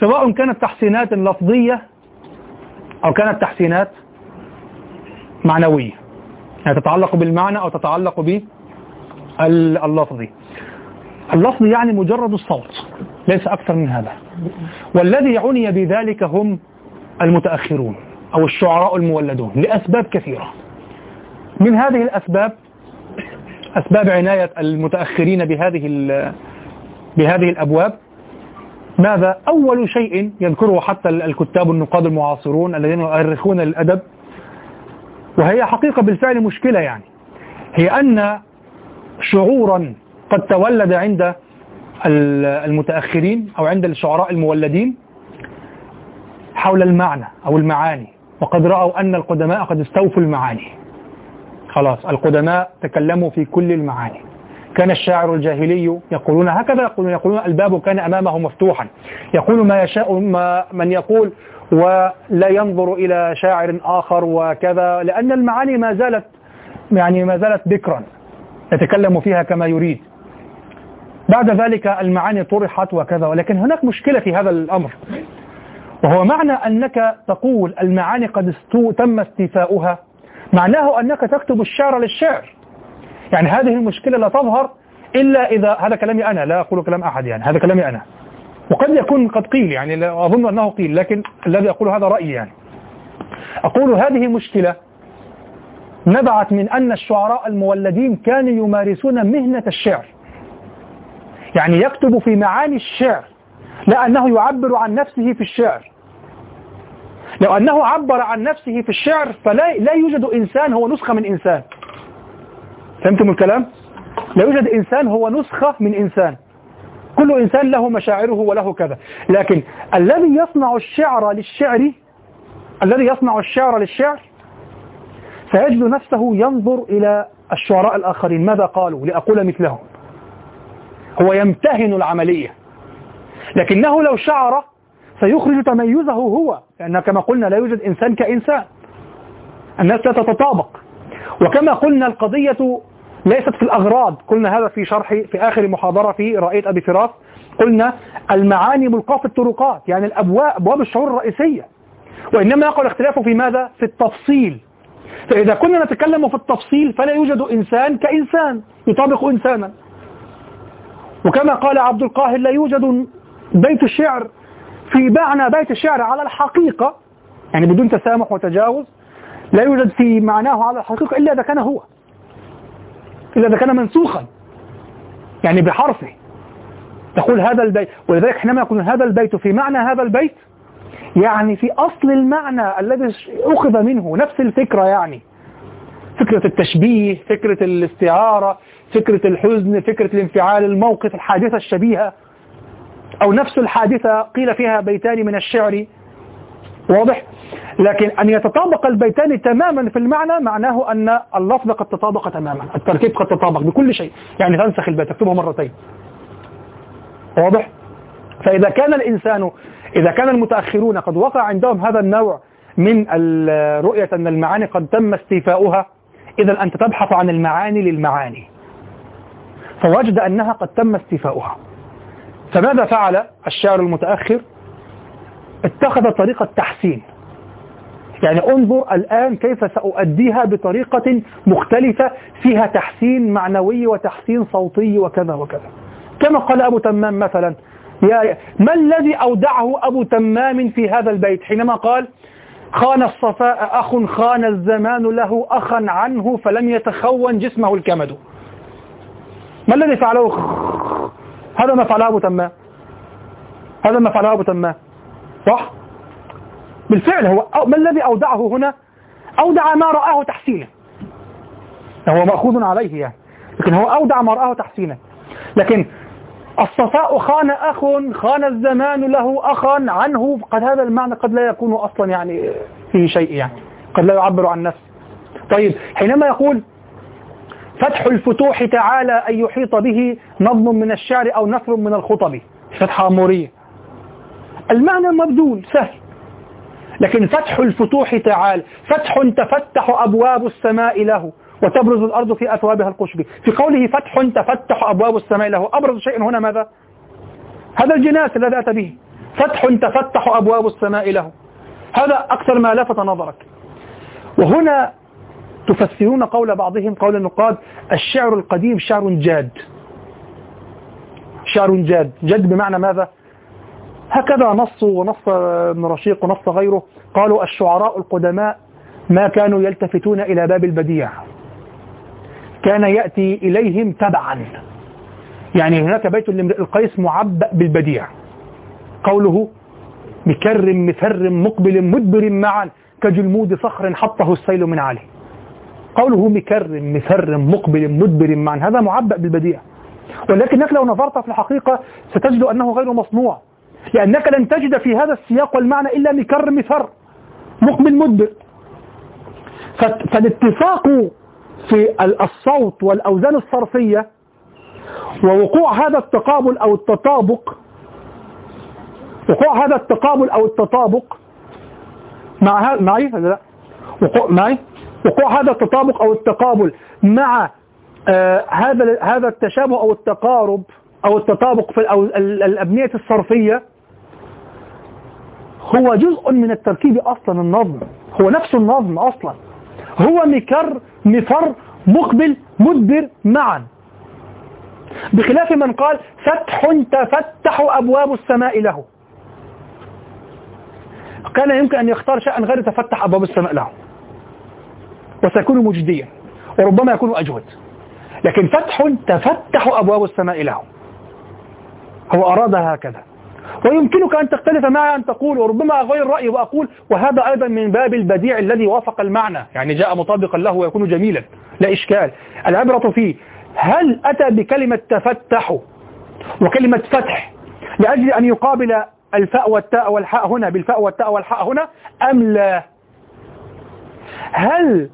سواء كانت تحسينات لفظية أو كانت تحسينات معنوية. يعني تتعلق بالمعنى أو تتعلق باللفظي اللفظ يعني مجرد الصوت ليس أكثر من هذا. والذي عني بذلك هم المتأخرون أو الشعراء المولدون لأسباب كثيرة. من هذه الأسباب أسباب عناية المتأخرين بهذه بهذه الأبواب ماذا؟ أول شيء يذكره حتى الكتاب النقاد المعاصرون الذين يؤرخون للأدب وهي حقيقة بالفعل مشكلة يعني. هي أن شعورا قد تولد عند ال- المتأخرين أو عند الشعراء المولدين حول المعنى أو المعاني. وقد رأوا أن القدماء قد استوفوا المعاني. خلاص القدماء تكلموا في كل المعاني. كان الشاعر الجاهلي يقولون هكذا يقولون يقولون الباب كان أمامه مفتوحا. يقول ما يشاء ما من يقول ولا ينظر إلى شاعر آخر وكذا لأن المعاني ما زالت يعني ما زالت بكرا. يتكلم فيها كما يريد. بعد ذلك المعاني طرحت وكذا ولكن هناك مشكلة في هذا الأمر. وهو معنى أنك تقول المعاني قد استو تم استيفاؤها. معناه أنك تكتب الشعر للشعر يعني هذه المشكلة لا تظهر إلا إذا هذا كلامي أنا لا أقول كلام أحد يعني هذا كلامي أنا. وقد يكون قد قيل يعني أظن أنه قيل لكن الذي أقول هذا رأيي يعني. أقول هذه مشكلة نبعت من أن الشعراء المولدين كانوا يمارسون مهنة الشعر. يعني يكتب في معاني الشعر لا أنه يعبر عن نفسه في الشعر. لو أنه عبر عن نفسه في الشعر فلا لا يوجد إنسان هو نسخة من إنسان. فهمتم الكلام؟ لا يوجد إنسان هو نسخة من إنسان. كل إنسان له مشاعره وله كذا. لكن الذي يصنع الشعر للشعر الذي يصنع الشعر للشعر سيجد نفسه ينظر إلى الشعراء الآخرين. ماذا قالوا؟ لأقول مثلهم. هو يمتهن العملية. لكنه لو شعر سيخرج تميزه هو. لأن كما قلنا لا يوجد إنسان كإنسان. الناس لا تتطابق. وكما قلنا القضية ليست في الأغراض. قلنا هذا في شرح في آخر محاضرة في رأيت أبي فراس. قلنا المعاني ملقاة في الطرقات يعني الأبواب أبواب الشعور الرئيسية. وإنما يقع الاختلاف في ماذا؟ في التفصيل. فإذا كنا نتكلم في التفصيل فلا يوجد إنسان كإنسان يطابق إنسانا. وكما قال عبد القاهر لا يوجد بيت الشعر في معنى بيت الشعر على الحقيقة يعني بدون تسامح وتجاوز لا يوجد في معناه على الحقيقة إلا إذا كان هو. إلا إذا كان منسوخا. يعني بحرفه. تقول هذا البيت ولذلك حينما يقول هذا البيت في معنى هذا البيت يعني في أصل المعنى الذي أخذ منه نفس الفكرة يعني. فكرة التشبيه فكرة الاستعارة فكرة الحزن فكرة الانفعال الموقف الحادثة الشبيهة أو نفس الحادثة قيل فيها بيتان من الشعر. واضح؟ لكن أن يتطابق البيتان تماما في المعنى معناه أن اللفظ قد تطابق تماما التركيب قد تطابق بكل شيء يعني تنسخ البيت تكتبه مرتين. واضح؟ فإذا كان الإنسان إذا كان المتأخرون قد وقع عندهم هذا النوع من رؤية أن المعاني قد تم استيفاؤها إذا أنت تبحث عن المعاني للمعاني. فوجد أنها قد تم استيفاؤها. فماذا فعل الشاعر المتأخر؟ اتخذ طريقة تحسين يعني انظر الآن كيف سأؤديها بطريقة مختلفة فيها تحسين معنوي وتحسين صوتي وكذا وكذا. كما قال أبو تمام مثلا يا ما الذي أودعه أبو تمام في هذا البيت؟ حينما قال خان الصفاء أخ خان الزمان له أخا عنه فلم يتخون جسمه الكمد. ما الذي فعله؟ هذا ما فعله أبو تمام. هذا ما فعله أبو تمام. صح؟ بالفعل هو ما الذي أودعه هنا؟ أودع ما رآه تحسينا. هو مأخوذ عليه يعني. لكن هو أودع ما رآه تحسينا. لكن الصفاء خان أخ خان الزمان له أخا عنه قد هذا المعنى قد لا يكون أصلا يعني فيه شيء يعني. قد لا يعبر عن نفسه. طيب حينما يقول فتح الفتوح تعالى أن يحيط به نظم من الشعر أو نثر من الخطب. فتحة أمورية. المعنى مبذول سهل. لكن فتح الفتوح تعالى فتح تفتح أبواب السماء له وتبرز الأرض في أثوابها القشب. في قوله فتح تفتح أبواب السماء له. أبرز شيء هنا ماذا؟ هذا الجناس الذي أتى به. فتح تفتح أبواب السماء له. هذا أكثر ما لفت نظرك. وهنا تفسرون قول بعضهم قول النقاد الشعر القديم شعر جاد. شعر جاد. جاد بمعنى ماذا؟ هكذا نص ونص ابن رشيق ونص غيره. قالوا الشعراء القدماء ما كانوا يلتفتون إلى باب البديع. كان يأتي إليهم تبعا. يعني هناك بيت لامرئ القيس معبأ بالبديع. قوله مكر مفر مقبل مدبر معا كجلمود صخر حطه السيل من عليه. قوله مكر مفر مقبل مدبر معا هذا معبأ بالبديع. ولكنك لو نظرت في الحقيقة ستجد أنه غير مصنوع. لأنك لن تجد في هذا السياق والمعنى إلا مكر مفر مقبل مدبر. فالاتفاق في الصوت والأوزان الصرفية ووقوع هذا التقابل أو التطابق وقوع هذا التقابل أو التطابق مع هذا معي لا؟ وقوع معي؟ وقوع هذا التطابق أو التقابل مع آه هذا هذا التشابه أو التقارب أو التطابق في الأبنية الصرفية هو جزء من التركيب أصلا النظم. هو نفس النظم أصلا. هو مكر مفر مقبل مدبر معا. بخلاف من قال فتح تفتح أبواب السماء له. كان يمكن أن يختار شيئا غير تفتح أبواب السماء له. وسيكون مجديا. وربما يكون أجود. لكن فتح تفتح أبواب السماء له. هو أراد هكذا. ويمكنك أن تختلف معي أن تقول وربما أغير رأيي وأقول وهذا أيضا من باب البديع الذي وافق المعنى. يعني جاء مطابقا له ويكون جميلا. لا إشكال. العبرة فيه هل أتى بكلمة تفتح وكلمة فتح لأجل أن يقابل الفاء والتاء والحاء هنا بالفاء والتاء والحاء هنا أم لا؟ هل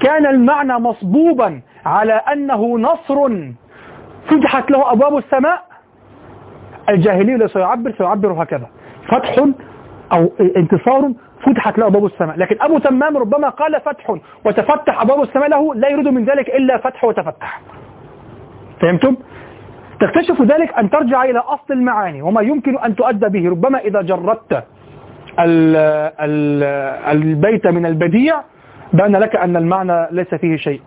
كان المعنى مصبوبا على أنه نصر فتحت له أبواب السماء؟ الجاهلي لا سيعبر سيعبر هكذا. فتح أو انتصار فتحت له أبواب السماء. لكن أبو تمام ربما قال فتح وتفتح أبواب السماء له لا يريد من ذلك إلا فتح وتفتح. فهمتم؟ تكتشف ذلك أن ترجع إلى أصل المعاني وما يمكن أن تؤدى به. ربما إذا جردت البيت من البديع بأن لك أن المعنى ليس فيه شيء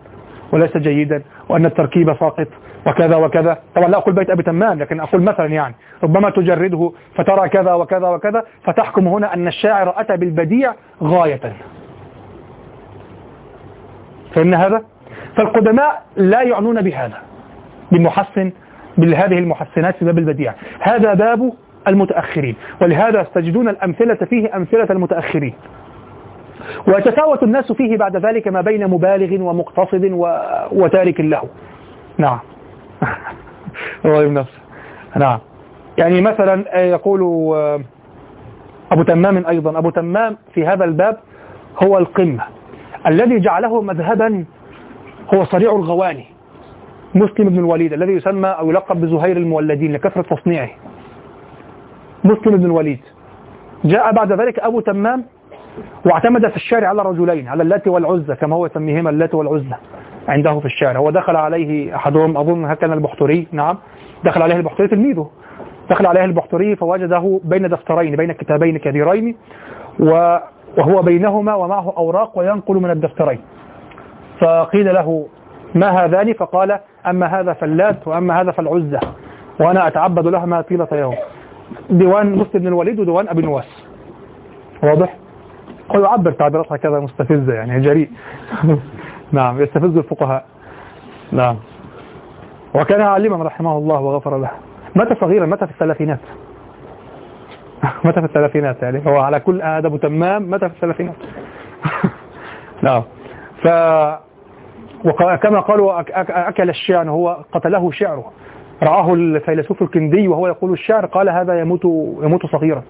وليس جيدا وأن التركيب ساقط وكذا وكذا. طبعا لا أقول بيت أبي تمام لكن أقول مثلا يعني ربما تجرده فترى كذا وكذا وكذا فتحكم هنا أن الشاعر أتى بالبديع غاية. فإن هذا؟ فالقدماء لا يعنون بهذا بمحسن بهذه المحسنات في باب البديع. هذا باب المتأخرين ولهذا تجدون الأمثلة فيه أمثلة المتأخرين. ويتفاوت الناس فيه بعد ذلك ما بين مبالغ ومقتصد وتارك له نعم. (laughs) الله نفسه نعم. يعني مثلا يقول آه، أبو تمام أيضا. أبو تمام في هذا الباب هو القمة. الذي جعله مذهبا هو صريع الغواني. مسلم بن الوليد الذي يسمى أو يلقب بزهير المولدين لكثرة تصنيعه. مسلم بن الوليد. جاء بعد ذلك أبو تمام واعتمد في الشارع على رجلين على اللات والعزة كما هو يسميهما اللات والعزة عنده في الشارع. هو دخل عليه أحدهم أظن كان البحتري نعم. دخل عليه البحتري تلميذه. دخل عليه البحتري فوجده بين دفترين بين كتابين كبيرين وهو بينهما ومعه أوراق وينقل من الدفترين. فقيل له ما هذان؟ فقال أما هذا فاللات وأما هذا فالعزة وأنا أتعبد لهما طيلة يوم. ديوان مسلم بن الوليد وديوان أبي نواس. واضح؟ هو يعبر تعبيرات هكذا مستفزة يعني جريء. (laughs) نعم يستفز الفقهاء. نعم. وكان عالما رحمه الله وغفر له. مات صغيرا؟ مات في الثلاثينات؟ (laughs) مات في الثلاثينات يعني؟ هو على كل أدب تمام مات في الثلاثينات؟ (laughs) نعم. ف وكما قالوا أكل الشعر هو قتله شعره. رآه الفيلسوف الكندي وهو يقول الشعر قال هذا يموت يموت صغيرا.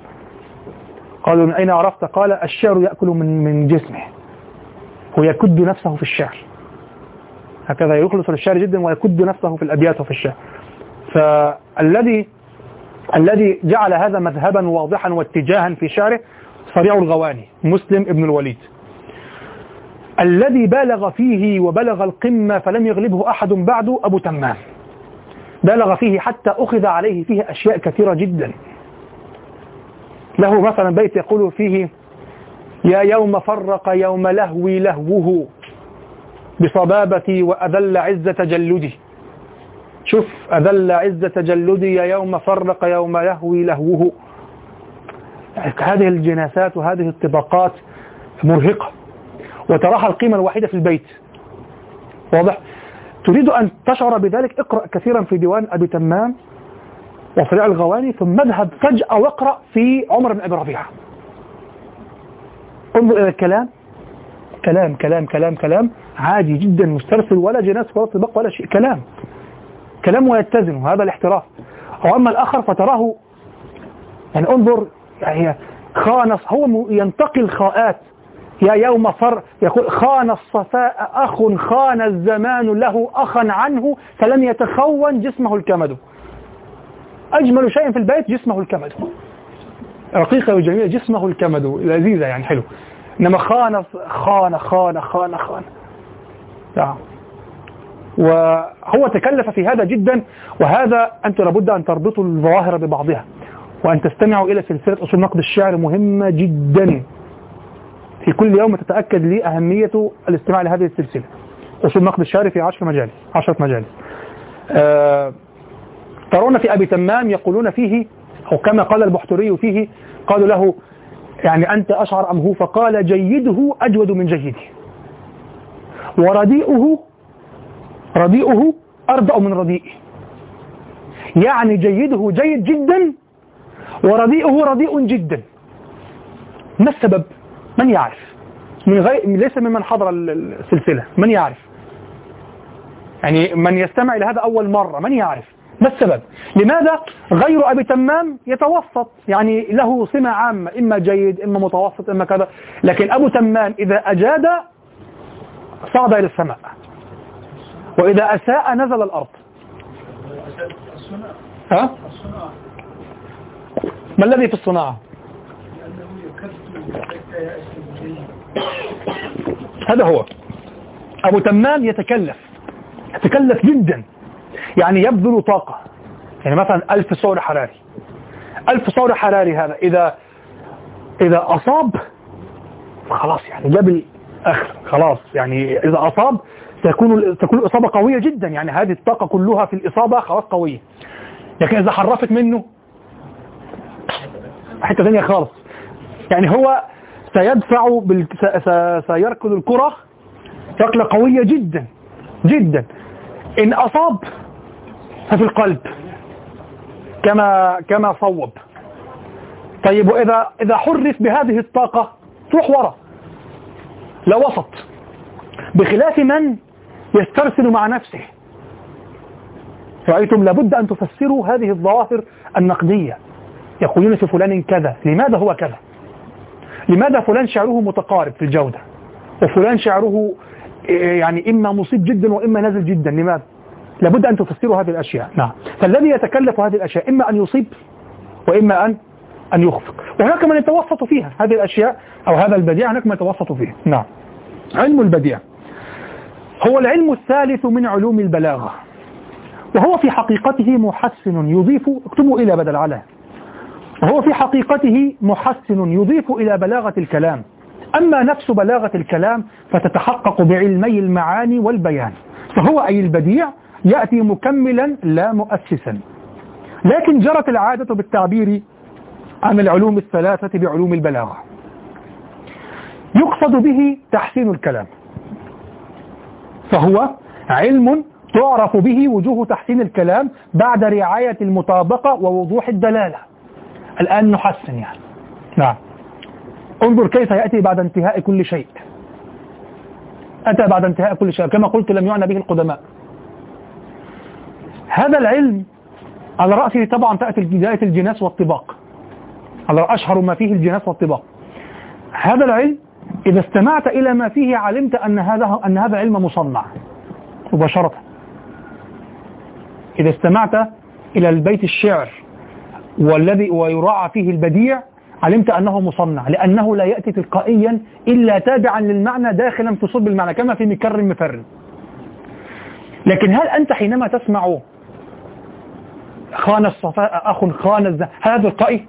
قالوا من أين عرفت؟ قال الشعر يأكل من من جسمه. ويكد نفسه في الشعر. هكذا يخلص للشعر جدا ويكد نفسه في الأبيات وفي الشعر. فالذي الذي جعل هذا مذهبا واضحا واتجاها في شعره صريع الغواني مسلم ابن الوليد. الذي بالغ فيه وبلغ القمة فلم يغلبه أحد بعده أبو تمام. بالغ فيه حتى أخذ عليه فيه أشياء كثيرة جدا. له مثلا بيت يقول فيه يا يوم فرق يوم لهوي لهوه بصبابتي وأذل عز تجلدي شوف أذل عز تجلدي يا يوم فرق يوم لهوي لهوه. هذه الجناسات وهذه الطبقات مرهقة. وتراها القيمة الوحيدة في البيت. واضح؟ تريد أن تشعر بذلك؟ اقرأ كثيرا في ديوان أبي تمام وفريع الغواني ثم اذهب فجأة واقرأ في عمر بن أبي ربيعة. انظر إلى الكلام. كلام كلام كلام كلام. عادي جدا مسترسل ولا جناس ولا طباق ولا شيء. كلام. كلام ويتزن وهذا الاحتراف. وأما الآخر فتراه. يعني انظر يعني خانص هو ينتقي الخاءات. يا يوم فر يقول خان الصفاء أخ خان الزمان له أخا عنه فلم يتخون جسمه الكمد. أجمل شيء في البيت جسمه الكمد. رقيقة وجميلة جسمه الكمد. لذيذة يعني حلو. إنما خان خان خان خان خان. نعم. وهو تكلف في هذا جدا وهذا أنت لابد أن تربطوا الظواهر ببعضها وأن تستمعوا إلى سلسلة أصول نقد الشعر مهمة جدا. في كل يوم تتأكد لي أهمية الاستماع لهذه السلسلة. أصول نقد الشعر في عشر مجالس عشرة مجالس. آه ترون في أبي تمام يقولون فيه أو كما قال البحتري فيه قالوا له يعني أنت أشعر أم هو؟ فقال جيده أجود من جيده. ورديئه رديئه أردأ من رديئه. يعني جيده جيد جدا ورديئه رديء جدا. ما السبب؟ من يعرف؟ من غير ليس ممن حضر السلسلة. من يعرف؟ يعني من يستمع إلى هذا أول مرة من يعرف؟ ما السبب؟ لماذا غير أبي تمام يتوسط؟ يعني له سمة عامة إما جيد إما متوسط إما كذا. لكن أبو تمام إذا أجاد صعد إلى السماء. وإذا أساء نزل الأرض. ها؟ ما الذي في الصناعة؟ هذا هو. أبو تمام يتكلف يتكلف جدا. يعني يبذل طاقة. يعني مثلا ألف سعر حراري. ألف سعر حراري هذا إذا إذا أصاب خلاص يعني جاب الآخر. خلاص يعني إذا أصاب تكون تكون الإصابة قوية جدا. يعني هذه الطاقة كلها في الإصابة خلاص قوية. لكن إذا حرفت منه حتة ثانية خالص. يعني هو سيدفع بال... سيركض الكرة ركلة قوية جدا جدا. إن أصاب ففي القلب. كما كما صوب. طيب وإذا إذا حرف بهذه الطاقة تروح ورا. لا وسط. بخلاف من يسترسل مع نفسه. رأيتم لابد أن تفسروا هذه الظواهر النقدية. يقولون في فلان كذا. لماذا هو كذا؟ لماذا فلان شعره متقارب في الجودة؟ وفلان شعره يعني إما مصيب جدا وإما نازل جدا. لماذا؟ لابد أن تفسروا هذه الأشياء. نعم. فالذي يتكلف هذه الأشياء إما أن يصيب وإما أن أن يخفق. وهناك من يتوسط فيها هذه الأشياء أو هذا البديع هناك من يتوسط فيه نعم. علم البديع. هو العلم الثالث من علوم البلاغة. وهو في حقيقته محسن يضيف اكتبوا إلى بدل على. وهو في حقيقته محسن يضيف إلى بلاغة الكلام. أما نفس بلاغة الكلام فتتحقق بعلمي المعاني والبيان. فهو أي البديع يأتي مكملا لا مؤسسا. لكن جرت العادة بالتعبير عن العلوم الثلاثة بعلوم البلاغة. يقصد به تحسين الكلام. فهو علم تعرف به وجوه تحسين الكلام بعد رعاية المطابقة ووضوح الدلالة. الآن نحسن يعني. نعم. انظر كيف يأتي بعد انتهاء كل شيء. أتى بعد انتهاء كل شيء. كما قلت لم يعنى به القدماء. هذا العلم على رأسه طبعا تأتي بداية الجناس والطباق. على أشهر ما فيه الجناس والطباق. هذا العلم إذا استمعت إلى ما فيه علمت أن هذا أن هذا علم مصنع مباشرة. إذا استمعت إلى البيت الشعر والذي ويراعى فيه البديع علمت أنه مصنع لأنه لا يأتي تلقائيا إلا تابعا للمعنى داخلا في صلب المعنى كما في مكر مفر لكن هل أنت حينما تسمع خان الصفاء أخ خان هذا تلقائي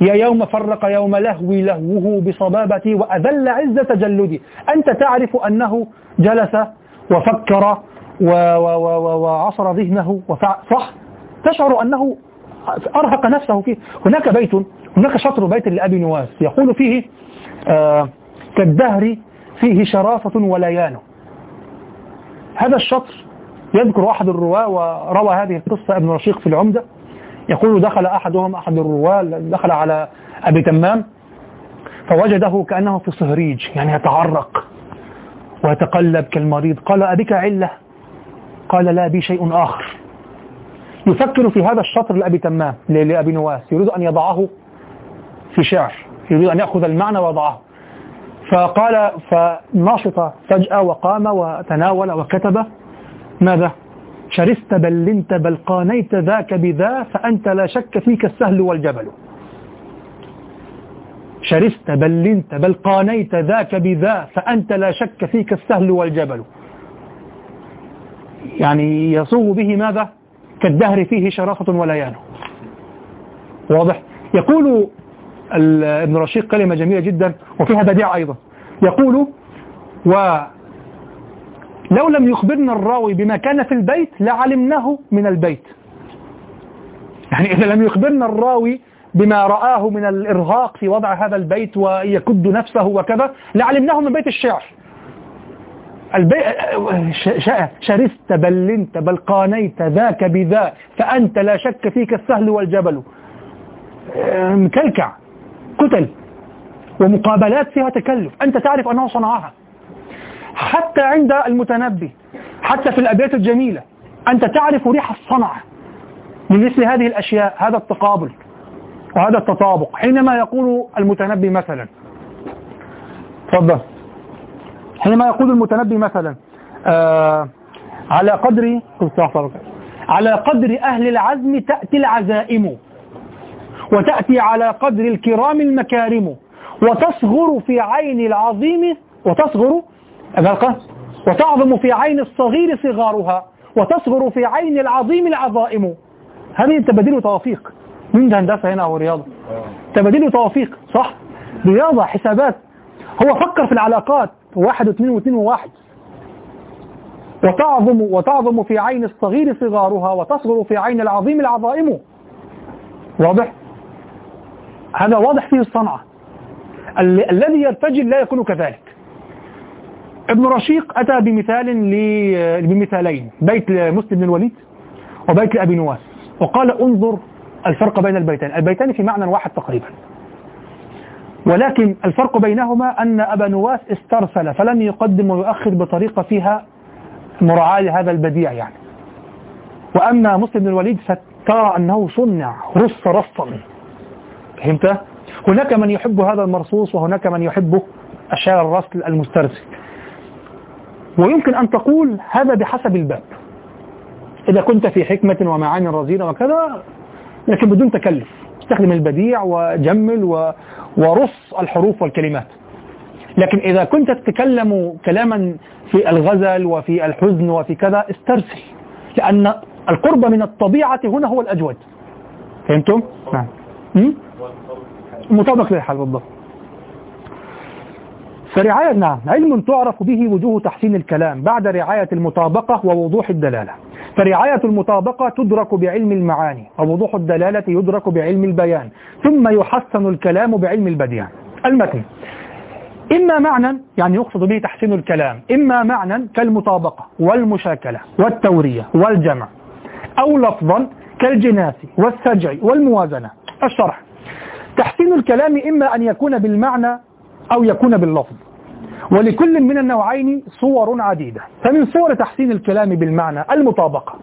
يا يوم فرق يوم لهوي لهوه بصبابتي وأذل عز تجلدي أنت تعرف أنه جلس وفكر وعصر ذهنه صح. تشعر أنه أرهق نفسه فيه. هناك بيت هناك شطر بيت لأبي نواس. يقول فيه آه كالدهر فيه شرافة وليان. هذا الشطر يذكر أحد الرواة وروى هذه القصة ابن رشيق في العمدة. يقول دخل أحدهم أحد الرواة دخل على أبي تمام فوجده كأنه في صهريج يعني يتعرق ويتقلب كالمريض. قال أبك علة؟ قال لا بي شيء آخر. يفكر في هذا الشطر لأبي تمام لأبي نواس. يريد أن يضعه في شعر. يريد أن يأخذ المعنى ويضعه. فقال فنشط فجأة وقام وتناول وكتب. ماذا؟ شرست بلنت بل قانيت ذاك بذا فأنت لا شك فيك السهل والجبل. شرست بلنت بل قانيت ذاك بذا فأنت لا شك فيك السهل والجبل. يعني يصوغ به ماذا؟ كالدهر فيه شرافة وليان. واضح؟ يقول ابن رشيق كلمة جميلة جدا وفيها بديع أيضا. يقول و لو لم يخبرنا الراوي بما كان في البيت لعلمناه من البيت. يعني إذا لم يخبرنا الراوي بما رآه من الإرهاق في وضع هذا البيت ويكد نفسه وكذا لعلمناه من بيت الشعر. البي... شرست بل لنت بل قانيت ذاك بذا فأنت لا شك فيك السهل والجبل. مكلكع كتل ومقابلات فيها تكلف. أنت تعرف أنه صنعها. حتى عند المتنبي حتى في الأبيات الجميلة. أنت تعرف ريح الصنعة من مثل هذه الأشياء هذا التقابل وهذا التطابق. حينما يقول المتنبي مثلا تفضل. حينما يقول المتنبي مثلا آه على قدر على قدر أهل العزم تأتي العزائم وتأتي على قدر الكرام المكارم وتصغر في عين العظيم وتصغر وتعظم في عين الصغير صغارها وتصغر في عين العظيم العظائم. هذه تبادل توافيق. من هندسة هنا أو رياضة؟ تبادل توافيق صح؟ رياضة حسابات. هو فكر في العلاقات واحد واثنين واثنين وواحد. وتعظم وتعظم في عين الصغير صغارها وتصغر في عين العظيم العظائم. واضح؟ هذا واضح فيه الصنعة. الذي يرتجل لا يكون كذلك. ابن رشيق أتى بمثال بمثالين بيت مسلم بن الوليد وبيت لأبي نواس وقال انظر الفرق بين البيتين البيتان في معنى واحد تقريبا. ولكن الفرق بينهما أن أبا نواس استرسل فلم يقدم ويؤخر بطريقة فيها مراعاة لهذا البديع يعني. وأما مسلم بن الوليد فترى أنه صنع رص رصا. فهمت؟ هناك من يحب هذا المرصوص وهناك من يحب الشعر الرسل المسترسل. ويمكن أن تقول هذا بحسب الباب. إذا كنت في حكمة ومعاني رزينة وكذا لكن بدون تكلف. استخدم البديع وجمل و... ورص الحروف والكلمات. لكن إذا كنت تتكلم كلاما في الغزل وفي الحزن وفي كذا استرسل. لأن القرب من الطبيعة هنا هو الأجود. فهمتم؟ نعم. مطابق للحال بالضبط. فرعاية نعم علم تعرف به وجوه تحسين الكلام بعد رعاية المطابقة ووضوح الدلالة. فرعاية المطابقة تدرك بعلم المعاني ووضوح الدلالة يدرك بعلم البيان ثم يحسن الكلام بعلم البديع. المتن. إما معنى يعني يقصد به تحسين الكلام إما معنى كالمطابقة والمشاكلة والتورية والجمع أو لفظا كالجناس والسجع والموازنة. الشرح. تحسين الكلام إما أن يكون بالمعنى أو يكون باللفظ. ولكل من النوعين صور عديدة. فمن صور تحسين الكلام بالمعنى المطابقة.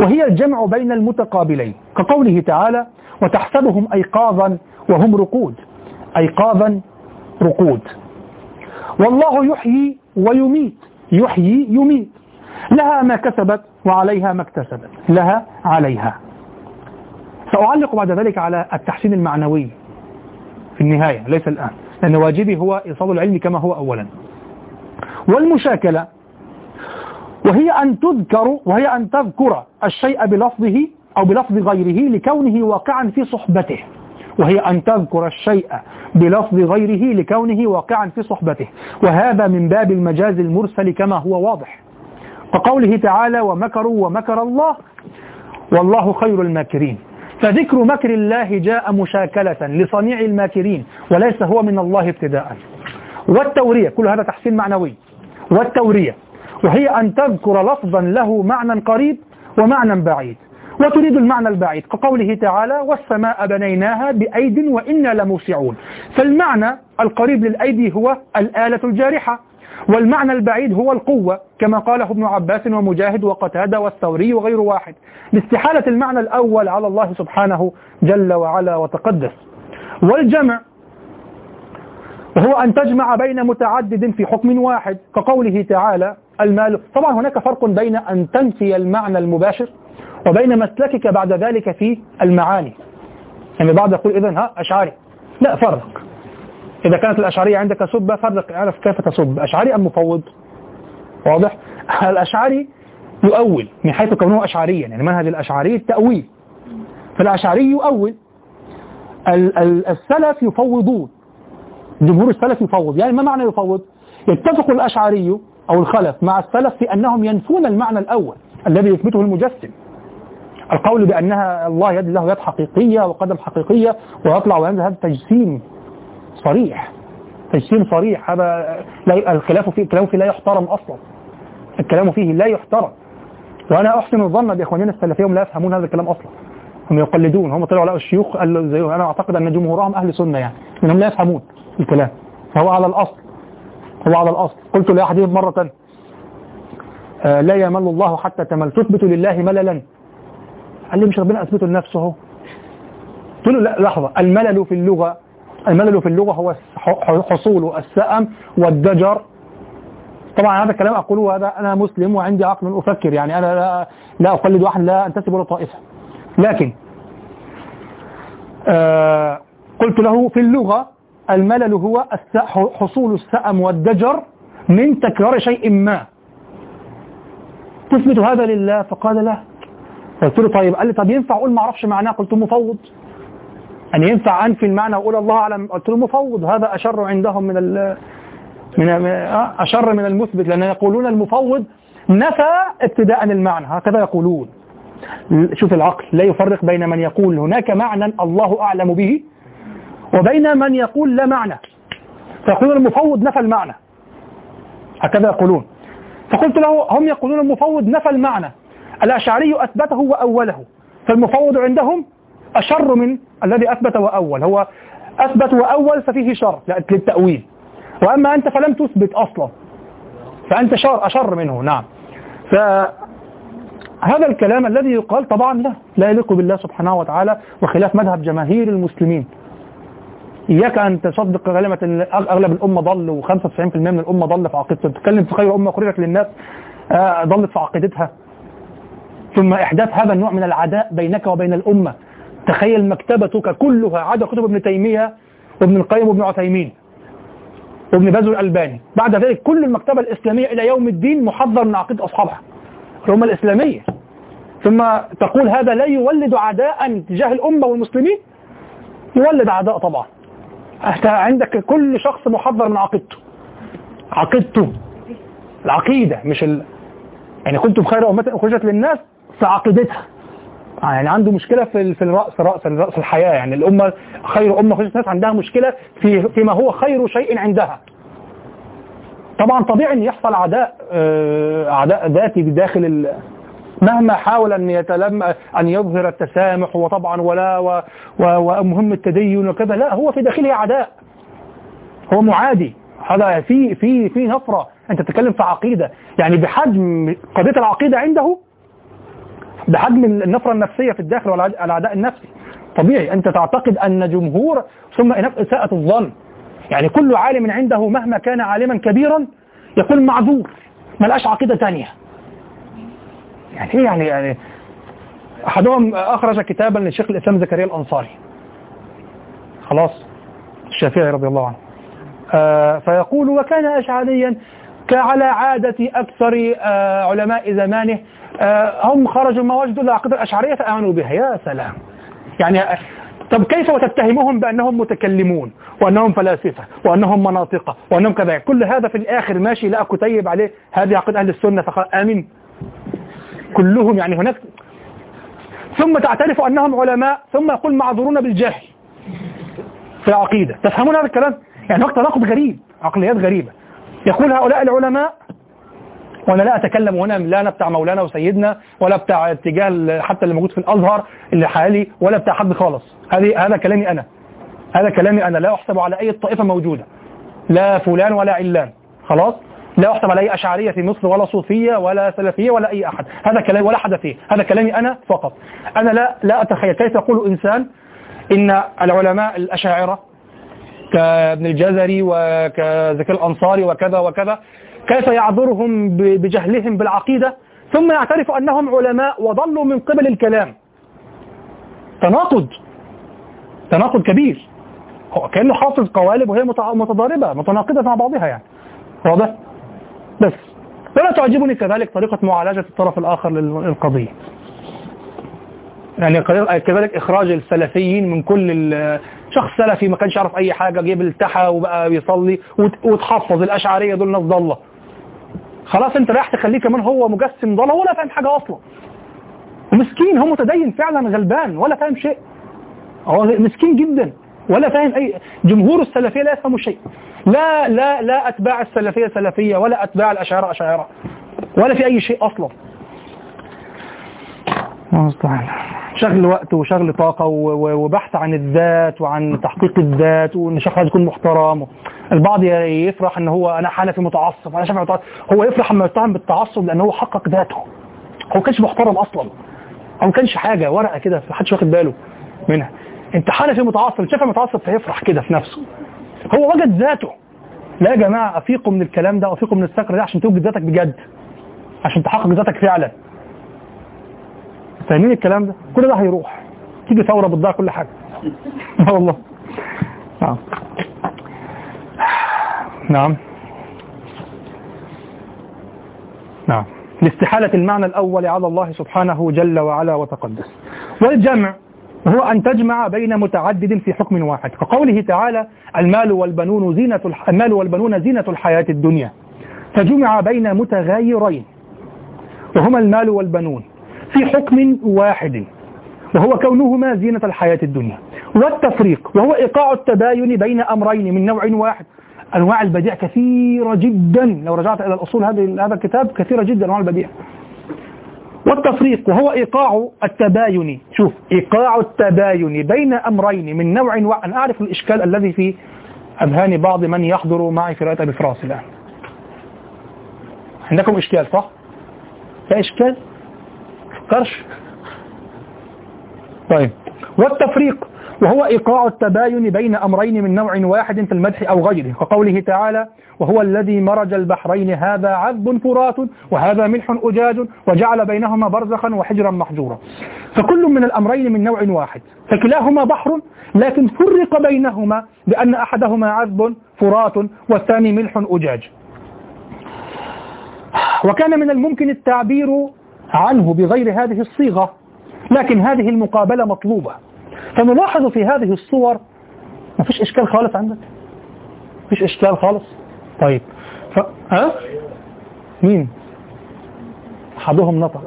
وهي الجمع بين المتقابلين. كقوله تعالى وتحسبهم أيقاظا وهم رقود أيقاظا رقود. والله يحيي ويميت. يحيي يميت. لها ما كسبت وعليها ما اكتسبت. لها عليها. سأعلق بعد ذلك على التحسين المعنوي في النهاية ليس الآن. لأن واجبي هو إيصال العلم كما هو أولا. والمشاكلة وهي أن تذكر وهي أن تذكر الشيء بلفظه أو بلفظ غيره لكونه واقعا في صحبته. وهي أن تذكر الشيء بلفظ غيره لكونه واقعا في صحبته. وهذا من باب المجاز المرسل كما هو واضح. وقوله تعالى ومكروا ومكر الله والله خير الماكرين. فذكر مكر الله جاء مشاكلة لصنيع الماكرين وليس هو من الله ابتداء. والتورية كل هذا تحسين معنوي. والتورية وهي أن تذكر لفظا له معنى قريب ومعنى بعيد. وتريد المعنى البعيد كقوله تعالى والسماء بنيناها بأيد وإنا لموسعون فالمعنى القريب للأيدي هو الآلة الجارحة. والمعنى البعيد هو القوة كما قاله ابن عباس ومجاهد وقتادة والثوري وغير واحد. لاستحالة المعنى الأول على الله سبحانه جل وعلا وتقدس. والجمع وهو أن تجمع بين متعدد في حكم واحد كقوله تعالى المال. طبعا هناك فرق بين أن تنفي المعنى المباشر وبين مسلكك بعد ذلك في المعاني. يعني بعض يقول إذن ها أشعري. لا فرق. إذا كانت الأشعرية عندك سبة فرق أعرف كيف تصب. أشعري أم مفوض؟ واضح؟ (laughs) الأشعري يؤول من حيث كونه أشعريا يعني منهج الأشعري التأويل. فالأشعري يؤول. السلف يفوضون. جمهور السلف يفوض. يعني ما معنى يفوض؟ يتفق الأشعري أو الخلف مع السلف في أنهم ينفون المعنى الأول الذي يثبته المجسم. القول بأنها الله يد له يد حقيقية وقدم حقيقية ويطلع وينزل هذا تجسيم صريح. تجسيم صريح. هذا لا الخلاف فيه الكلام فيه لا يحترم أصلا. الكلام فيه لا يحترم. وأنا أحسن الظن بإخواننا السلفية هم لا يفهمون هذا الكلام أصلا. هم يقلدون. هم طلعوا لقوا الشيوخ قالوا زي أنا أعتقد أن جمهورهم أهل سنة يعني. لأنهم لا يفهمون الكلام. فهو على الأصل. هو على الأصل. قلت لأحدهم مرة آه لا يمل الله حتى تمل. تثبت لله مللا. قال لي مش ربنا أثبته لنفسه؟ قلت له لا لحظة. الملل في اللغة الملل في اللغة هو حصول السأم والدجر. طبعا هذا الكلام أقوله هذا أنا مسلم وعندي عقل أفكر يعني أنا لا, لا أقلد واحد لا أنتسب لطائفة لكن آه قلت له في اللغة الملل هو حصول السأم والدجر من تكرار شيء ما. تثبت هذا لله؟ فقال لا. قلت له طيب قال لي طب ينفع؟ أقول ما أعرفش معناه. قلت مفوض. أن ينفع أنفي المعنى وأقول الله أعلم. قلت له مفوض. هذا أشر عندهم من ال من أشر من المثبت. لأن يقولون المفوض نفى ابتداء المعنى. هكذا يقولون. شوف العقل. لا يفرق بين من يقول. هناك معنى الله أعلم به وبين من يقول لا معنى. فيقولون المفوض نفى المعنى. هكذا يقولون. فقلت له هم يقولون المفوض نفى المعنى. الأشعري أثبته وأوله. فالمفوض عندهم أشر من الذي أثبت وأول. هو أثبت وأول ففيه شر للتأويل. وأما أنت فلم تثبت أصلا. فأنت شر أشر منه نعم. فهذا الكلام الذي يقال طبعا لا لا يليق بالله سبحانه وتعالى وخلاف مذهب جماهير المسلمين. إياك أن تصدق كلمة أن أغلب الأمة ضل و95% من الأمة ضل في عقيدتها. تتكلم في خير أمة خرجت للناس آه، ضلت في عقيدتها. ثم إحداث هذا النوع من العداء بينك وبين الأمة. تخيل مكتبتك كلها عدا كتب ابن تيمية وابن القيم وابن عثيمين وابن باز الألباني. بعد ذلك كل المكتبة الإسلامية إلى يوم الدين محضر من عقيدة أصحابها. الأمة الإسلامية. ثم تقول هذا لا يولد عداء تجاه الأمة والمسلمين. يولد عداء طبعا. عندك كل شخص محضر من عقيدته. عقيدته العقيدة مش ال... يعني كنتم خير أمة أخرجت للناس في عقيدتها يعني عنده مشكلة في في الرأس رأس رأس الحياة. يعني الأمة خير أمة خرجت الناس عندها مشكلة في فيما هو خير شيء عندها. طبعا طبيعي إن يحصل عداء آه، عداء ذاتي بداخل مهما حاول أن يتلم أن يظهر التسامح وطبعا ولا ومهم التدين وكذا. لا هو في داخله عداء. هو معادي. هذا في في في نفرة. أنت تتكلم في عقيدة. يعني بحجم قضية العقيدة عنده بحجم النفرة النفسية في الداخل والعداء النفسي. طبيعي أنت تعتقد أن جمهور ثم إساءة الظن. يعني كل عالم عنده مهما كان عالما كبيرا يكون معذور ملقاش عقيدة تانية. يعني إيه يعني يعني أحدهم أخرج كتابا للشيخ الإسلام زكريا الأنصاري. خلاص الشافعي رضي الله عنه. آه فيقول وكان أشعريا كعلى عادة أكثر آه علماء زمانه آه هم خرجوا ما وجدوا العقيدة الأشعرية فآمنوا بها. يا سلام. يعني طب كيف وتتهمهم بأنهم متكلمون وأنهم فلاسفة وأنهم مناطقة وأنهم كذا؟ كل هذا في الآخر ماشي. لا كتيب عليه. هذه عقيدة أهل السنة فقال آمن كلهم يعني هناك. ثم تعترف أنهم علماء ثم يقول معذورون بالجهل في العقيدة. تفهمون هذا الكلام؟ يعني وقت تناقض غريب عقليات غريبة. يقول هؤلاء العلماء وأنا لا اتكلم هنا لا بتاع مولانا وسيدنا ولا بتاع اتجاه حتى اللي موجود في الأزهر اللي حالي ولا بتاع حد خالص. هذه هذا كلامي أنا. هذا كلامي أنا. لا أحسب على أي طائفة موجودة. لا فلان ولا علان. خلاص؟ لا أحسب على أي أشعرية في مصر ولا صوفية ولا سلفية ولا أي أحد. هذا كلام ولا حد فيه. هذا كلامي أنا فقط. أنا لا لا أتخيل. كيف يقول إنسان إن العلماء الأشاعرة كابن الجزري وكذكي الأنصاري وكذا وكذا كيف يعذرهم بجهلهم بالعقيدة؟ ثم يعترف أنهم علماء وضلوا من قبل الكلام. تناقض. تناقض كبير. كأنه حافظ قوالب وهي متضاربة متناقضة مع بعضها يعني. واضح؟ بس. ولا تعجبني كذلك طريقة معالجة الطرف الآخر للقضية. يعني كذلك إخراج السلفيين من كل شخص سلفي ما كانش يعرف أي حاجة جيب التحى وبقى بيصلي وتحفظ الأشعرية دول ناس ضالة خلاص أنت رايح تخليه كمان هو مجسم ضلال ولا فاهم حاجة أصلا. ومسكين هو متدين فعلا غلبان ولا فاهم شيء. هو مسكين جدا ولا فاهم أي جمهور السلفية لا يفهموا شيء. لا لا لا أتباع السلفية سلفية ولا أتباع الاشاعره اشاعره ولا في أي شيء أصلا. شغل وقت وشغل طاقة وبحث عن الذات وعن تحقيق الذات وإن الشخص يكون محترم. البعض يفرح إن هو أنا حنفي متعصب أنا شافعي متعصب. هو يفرح لما يتهم بالتعصب لأن هو حقق ذاته. هو كانش محترم أصلا. هو كانش حاجة ورقة كده محدش واخد باله منها. أنت حنفي متعصب شافعي متعصب فيفرح كده في نفسه. هو وجد ذاته. لا يا جماعة افيقوا من الكلام ده افيقوا من السكر ده عشان توجد ذاتك بجد. عشان تحقق ذاتك فعلا. فاهمين الكلام ده؟ كل ده هيروح تيجي ثورة بتضيع كل حاجة. (laughs) والله. نعم نعم. نعم. لاستحالة المعنى الأول على الله سبحانه جل وعلا وتقدس. والجمع هو أن تجمع بين متعدد في حكم واحد. كقوله تعالى المال والبنون زينة المال والبنون زينة الحياة الدنيا. فجمع بين متغايرين وهما المال والبنون. في حكم واحد وهو كونهما زينة الحياة الدنيا والتفريق وهو إيقاع التباين بين أمرين من نوع واحد. أنواع البديع كثيرة جدا. لو رجعت إلى الأصول هذا الكتاب كثيرة جدا أنواع البديع. والتفريق وهو إيقاع التباين. شوف إيقاع التباين بين أمرين من نوع واحد. أنا أعرف الإشكال الذي في أذهان بعض من يحضر معي في رواية أبي فراس الآن. عندكم إشكال صح؟ لا إشكال؟ قرش طيب. والتفريق وهو إيقاع التباين بين أمرين من نوع واحد في المدح أو غيره كقوله تعالى وهو الذي مرج البحرين هذا عذب فرات وهذا ملح أجاج وجعل بينهما برزخا وحجرا محجورا. فكل من الأمرين من نوع واحد فكلاهما بحر لكن فرق بينهما بأن أحدهما عذب فرات والثاني ملح أجاج. وكان من الممكن التعبير عنه بغير هذه الصيغة. لكن هذه المقابلة مطلوبة. فنلاحظ في هذه الصور ما فيش إشكال خالص عندك؟ فيش إشكال خالص؟ طيب. ف... ها؟ مين؟ أحدهم نطق.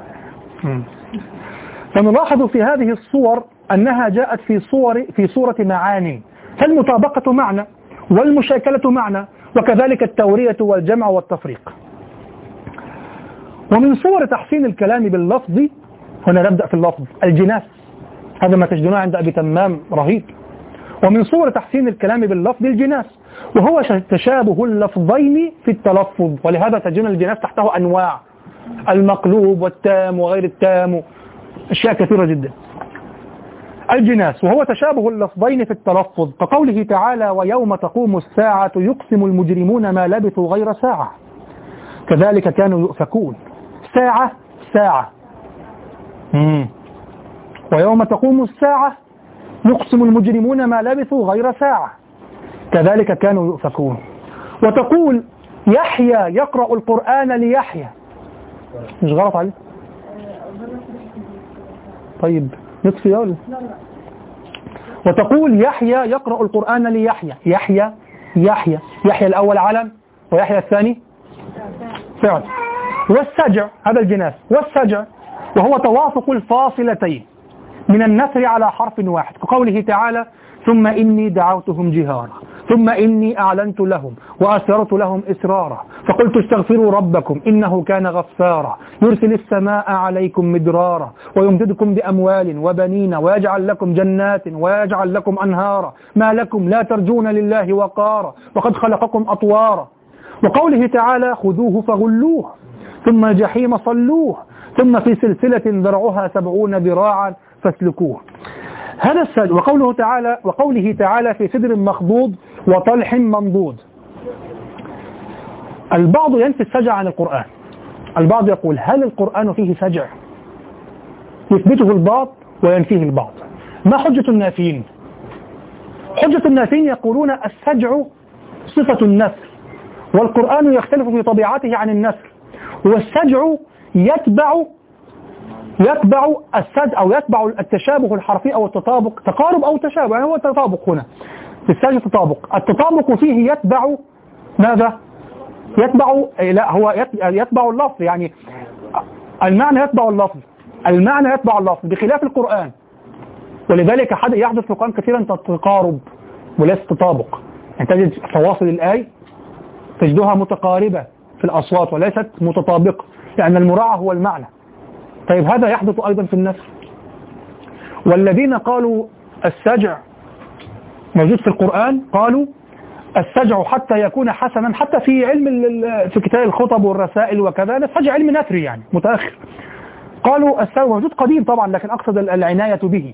فنلاحظ في هذه الصور أنها جاءت في صور في صورة معان فالمطابقة معنى والمشاكلة معنى وكذلك التورية والجمع والتفريق. ومن صور تحسين الكلام باللفظ هنا نبدأ في اللفظ الجناس. هذا ما تجدونه عند أبي تمام رهيب. ومن صور تحسين الكلام باللفظ الجناس. وهو تشابه اللفظين في التلفظ. ولهذا تجدون الجناس تحته أنواع. المقلوب والتام وغير التام. أشياء كثيرة جدا. الجناس. وهو تشابه اللفظين في التلفظ. كقوله تعالى ويوم تقوم الساعة يقسم المجرمون ما لبثوا غير ساعة. كذلك كانوا يؤفكون. ساعة ساعة. مم. ويوم تقوم الساعة يقسم المجرمون ما لبثوا غير ساعة. كذلك كانوا يؤفكون. وتقول يحيى يقرأ القرآن ليحيى. مش غلط عليه طيب نطفي ولا وتقول يحيى يقرأ القرآن ليحيى. يحيى يحيى. يحيى الأول علم ويحيى الثاني؟ فعل. والسجع هذا الجناس والسجع وهو توافق الفاصلتين من النثر على حرف واحد كقوله تعالى ثم إني دعوتهم جهارا ثم إني أعلنت لهم وأسررت لهم إسرارا فقلت استغفروا ربكم إنه كان غفارا يرسل السماء عليكم مدرارا ويمددكم بأموال وبنين ويجعل لكم جنات ويجعل لكم أنهارا ما لكم لا ترجون لله وقارا وقد خلقكم أطوارا. وقوله تعالى خذوه فغلوه. ثم الجحيم صلوه ثم في سلسلة ذرعها سبعون ذراعا فاسلكوه. هذا السجع وقوله تعالى وقوله تعالى في سدر مخضوض وطلح منضود. البعض ينفي السجع عن القرآن. البعض يقول هل القرآن فيه سجع؟ يثبته البعض وينفيه البعض. ما حجة النافين؟ حجة النافين يقولون السجع صفة النثر والقرآن يختلف في طبيعته عن النثر والسجع يتبع يتبع السد أو يتبع التشابه الحرفي أو التطابق تقارب أو تشابه يعني هو تطابق هنا. في السجع تطابق. التطابق فيه يتبع ماذا؟ يتبع لا هو يتبع اللفظ يعني المعنى يتبع اللفظ. المعنى يتبع اللفظ بخلاف القرآن. ولذلك يحدث في القرآن كثيرا تقارب وليس تطابق. يعني تجد فواصل الآية تجدها متقاربة. في الأصوات وليست متطابقة لأن المراعى هو المعنى. طيب هذا يحدث أيضا في النفس. والذين قالوا السجع موجود في القرآن قالوا السجع حتى يكون حسنا حتى في علم في كتاب الخطب والرسائل وكذا السجع علم نثري يعني متأخر. قالوا السجع موجود قديم طبعا لكن أقصد العناية به.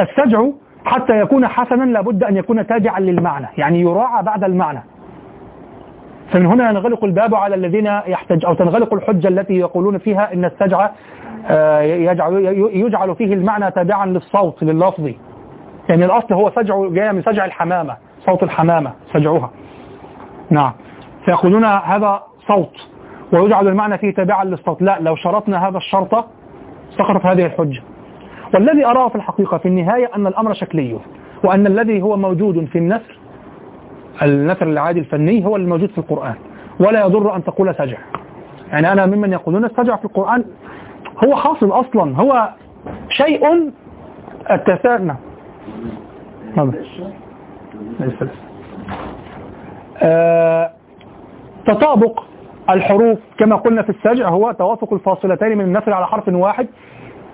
السجع حتى يكون حسنا لابد أن يكون تابعا للمعنى يعني يراعى بعد المعنى. فمن هنا ينغلق الباب على الذين يحتج أو تنغلق الحجة التي يقولون فيها إن السجع آه، يجعل, يجعل فيه المعنى تابعا للصوت لللفظ. يعني الأصل هو سجع جاي من سجع الحمامة صوت الحمامة سجعها. نعم. فيقولون هذا صوت ويجعل المعنى فيه تابعا للصوت. لا لو شرطنا هذا الشرط سقطت هذه الحجة. والذي أراه في الحقيقة في النهاية أن الأمر شكلي وأن الذي هو موجود في النثر النثر العادي الفني هو الموجود في القرآن ولا يضر أن تقول سجع. يعني أنا ممن يقولون السجع في القرآن هو حاصل أصلا هو شيء التثارنا نعم. آه تطابق الحروف كما قلنا في السجع هو توافق الفاصلتين من النثر على حرف واحد.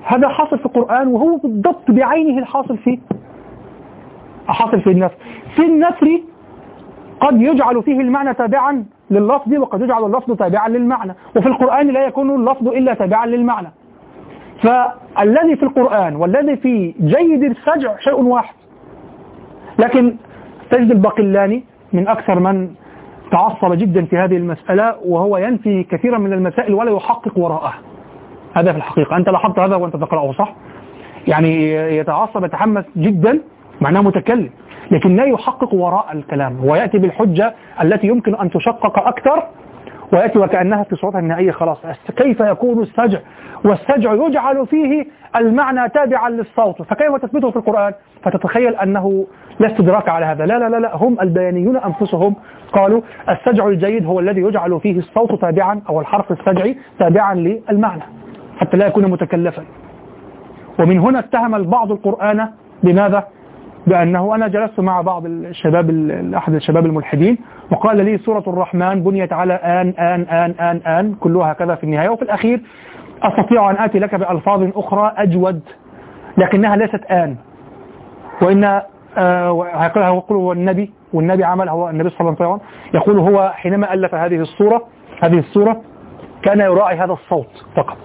هذا حاصل في القرآن وهو بالضبط بعينه الحاصل فيه حاصل في النثر. في النثر قد يجعل فيه المعنى تابعا لللفظ وقد يجعل اللفظ تابعا للمعنى. وفي القرآن لا يكون اللفظ إلا تابعا للمعنى. فالذي في القرآن والذي في جيد السجع شيء واحد. لكن تجد الباقلاني من أكثر من تعصب جدا في هذه المسألة وهو ينفي كثيرا من المسائل ولا يحقق وراءها. هذا في الحقيقة. أنت لاحظت هذا وأنت تقرأه صح؟ يعني يتعصب يتحمس جدا معناه متكلم. لكن لا يحقق وراء الكلام. ويأتي بالحجة التي يمكن أن تشقق أكثر ويأتي وكأنها في صورتها النهائية خلاص. كيف يكون السجع؟ والسجع يجعل فيه المعنى تابعا للصوت. فكيف تثبته في القرآن؟ فتتخيل أنه لا استدراك على هذا. لا لا لا, لا. هم البيانيون أنفسهم قالوا السجع الجيد هو الذي يجعل فيه الصوت تابعا أو الحرف السجعي تابعا للمعنى حتى لا يكون متكلفا. ومن هنا اتهم البعض القرآن بماذا؟ بأنه أنا جلست مع بعض الشباب أحد الشباب الملحدين وقال لي سورة الرحمن بنيت على آن آن آن آن آن كلها هكذا في النهاية. وفي الأخير أستطيع أن آتي لك بألفاظ أخرى أجود لكنها ليست آن. وإن آه يقول هو النبي والنبي عمل هو النبي صلى الله عليه وسلم. يقول هو حينما ألف هذه الصورة هذه الصورة كان يراعي هذا الصوت فقط.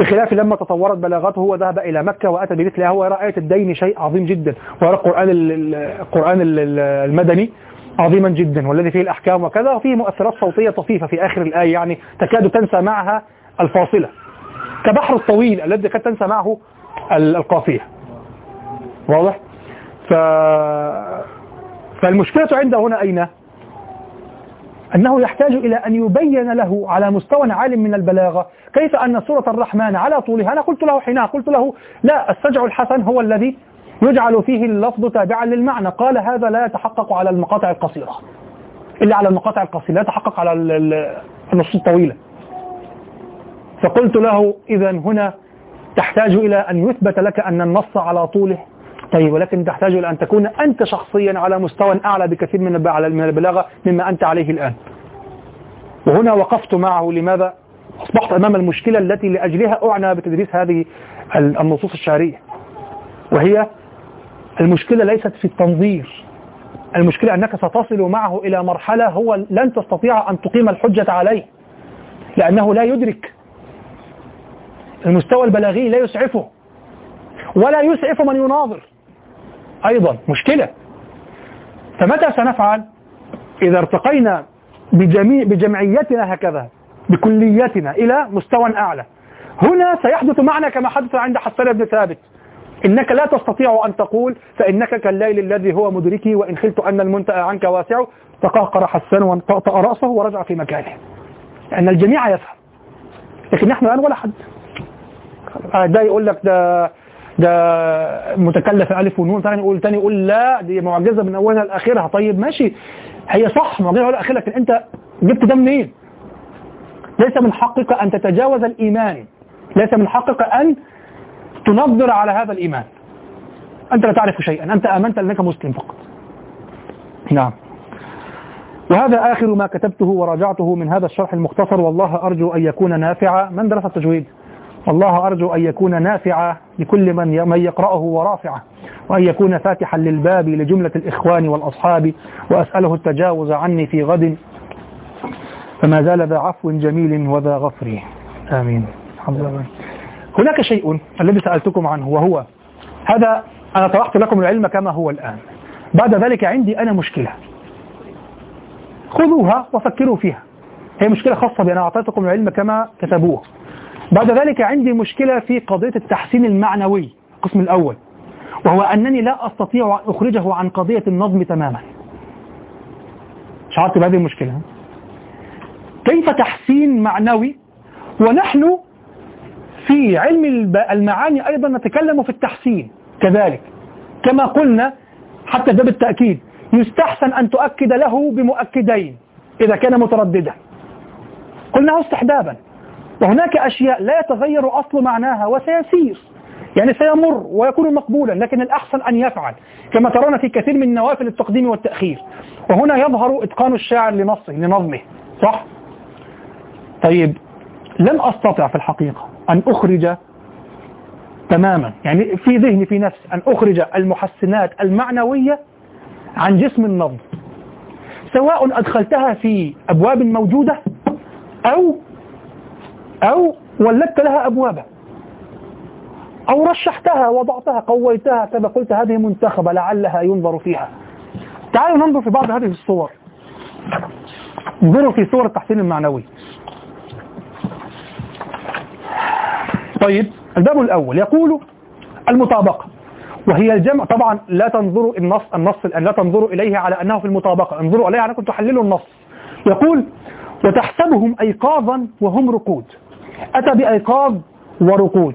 بخلاف لما تطورت بلاغته وذهب إلى مكة وأتى بمثلها هو يرى آية الدين شيء عظيم جدا ويرى القرآن ال- ال- القرآن ال- ال- المدني عظيما جدا والذي فيه الأحكام وكذا وفيه مؤثرات صوتية طفيفة في آخر الآية يعني تكاد تنسى معها الفاصلة كبحر الطويل الذي قد تنسى معه ال- القافية واضح؟ ف... فالمشكلة عنده هنا أين؟ أنه يحتاج إلى أن يبين له على مستوى عال من البلاغة كيف أن سورة الرحمن على طولها. أنا قلت له حينها قلت له لا السجع الحسن هو الذي يجعل فيه اللفظ تابعا للمعنى. قال هذا لا يتحقق على المقاطع القصيرة إلا على المقاطع القصيرة لا يتحقق على ال- ال- النصوص الطويلة. فقلت له إذا هنا تحتاج إلى أن يثبت لك أن النص على طوله طيب ولكن تحتاج إلى أن تكون أنت شخصيا على مستوى أعلى بكثير من من البلاغة مما أنت عليه الآن. وهنا وقفت معه لماذا؟ أصبحت أمام المشكلة التي لأجلها أعنى بتدريس هذه ال- النصوص الشعرية. وهي المشكلة ليست في التنظير. المشكلة أنك ستصل معه إلى مرحلة هو لن تستطيع أن تقيم الحجة عليه لأنه لا يدرك. المستوى البلاغي لا يسعفه ولا يسعف من يناظر. أيضا مشكلة. فمتى سنفعل؟ إذا ارتقينا بجميع بجمعيتنا هكذا بكليتنا إلى مستوى أعلى. هنا سيحدث معنا كما حدث عند حسان بن ثابت. إنك لا تستطيع أن تقول فإنك كالليل الذي هو مدركي وإن خلت أن المنتهى عنك واسع. تقهقر حسان وانطأطأ رأسه ورجع في مكانه. لأن الجميع يفهم لكن نحن الآن ولا حد. ده يقول لك ده ده متكلف ألف ونون ثاني يقول تاني يقول لا دي معجزة من أولها لآخرها. طيب ماشي. هي صح معجزة من أولها لآخرها لكن أنت جبت ده منين؟ ليس من حقك أن تتجاوز الإيمان. ليس من حقك أن تنظر على هذا الإيمان. أنت لا تعرف شيئا. أنت آمنت أنك مسلم فقط. نعم. وهذا آخر ما كتبته وراجعته من هذا الشرح المختصر والله أرجو أن يكون نافعا. من درس التجويد؟ والله أرجو أن يكون نافعا لكل من من يقرأه ورافعه وأن يكون فاتحا للباب لجملة الإخوان والأصحاب وأسأله التجاوز عني في غد فما زال ذا عفو جميل وذا غفر. آمين. الحمد لله. هناك شيء الذي سألتكم عنه وهو هذا أنا طرحت لكم العلم كما هو الآن. بعد ذلك عندي أنا مشكلة. خذوها وفكروا فيها. هي مشكلة خاصة بي أنا أعطيتكم العلم كما كتبوه. بعد ذلك عندي مشكلة في قضية التحسين المعنوي القسم الأول وهو أنني لا أستطيع أن أخرجه عن قضية النظم تماما. شعرت بهذه المشكلة؟ كيف تحسين معنوي؟ ونحن في علم المعاني أيضا نتكلم في التحسين كذلك. كما قلنا حتى ده بالتأكيد يستحسن أن تؤكد له بمؤكدين إذا كان مترددا. قلناه استحبابا. وهناك أشياء لا يتغير أصل معناها وسيسير يعني سيمر ويكون مقبولا لكن الأحسن أن يفعل كما ترون في كثير من نوافل التقديم والتأخير وهنا يظهر إتقان الشاعر لنصه لنظمه صح؟ طيب لم أستطع في الحقيقة أن أخرج تماما يعني في ذهني في نفسي أن أخرج المحسنات المعنوية عن جسم النظم سواء أدخلتها في أبواب موجودة أو أو ولدت لها أبوابا أو رشحتها وضعتها قويتها كما قلت هذه منتخبة لعلها ينظر فيها. تعالوا ننظر في بعض هذه الصور. انظروا في صور التحسين المعنوي. طيب الباب الأول. يقول المطابقة. وهي الجمع. طبعا لا تنظروا النص النص لا تنظروا إليه على أنه في المطابقة. انظروا عليه على أنكم تحللوا النص. يقول وتحسبهم أيقاظا وهم رقود أتى بأيقاظ ورقود.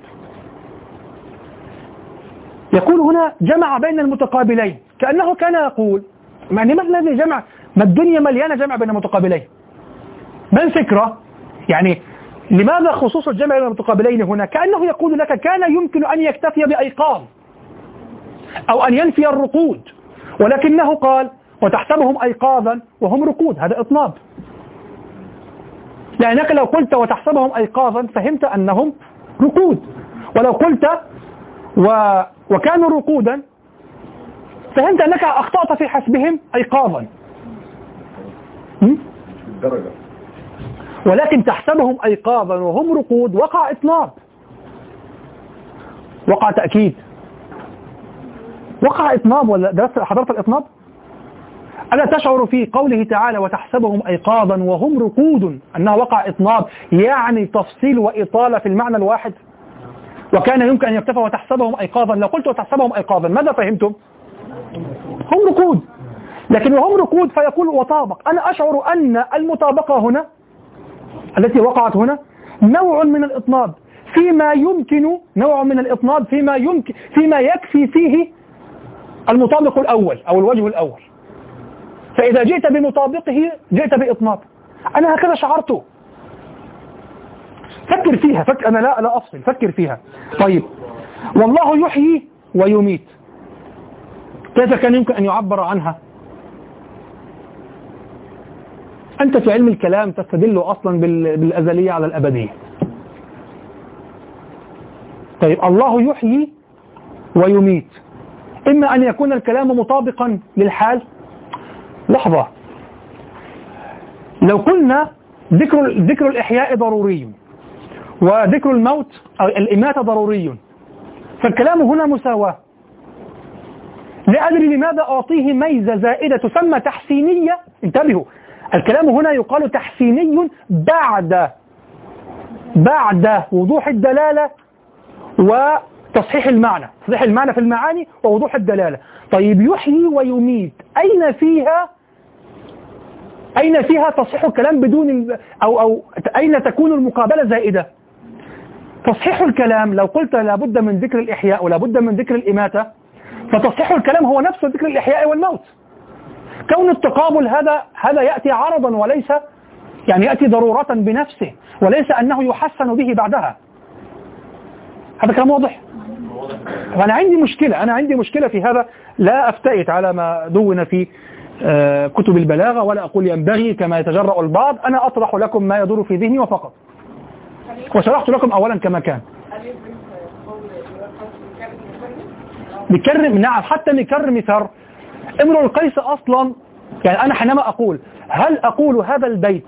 يقول هنا جمع بين المتقابلين. كأنه كان يقول يعني ما الذي جمع؟ ما الدنيا مليانة جمع بين المتقابلين. ما الفكرة؟ يعني لماذا خصوص الجمع بين المتقابلين هنا؟ كأنه يقول لك كان يمكن أن يكتفي بأيقاظ أو أن ينفي الرقود. ولكنه قال وتحسبهم أيقاظا وهم رقود. هذا إطناب. لأنك لو قلت وتحسبهم أيقاظا فهمت أنهم رقود. ولو قلت و... وكانوا رقودا فهمت أنك أخطأت في حسبهم أيقاظا. ولكن تحسبهم أيقاظا وهم رقود وقع إطناب وقع تأكيد. وقع إطناب ولا درست حضرت الإطناب ألا تشعر في قوله تعالى وتحسبهم أيقاظا وهم رقود أنه وقع إطناب يعني تفصيل وإطالة في المعنى الواحد؟ وكان يمكن أن يكتفى وتحسبهم أيقاظا. لو قلت وتحسبهم أيقاظا ماذا فهمتم؟ هم رقود لكن وهم رقود فيقول وطابق. أنا أشعر أن المطابقة هنا التي وقعت هنا نوع من الإطناب. فيما يمكن نوع من الإطناب فيما يمكن فيما يكفي فيه المطابق الأول أو الوجه الأول. فإذا جئت بمطابقه جئت بإطناب أنا هكذا شعرت. فكر فيها فكر أنا لا لا أفصل فكر فيها. طيب. والله يحيي ويميت. كيف كان يمكن أن يعبر عنها؟ أنت في علم الكلام تستدل أصلا بالأزلية على الأبدية. طيب. الله يحيي ويميت. إما أن يكون الكلام مطابقا للحال لحظة. لو قلنا ذكر ذكر الإحياء ضروري وذكر الموت أو الإماتة ضروري فالكلام هنا مساواة. لا أدري لماذا أعطيه ميزة زائدة تسمى تحسينية؟ انتبهوا. الكلام هنا يقال تحسيني بعد بعد وضوح الدلالة وتصحيح المعنى تصحيح المعنى في المعاني ووضوح الدلالة. طيب يحيي ويميت أين فيها أين فيها تصحيح الكلام بدون أو, أو أين تكون المقابلة زائدة؟ تصحيح الكلام لو قلت لابد من ذكر الإحياء ولابد من ذكر الإماتة فتصحيح الكلام هو نفس ذكر الإحياء والموت. كون التقابل هذا هذا يأتي عرضا وليس يعني يأتي ضرورة بنفسه وليس أنه يحسن به بعدها. هذا كلام واضح؟ فأنا عندي مشكلة أنا عندي مشكلة في هذا. لا أفتئت على ما دون في كتب البلاغة ولا أقول ينبغي كما يتجرأ البعض أنا أطرح لكم ما يدور في ذهني وفقط. وشرحت لكم أولا كما كان. نكرم نعم حتى نكرم ثر امرؤ القيس أصلا يعني أنا حينما أقول هل أقول هذا البيت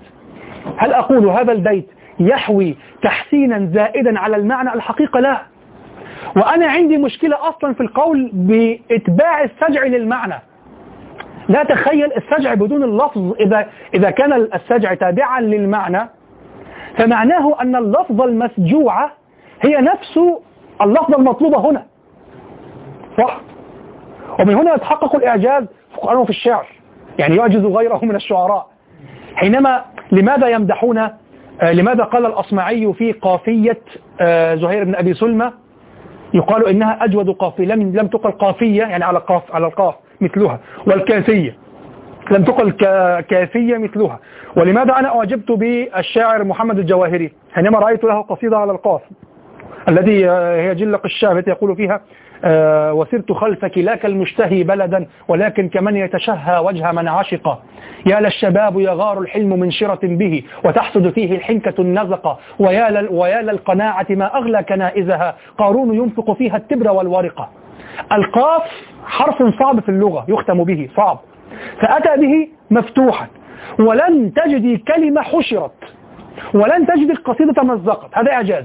هل أقول هذا البيت يحوي تحسينا زائدا على المعنى الحقيقة؟ لا. وأنا عندي مشكلة أصلا في القول بإتباع السجع للمعنى. لا تخيل السجع بدون اللفظ إذا, إذا كان السجع تابعا للمعنى. فمعناه أن اللفظ المسجوعة هي نفس اللفظ المطلوبة هنا. صح؟ ومن هنا يتحقق الإعجاز في القرآن وفي الشعر. يعني يعجز غيره من الشعراء. حينما لماذا يمدحون آه، لماذا قال الأصمعي في قافية آه، زهير بن أبي سلمة؟ يقال إنها أجود قافية لم لم تقل قافية يعني على القاف على القاف. مثلها والكافية. لم تقل كافية مثلها. ولماذا أنا أعجبت بالشاعر محمد الجواهري؟ حينما رأيت له قصيدة على القاف الذي هي جلق الشعر التي يقول فيها آه، وسرت خلفك لا كالمشتهي بلدا ولكن كمن يتشهى وجه من عشق. يا للشباب يغار الحلم من شرة به وتحصد فيه الحنكة النزقة ويا, ويا للقناعة ما أغلى كنائزها قارون ينفق فيها التبر والورقة القاف حرف صعب في اللغة يختم به صعب. فأتى به مفتوحا. ولن تجدي كلمة حشرت. ولن تجدي القصيدة مزقت. هذا إعجاز.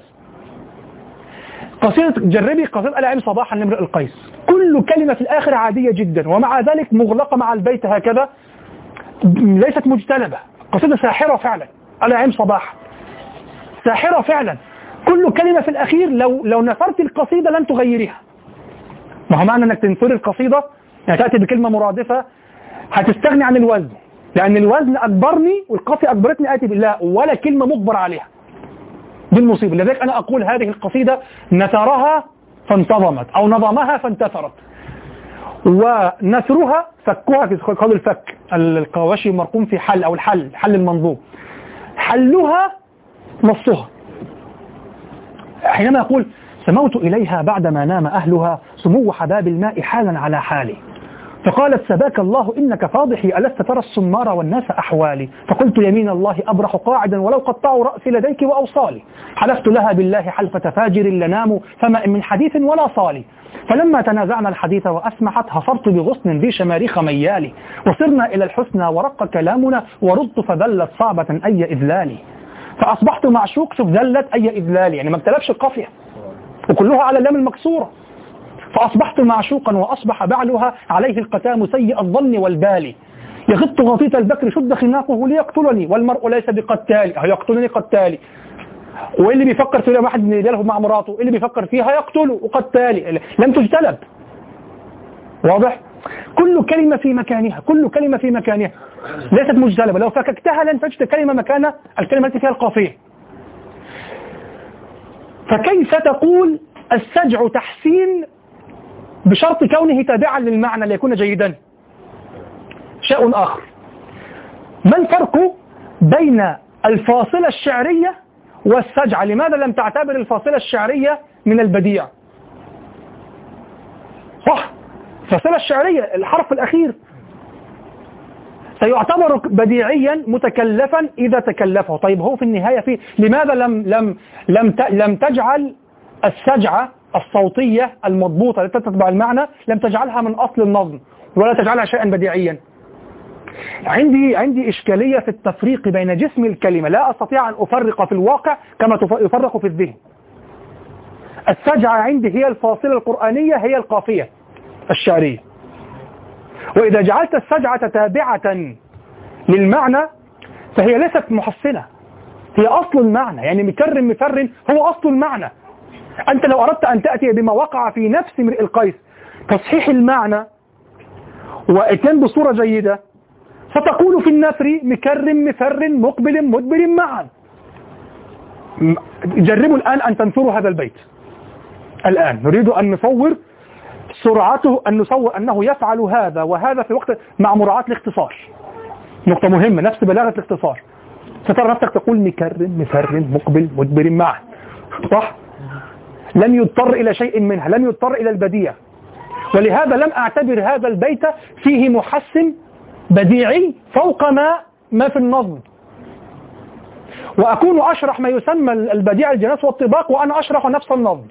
قصيدة جربي قصيدة العين صباحا لامرئ القيس. كل كلمة في الآخر عادية جدا. ومع ذلك مغلقة مع البيت هكذا. ليست مجتلبة. قصيدة ساحرة فعلا. العين صباحا ساحرة فعلا. كل كلمة في الأخير لو لو نثرت القصيدة لن تغيرها. ما هو معنى أنك تنثر القصيدة؟ يعني تأتي بكلمة مرادفة هتستغني عن الوزن. لأن الوزن أجبرني والقافية أجبرتني آتي بالله ولا كلمة مجبر عليها. دي المصيبة. لذلك أنا أقول هذه القصيدة نثرها فانتظمت أو نظمها فانتثرت. ونثرها فكها في قول الفك. القواشي مرقوم في حل أو الحل حل المنظوم. حلها نصها. حينما يقول سموت إليها بعدما نام أهلها سمو حباب الماء حالا على حالي. فقالت سباك الله إنك فاضحي ألست ترى السمار والناس أحوالي؟ فقلت يمين الله أبرح قاعدا ولو قطعوا رأسي لديك وأوصالي. حلفت لها بالله حلفة فاجر لنام فما من حديث ولا صالي. فلما تنازعنا الحديث وأسمحت هفرت بغصن ذي شماريخ ميالي. وصرنا إلى الحسنى ورق كلامنا ورضت فذلت صعبة أي إذلالي. فأصبحت معشوق شوف ذلت أي إذلالي. يعني ما اكتلفش القافية. وكلها على اللام المكسورة. فأصبحت معشوقا وأصبح بعلها عليه القتام سيء الظن والبال يغط غطيت البكر شد خناقه ليقتلني والمرء ليس بقتال هيقتلني قتالي. وايه اللي بيفكر في واحد من رجاله مع مراته اللي بيفكر فيها يقتله وقتالي. لم تجتلب. واضح؟ كل كلمة في مكانها كل كلمة في مكانها ليست مجتلبة. لو فككتها لن تجد كلمة مكان الكلمة التي فيها القافية. فكيف تقول السجع تحسين بشرط كونه تابعا للمعنى ليكون جيدا؟ شيء آخر. ما الفرق بين الفاصلة الشعرية والسجع؟ لماذا لم تعتبر الفاصلة الشعرية من البديع؟ صح. الفاصلة الشعرية الحرف الأخير سيعتبر بديعيا متكلفا إذا تكلفه. طيب هو في النهاية في لماذا لم لم لم لم تجعل السجعة الصوتية المضبوطة التي تتبع المعنى لم تجعلها من أصل النظم ولا تجعلها شيئا بديعيا؟ عندي عندي إشكالية في التفريق بين جسم الكلمة. لا أستطيع أن أفرق في الواقع كما يفرق في الذهن. السجعة عندي هي الفاصلة القرآنية هي القافية الشعرية. وإذا جعلت السجعة تابعة للمعنى فهي ليست محسنة هي أصل المعنى. يعني مكرم مفرن هو أصل المعنى. أنت لو أردت أن تأتي بما وقع في نفس امرئ القيس تصحيح المعنى وإتيان بصورة جيدة فتقول في النثر مكرم مفر مقبل مدبر معا. جربوا الآن أن تنثروا هذا البيت. الآن نريد أن نصور سرعته أن نصور أنه يفعل هذا وهذا في وقت مع مراعاة الاختصار. نقطة مهمة نفس بلاغة الاختصار. سترى نفسك تقول مكرم مفر مقبل مدبر معا. صح؟ لم يضطر إلى شيء منها لم يضطر إلى البديع. ولهذا لم أعتبر هذا البيت فيه محسن بديعي فوق ما ما في النظم. وأكون أشرح ما يسمى البديع الجناس والطباق وأنا أشرح نفس النظم.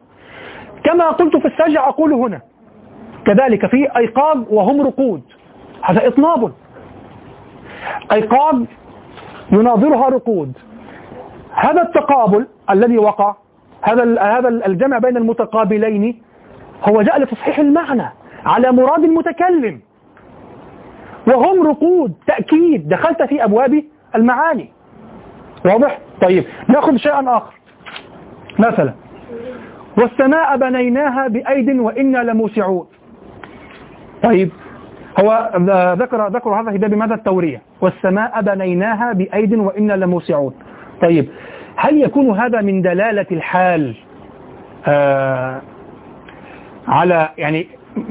كما قلت في السجع أقول هنا. كذلك في أيقاظ وهم رقود. هذا إطناب. أيقاظ يناظرها رقود. هذا التقابل الذي وقع هذا هذا الجمع بين المتقابلين هو جاء لتصحيح المعنى على مراد المتكلم. وهم رقود تأكيد. دخلت في أبواب المعاني. واضح؟ طيب. نأخذ شيئا آخر. مثلا والسماء بنيناها بأيد وإنا لموسعون. طيب هو ذكر ذكر هذا في بماذا؟ التورية. والسماء بنيناها بأيد وإنا لموسعون. طيب هل يكون هذا من دلالة الحال؟ آه على يعني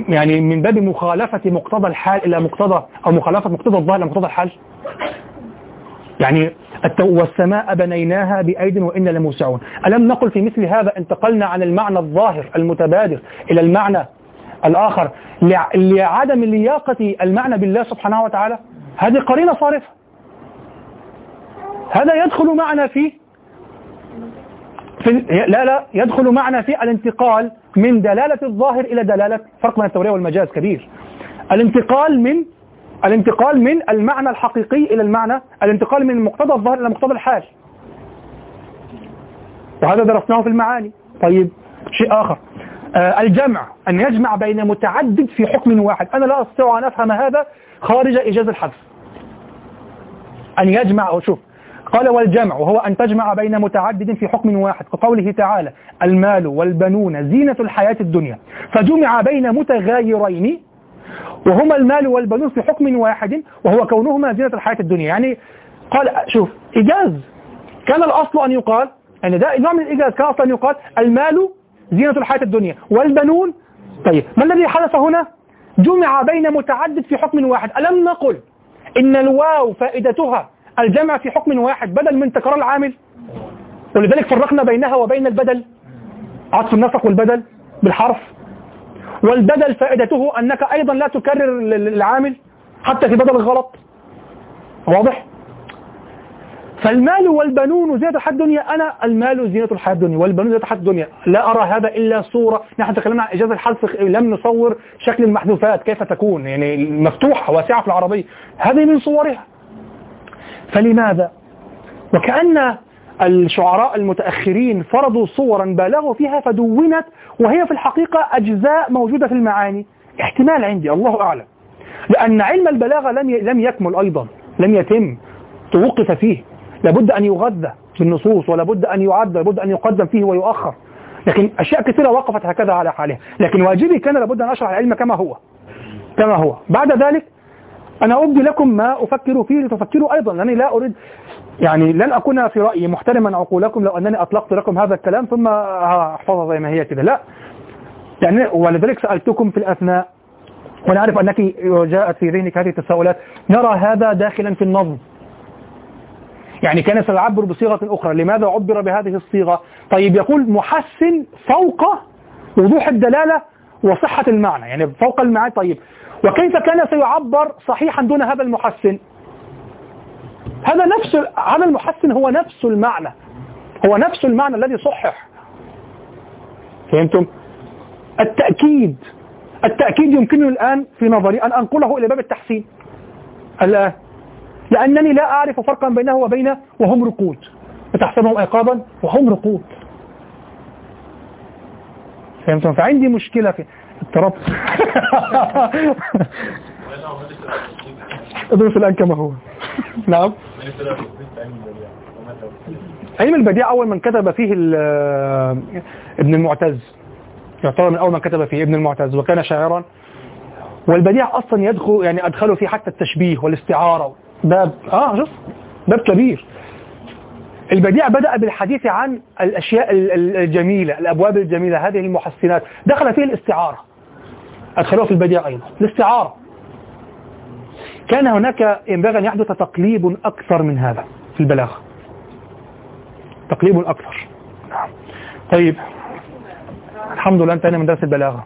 يعني من باب مخالفة مقتضى الحال إلى مقتضى أو مخالفة مقتضى الظاهر إلى مقتضى الحال؟ يعني والسماء بنيناها بأيد وإنا لموسعون. ألم نقل في مثل هذا انتقلنا عن المعنى الظاهر المتبادر إلى المعنى الآخر لعدم لياقة المعنى بالله سبحانه وتعالى. هذه قرينة صارفة. هذا يدخل معنا في, في لا لا يدخل معنا في الانتقال من دلالة الظاهر إلى دلالة فرق بين التورية والمجاز كبير. الانتقال من الانتقال من المعنى الحقيقي إلى المعنى الانتقال من مقتضى الظاهر إلى مقتضى الحال. وهذا درسناه في المعاني. طيب شيء آخر. الجمع أن يجمع بين متعدد في حكم واحد. أنا لا أستطيع أن أفهم هذا خارج إيجاز الحذف. أن يجمع أو شوف قال والجمع وهو أن تجمع بين متعدد في حكم واحد. كقوله تعالى المال والبنون زينة الحياة الدنيا. فجمع بين متغايرين وهما المال والبنون في حكم واحد وهو كونهما زينة الحياة الدنيا. يعني قال شوف إيجاز. كان الأصل أن يقال يعني ده نوع من الإيجاز كان أصلا أن يقال المال زينة الحياة الدنيا. والبنون؟ طيب ما الذي حدث هنا؟ جمع بين متعدد في حكم واحد. ألم نقل إن الواو فائدتها الجمع في حكم واحد بدل من تكرار العامل؟ ولذلك فرقنا بينها وبين البدل. عطف النسق والبدل بالحرف. والبدل فائدته أنك أيضا لا تكرر العامل حتى في بدل الغلط. واضح؟ فالمال والبنون زينة الحياة الدنيا. أنا المال زينة الحياة الدنيا والبنون زينة الحياة الدنيا. لا أرى هذا إلا صورة. نحن تكلمنا عن إجازة الحذف لم نصور شكل المحذوفات. كيف تكون؟ يعني مفتوحة واسعة في العربية. هذه من صورها. فلماذا؟ وكأن الشعراء المتأخرين فرضوا صورا بالغوا فيها فدونت وهي في الحقيقة أجزاء موجودة في المعاني. احتمال عندي الله أعلم. لأن علم البلاغة لم لم يكمل أيضا لم يتم توقف فيه. لابد أن يغذى بالنصوص ولابد أن يعد لابد أن يقدم فيه ويؤخر. لكن أشياء كثيرة وقفت هكذا على حالها. لكن واجبي كان لابد أن أشرح العلم كما هو. كما هو. بعد ذلك أنا أبدي لكم ما أفكر فيه لتفكروا أيضا. لأنني لا أريد يعني لن أكون في رأيي محترما عقولكم لو أنني أطلقت لكم هذا الكلام ثم أحفظها زي ما هي كده. لا. يعني ولذلك سألتكم في الأثناء وأنا أعرف أنك جاءت في ذهنك هذه التساؤلات نرى هذا داخلا في النظم. يعني كان سيعبر بصيغة أخرى. لماذا عبر بهذه الصيغة؟ طيب يقول محسن فوق وضوح الدلالة وصحة المعنى. يعني فوق المعاني طيب وكيف كان سيعبر صحيحا دون هذا المحسن؟ هذا نفس هذا المحسن هو نفس المعنى. هو نفس المعنى الذي صحح. فهمتم؟ التأكيد. التأكيد يمكنني الآن في نظري أن أنقله إلى باب التحسين. الآن. لأنني لا أعرف فرقا بينه وبين وهم رقود. تحسبهم عقابا؟ وهم رقود. فهمتم؟ فعندي مشكلة في اضطربت. (laughs) ادرس الآن كما هو. نعم. علم البديع أول من كتب فيه ابن المعتز. يعتبر من أول من كتب فيه ابن المعتز وكان شاعرا. والبديع أصلا يدخل يعني أدخلوا فيه حتى التشبيه والاستعارة. باب آه شوف باب كبير. البديع بدأ بالحديث عن الأشياء ال- ال- الجميلة الأبواب الجميلة هذه المحسنات. دخل فيه الاستعارة. أدخلوها في البديع أيضا. الاستعارة. كان هناك ينبغي أن يحدث تقليب أكثر من هذا في البلاغة. تقليب أكثر. نعم. طيب. الحمد لله انتهينا من درس البلاغة.